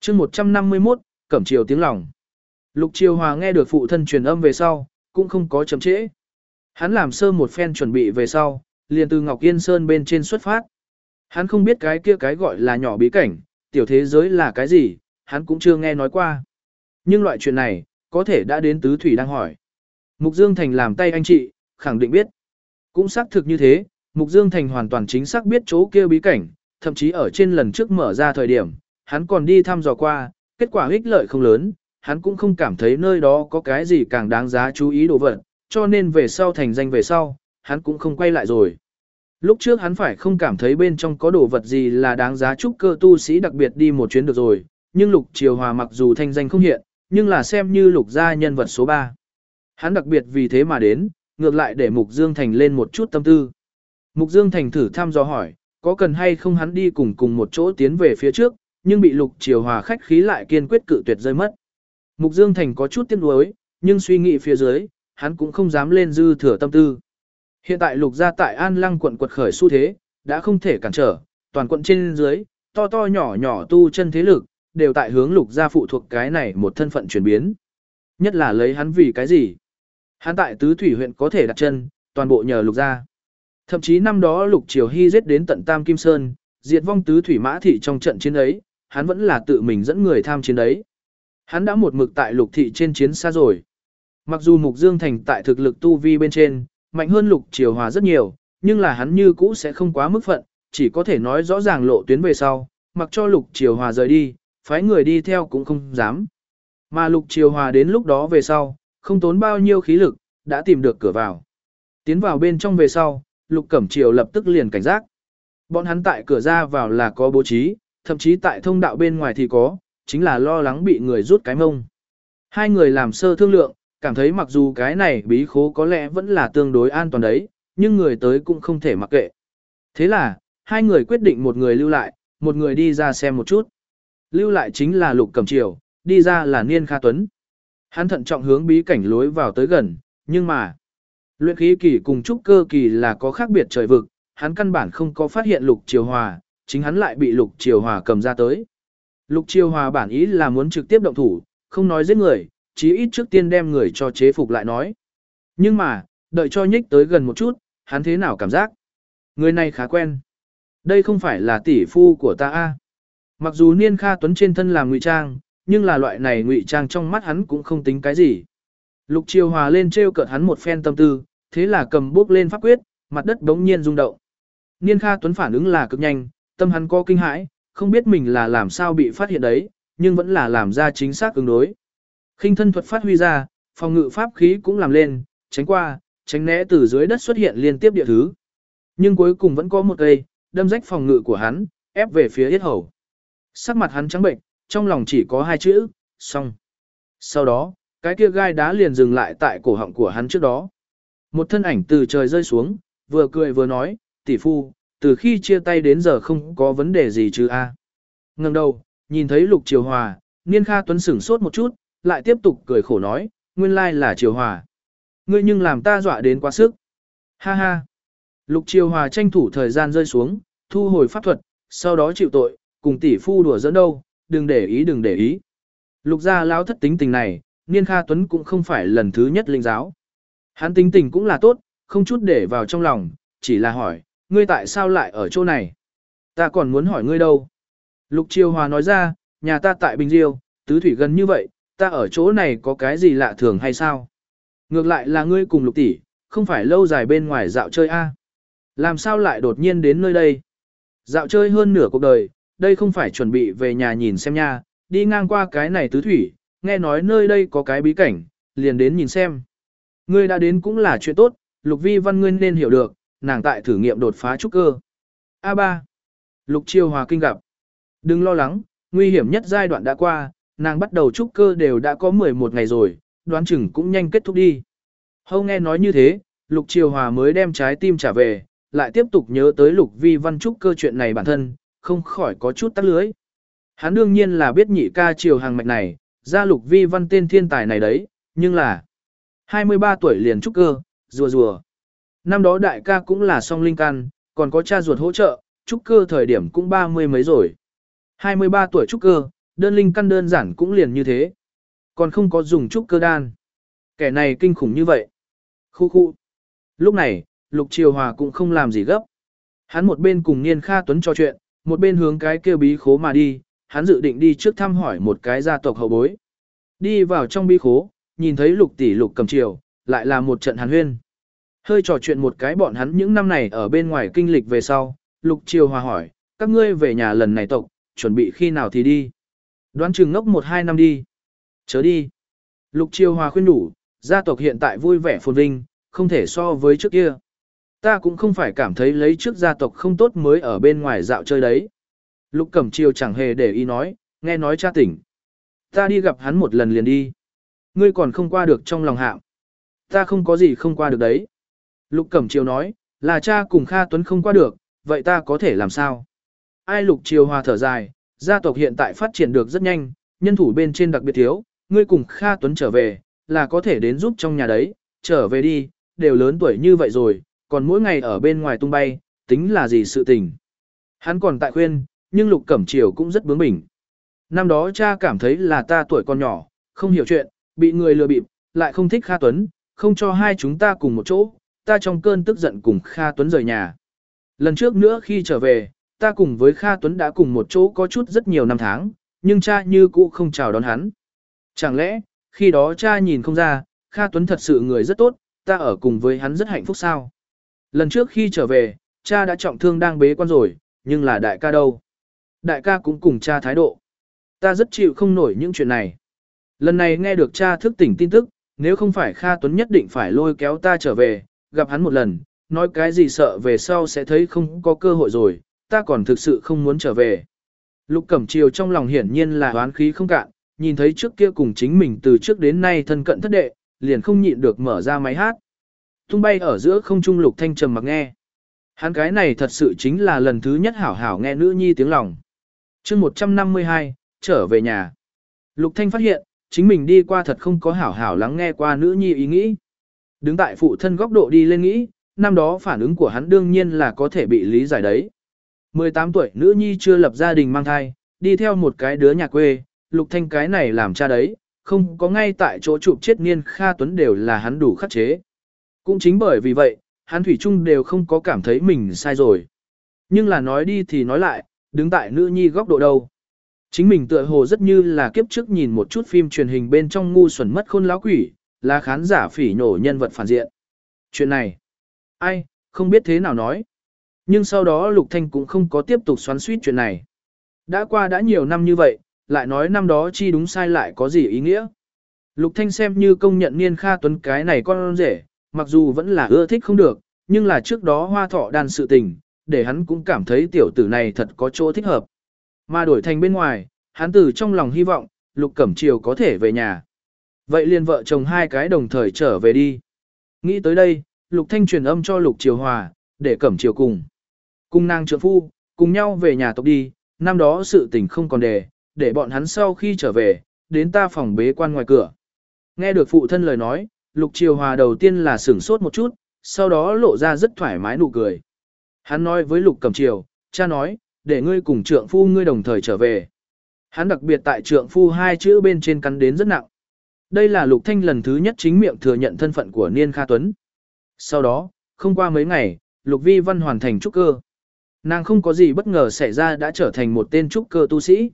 Chương 151, Cẩm Triều tiếng lòng. Lục Triều Hòa nghe được phụ thân truyền âm về sau, cũng không có chậm trễ. Hắn làm sơ một phen chuẩn bị về sau, liền từ Ngọc Yên Sơn bên trên xuất phát. Hắn không biết cái kia cái gọi là nhỏ bí cảnh, tiểu thế giới là cái gì, hắn cũng chưa nghe nói qua. Nhưng loại chuyện này, có thể đã đến tứ thủy đang hỏi. Mục Dương Thành làm tay anh chị, khẳng định biết. Cũng xác thực như thế, Mục Dương Thành hoàn toàn chính xác biết chỗ kia bí cảnh, thậm chí ở trên lần trước mở ra thời điểm, hắn còn đi thăm dò qua, kết quả ích lợi không lớn, hắn cũng không cảm thấy nơi đó có cái gì càng đáng giá chú ý đồ vật, cho nên về sau thành danh về sau, hắn cũng không quay lại rồi. Lúc trước hắn phải không cảm thấy bên trong có đồ vật gì là đáng giá chúc cơ tu sĩ đặc biệt đi một chuyến được rồi, nhưng lục triều hòa mặc dù thanh danh không hiện, nhưng là xem như lục gia nhân vật số 3. Hắn đặc biệt vì thế mà đến, ngược lại để Mục Dương Thành lên một chút tâm tư. Mục Dương Thành thử thăm dò hỏi, có cần hay không hắn đi cùng cùng một chỗ tiến về phía trước, nhưng bị Lục Triều Hòa khách khí lại kiên quyết cự tuyệt rơi mất. Mục Dương Thành có chút tiếc nuối, nhưng suy nghĩ phía dưới, hắn cũng không dám lên dư thừa tâm tư. Hiện tại Lục gia tại An Lăng quận quật khởi xu thế, đã không thể cản trở, toàn quận trên dưới, to to nhỏ nhỏ tu chân thế lực, đều tại hướng Lục gia phụ thuộc cái này một thân phận chuyển biến. Nhất là lấy hắn vì cái gì? Hắn tại tứ thủy huyện có thể đặt chân, toàn bộ nhờ Lục gia. Thậm chí năm đó Lục Triều Hy giết đến tận Tam Kim Sơn, diệt vong tứ thủy mã thị trong trận chiến ấy, hắn vẫn là tự mình dẫn người tham chiến đấy. Hắn đã một mực tại Lục thị trên chiến xa rồi. Mặc dù Mục Dương Thành tại thực lực tu vi bên trên, mạnh hơn Lục Triều Hòa rất nhiều, nhưng là hắn như cũ sẽ không quá mức phận, chỉ có thể nói rõ ràng lộ tuyến về sau, mặc cho Lục Triều Hòa rời đi, phái người đi theo cũng không dám. Mà Lục Triều Hòa đến lúc đó về sau, không tốn bao nhiêu khí lực, đã tìm được cửa vào. Tiến vào bên trong về sau, Lục Cẩm Triều lập tức liền cảnh giác. Bọn hắn tại cửa ra vào là có bố trí, thậm chí tại thông đạo bên ngoài thì có, chính là lo lắng bị người rút cái mông. Hai người làm sơ thương lượng, cảm thấy mặc dù cái này bí khố có lẽ vẫn là tương đối an toàn đấy, nhưng người tới cũng không thể mặc kệ. Thế là, hai người quyết định một người lưu lại, một người đi ra xem một chút. Lưu lại chính là Lục cầm Triều, đi ra là Niên Kha Tuấn. Hắn thận trọng hướng bí cảnh lối vào tới gần, nhưng mà, luyện khí kỳ cùng trúc cơ kỳ là có khác biệt trời vực, hắn căn bản không có phát hiện Lục Triều Hòa, chính hắn lại bị Lục Triều Hòa cầm ra tới. Lục Triều Hòa bản ý là muốn trực tiếp động thủ, không nói giết người, chí ít trước tiên đem người cho chế phục lại nói. Nhưng mà, đợi cho nhích tới gần một chút, hắn thế nào cảm giác? Người này khá quen. Đây không phải là tỷ phu của ta a. Mặc dù Niên Kha Tuấn trên thân làm ngụy trang, nhưng là loại này ngụy trang trong mắt hắn cũng không tính cái gì. Lục Triều Hòa lên trêu cợt hắn một phen tâm tư, thế là cầm bước lên pháp quyết, mặt đất bỗng nhiên rung động. Niên Kha Tuấn phản ứng là cực nhanh, tâm hắn có kinh hãi, không biết mình là làm sao bị phát hiện đấy, nhưng vẫn là làm ra chính xác ứng đối. Khinh thân thuật phát huy ra, phòng ngự pháp khí cũng làm lên, tránh qua, tránh né từ dưới đất xuất hiện liên tiếp địa thứ. Nhưng cuối cùng vẫn có một cây, đâm rách phòng ngự của hắn, ép về phía yết hầu. Sắc mặt hắn trắng bệnh, trong lòng chỉ có hai chữ, xong. Sau đó, Cái kia gai đá liền dừng lại tại cổ họng của hắn trước đó. Một thân ảnh từ trời rơi xuống, vừa cười vừa nói, tỷ phu, từ khi chia tay đến giờ không có vấn đề gì chứ a. À. Ngừng đầu, nhìn thấy lục triều hòa, niên kha tuấn sửng sốt một chút, lại tiếp tục cười khổ nói, nguyên lai là triều hòa. Ngươi nhưng làm ta dọa đến quá sức. Ha ha. Lục triều hòa tranh thủ thời gian rơi xuống, thu hồi pháp thuật, sau đó chịu tội, cùng tỷ phu đùa dẫn đâu, đừng để ý đừng để ý. Lục gia lão thất tính tình này, Niên Kha Tuấn cũng không phải lần thứ nhất linh giáo. Hắn tính tình cũng là tốt, không chút để vào trong lòng, chỉ là hỏi, ngươi tại sao lại ở chỗ này? Ta còn muốn hỏi ngươi đâu? Lục Chiêu Hòa nói ra, nhà ta tại Bình Diêu, tứ thủy gần như vậy, ta ở chỗ này có cái gì lạ thường hay sao? Ngược lại là ngươi cùng lục tỷ, không phải lâu dài bên ngoài dạo chơi a? Làm sao lại đột nhiên đến nơi đây? Dạo chơi hơn nửa cuộc đời, đây không phải chuẩn bị về nhà nhìn xem nha, đi ngang qua cái này tứ thủy, nghe nói nơi đây có cái bí cảnh, liền đến nhìn xem. Ngươi đã đến cũng là chuyện tốt, Lục Vi Văn ngươi nên hiểu được, nàng tại thử nghiệm đột phá trúc cơ. A3. Lục Chiêu Hòa kinh gặp. Đừng lo lắng, nguy hiểm nhất giai đoạn đã qua, nàng bắt đầu trúc cơ đều đã có 11 ngày rồi, đoán chừng cũng nhanh kết thúc đi. Hâu nghe nói như thế, Lục Chiêu Hòa mới đem trái tim trả về, lại tiếp tục nhớ tới Lục Vi Văn trúc cơ chuyện này bản thân, không khỏi có chút tắt lưới. Hắn đương nhiên là biết nhị ca triều hàng mạch này, gia lục vi văn tên thiên tài này đấy, nhưng là 23 tuổi liền trúc cơ, rùa rùa. Năm đó đại ca cũng là song linh căn, còn có cha ruột hỗ trợ, trúc cơ thời điểm cũng ba mươi mấy rồi. 23 tuổi trúc cơ, đơn linh căn đơn giản cũng liền như thế. Còn không có dùng trúc cơ đan. Kẻ này kinh khủng như vậy. Khu khu. Lúc này, Lục Triều Hòa cũng không làm gì gấp. Hắn một bên cùng Niên Kha Tuấn trò chuyện, một bên hướng cái kia bí khố mà đi, hắn dự định đi trước thăm hỏi một cái gia tộc hậu bối. Đi vào trong bí khố, nhìn thấy lục tỷ lục cầm triều, lại là một trận hàn huyên. Hơi trò chuyện một cái bọn hắn những năm này ở bên ngoài kinh lịch về sau, lục triều hòa hỏi, các ngươi về nhà lần này tộc, chuẩn bị khi nào thì đi. Đoán chừng ngốc một hai năm đi. Chớ đi. Lục triều hòa khuyên đủ, gia tộc hiện tại vui vẻ phồn vinh, không thể so với trước kia. Ta cũng không phải cảm thấy lấy trước gia tộc không tốt mới ở bên ngoài dạo chơi đấy. Lục Cẩm Chiêu chẳng hề để ý nói, nghe nói cha tỉnh. Ta đi gặp hắn một lần liền đi. Ngươi còn không qua được trong lòng hạm. Ta không có gì không qua được đấy. Lục Cẩm Chiêu nói, là cha cùng Kha Tuấn không qua được, vậy ta có thể làm sao? Ai Lục Chiêu hòa thở dài, gia tộc hiện tại phát triển được rất nhanh, nhân thủ bên trên đặc biệt thiếu, ngươi cùng Kha Tuấn trở về, là có thể đến giúp trong nhà đấy, trở về đi, đều lớn tuổi như vậy rồi, còn mỗi ngày ở bên ngoài tung bay, tính là gì sự tình. Hắn còn tại khuyên, nhưng Lục Cẩm Triều cũng rất bướng bỉnh. Năm đó cha cảm thấy là ta tuổi còn nhỏ, không hiểu chuyện, bị người lừa bịp, lại không thích Kha Tuấn, không cho hai chúng ta cùng một chỗ, ta trong cơn tức giận cùng Kha Tuấn rời nhà. Lần trước nữa khi trở về, ta cùng với Kha Tuấn đã cùng một chỗ có chút rất nhiều năm tháng, nhưng cha như cũ không chào đón hắn. Chẳng lẽ, khi đó cha nhìn không ra, Kha Tuấn thật sự người rất tốt, ta ở cùng với hắn rất hạnh phúc sao? Lần trước khi trở về, cha đã trọng thương đang bế quan rồi, nhưng là đại ca đâu? Đại ca cũng cùng cha thái độ. Ta rất chịu không nổi những chuyện này. Lần này nghe được cha thức tỉnh tin tức, nếu không phải Kha Tuấn nhất định phải lôi kéo ta trở về, gặp hắn một lần, nói cái gì sợ về sau sẽ thấy không có cơ hội rồi, ta còn thực sự không muốn trở về. Lục Cẩm Triều trong lòng hiển nhiên là oán khí không cạn, nhìn thấy trước kia cùng chính mình từ trước đến nay thân cận thất đệ, liền không nhịn được mở ra máy hát. Tung bay ở giữa không trung Lục Thanh trầm mặc nghe. Hắn cái này thật sự chính là lần thứ nhất hảo hảo nghe nữ nhi tiếng lòng chương 152, trở về nhà. Lục Thanh phát hiện, chính mình đi qua thật không có hảo hảo lắng nghe qua nữ nhi ý nghĩ. Đứng tại phụ thân góc độ đi lên nghĩ, năm đó phản ứng của hắn đương nhiên là có thể bị lý giải đấy. 18 tuổi nữ nhi chưa lập gia đình mang thai, đi theo một cái đứa nhà quê, Lục Thanh cái này làm cha đấy, không có ngay tại chỗ chụp chết niên Kha Tuấn đều là hắn đủ khắc chế. Cũng chính bởi vì vậy, hắn Thủy Trung đều không có cảm thấy mình sai rồi. Nhưng là nói đi thì nói lại, Đứng tại nữ nhi góc độ đâu? Chính mình tựa hồ rất như là kiếp trước nhìn một chút phim truyền hình bên trong ngu xuẩn mất khôn lão quỷ, là khán giả phỉ nhổ nhân vật phản diện. Chuyện này, ai, không biết thế nào nói. Nhưng sau đó Lục Thanh cũng không có tiếp tục xoắn suýt chuyện này. Đã qua đã nhiều năm như vậy, lại nói năm đó chi đúng sai lại có gì ý nghĩa. Lục Thanh xem như công nhận Niên Kha Tuấn cái này con rể, mặc dù vẫn là ưa thích không được, nhưng là trước đó hoa thọ đan sự tình, để hắn cũng cảm thấy tiểu tử này thật có chỗ thích hợp. Mà đổi thành bên ngoài, hắn từ trong lòng hy vọng, Lục Cẩm Triều có thể về nhà. Vậy liền vợ chồng hai cái đồng thời trở về đi. Nghĩ tới đây, Lục Thanh truyền âm cho Lục Triều Hòa, để cẩm triều cùng. Cùng nàng trượng phu, cùng nhau về nhà tộc đi, năm đó sự tình không còn đề, để bọn hắn sau khi trở về, đến ta phòng bế quan ngoài cửa. Nghe được phụ thân lời nói, Lục Triều Hòa đầu tiên là sửng sốt một chút, sau đó lộ ra rất thoải mái nụ cười. Hắn nói với Lục Cẩm Triều, cha nói, để ngươi cùng trượng phu ngươi đồng thời trở về. Hắn đặc biệt tại trượng phu hai chữ bên trên cắn đến rất nặng. Đây là Lục Thanh lần thứ nhất chính miệng thừa nhận thân phận của Niên Kha Tuấn. Sau đó, không qua mấy ngày, Lục Vi Văn hoàn thành trúc cơ. Nàng không có gì bất ngờ xảy ra đã trở thành một tên trúc cơ tu sĩ.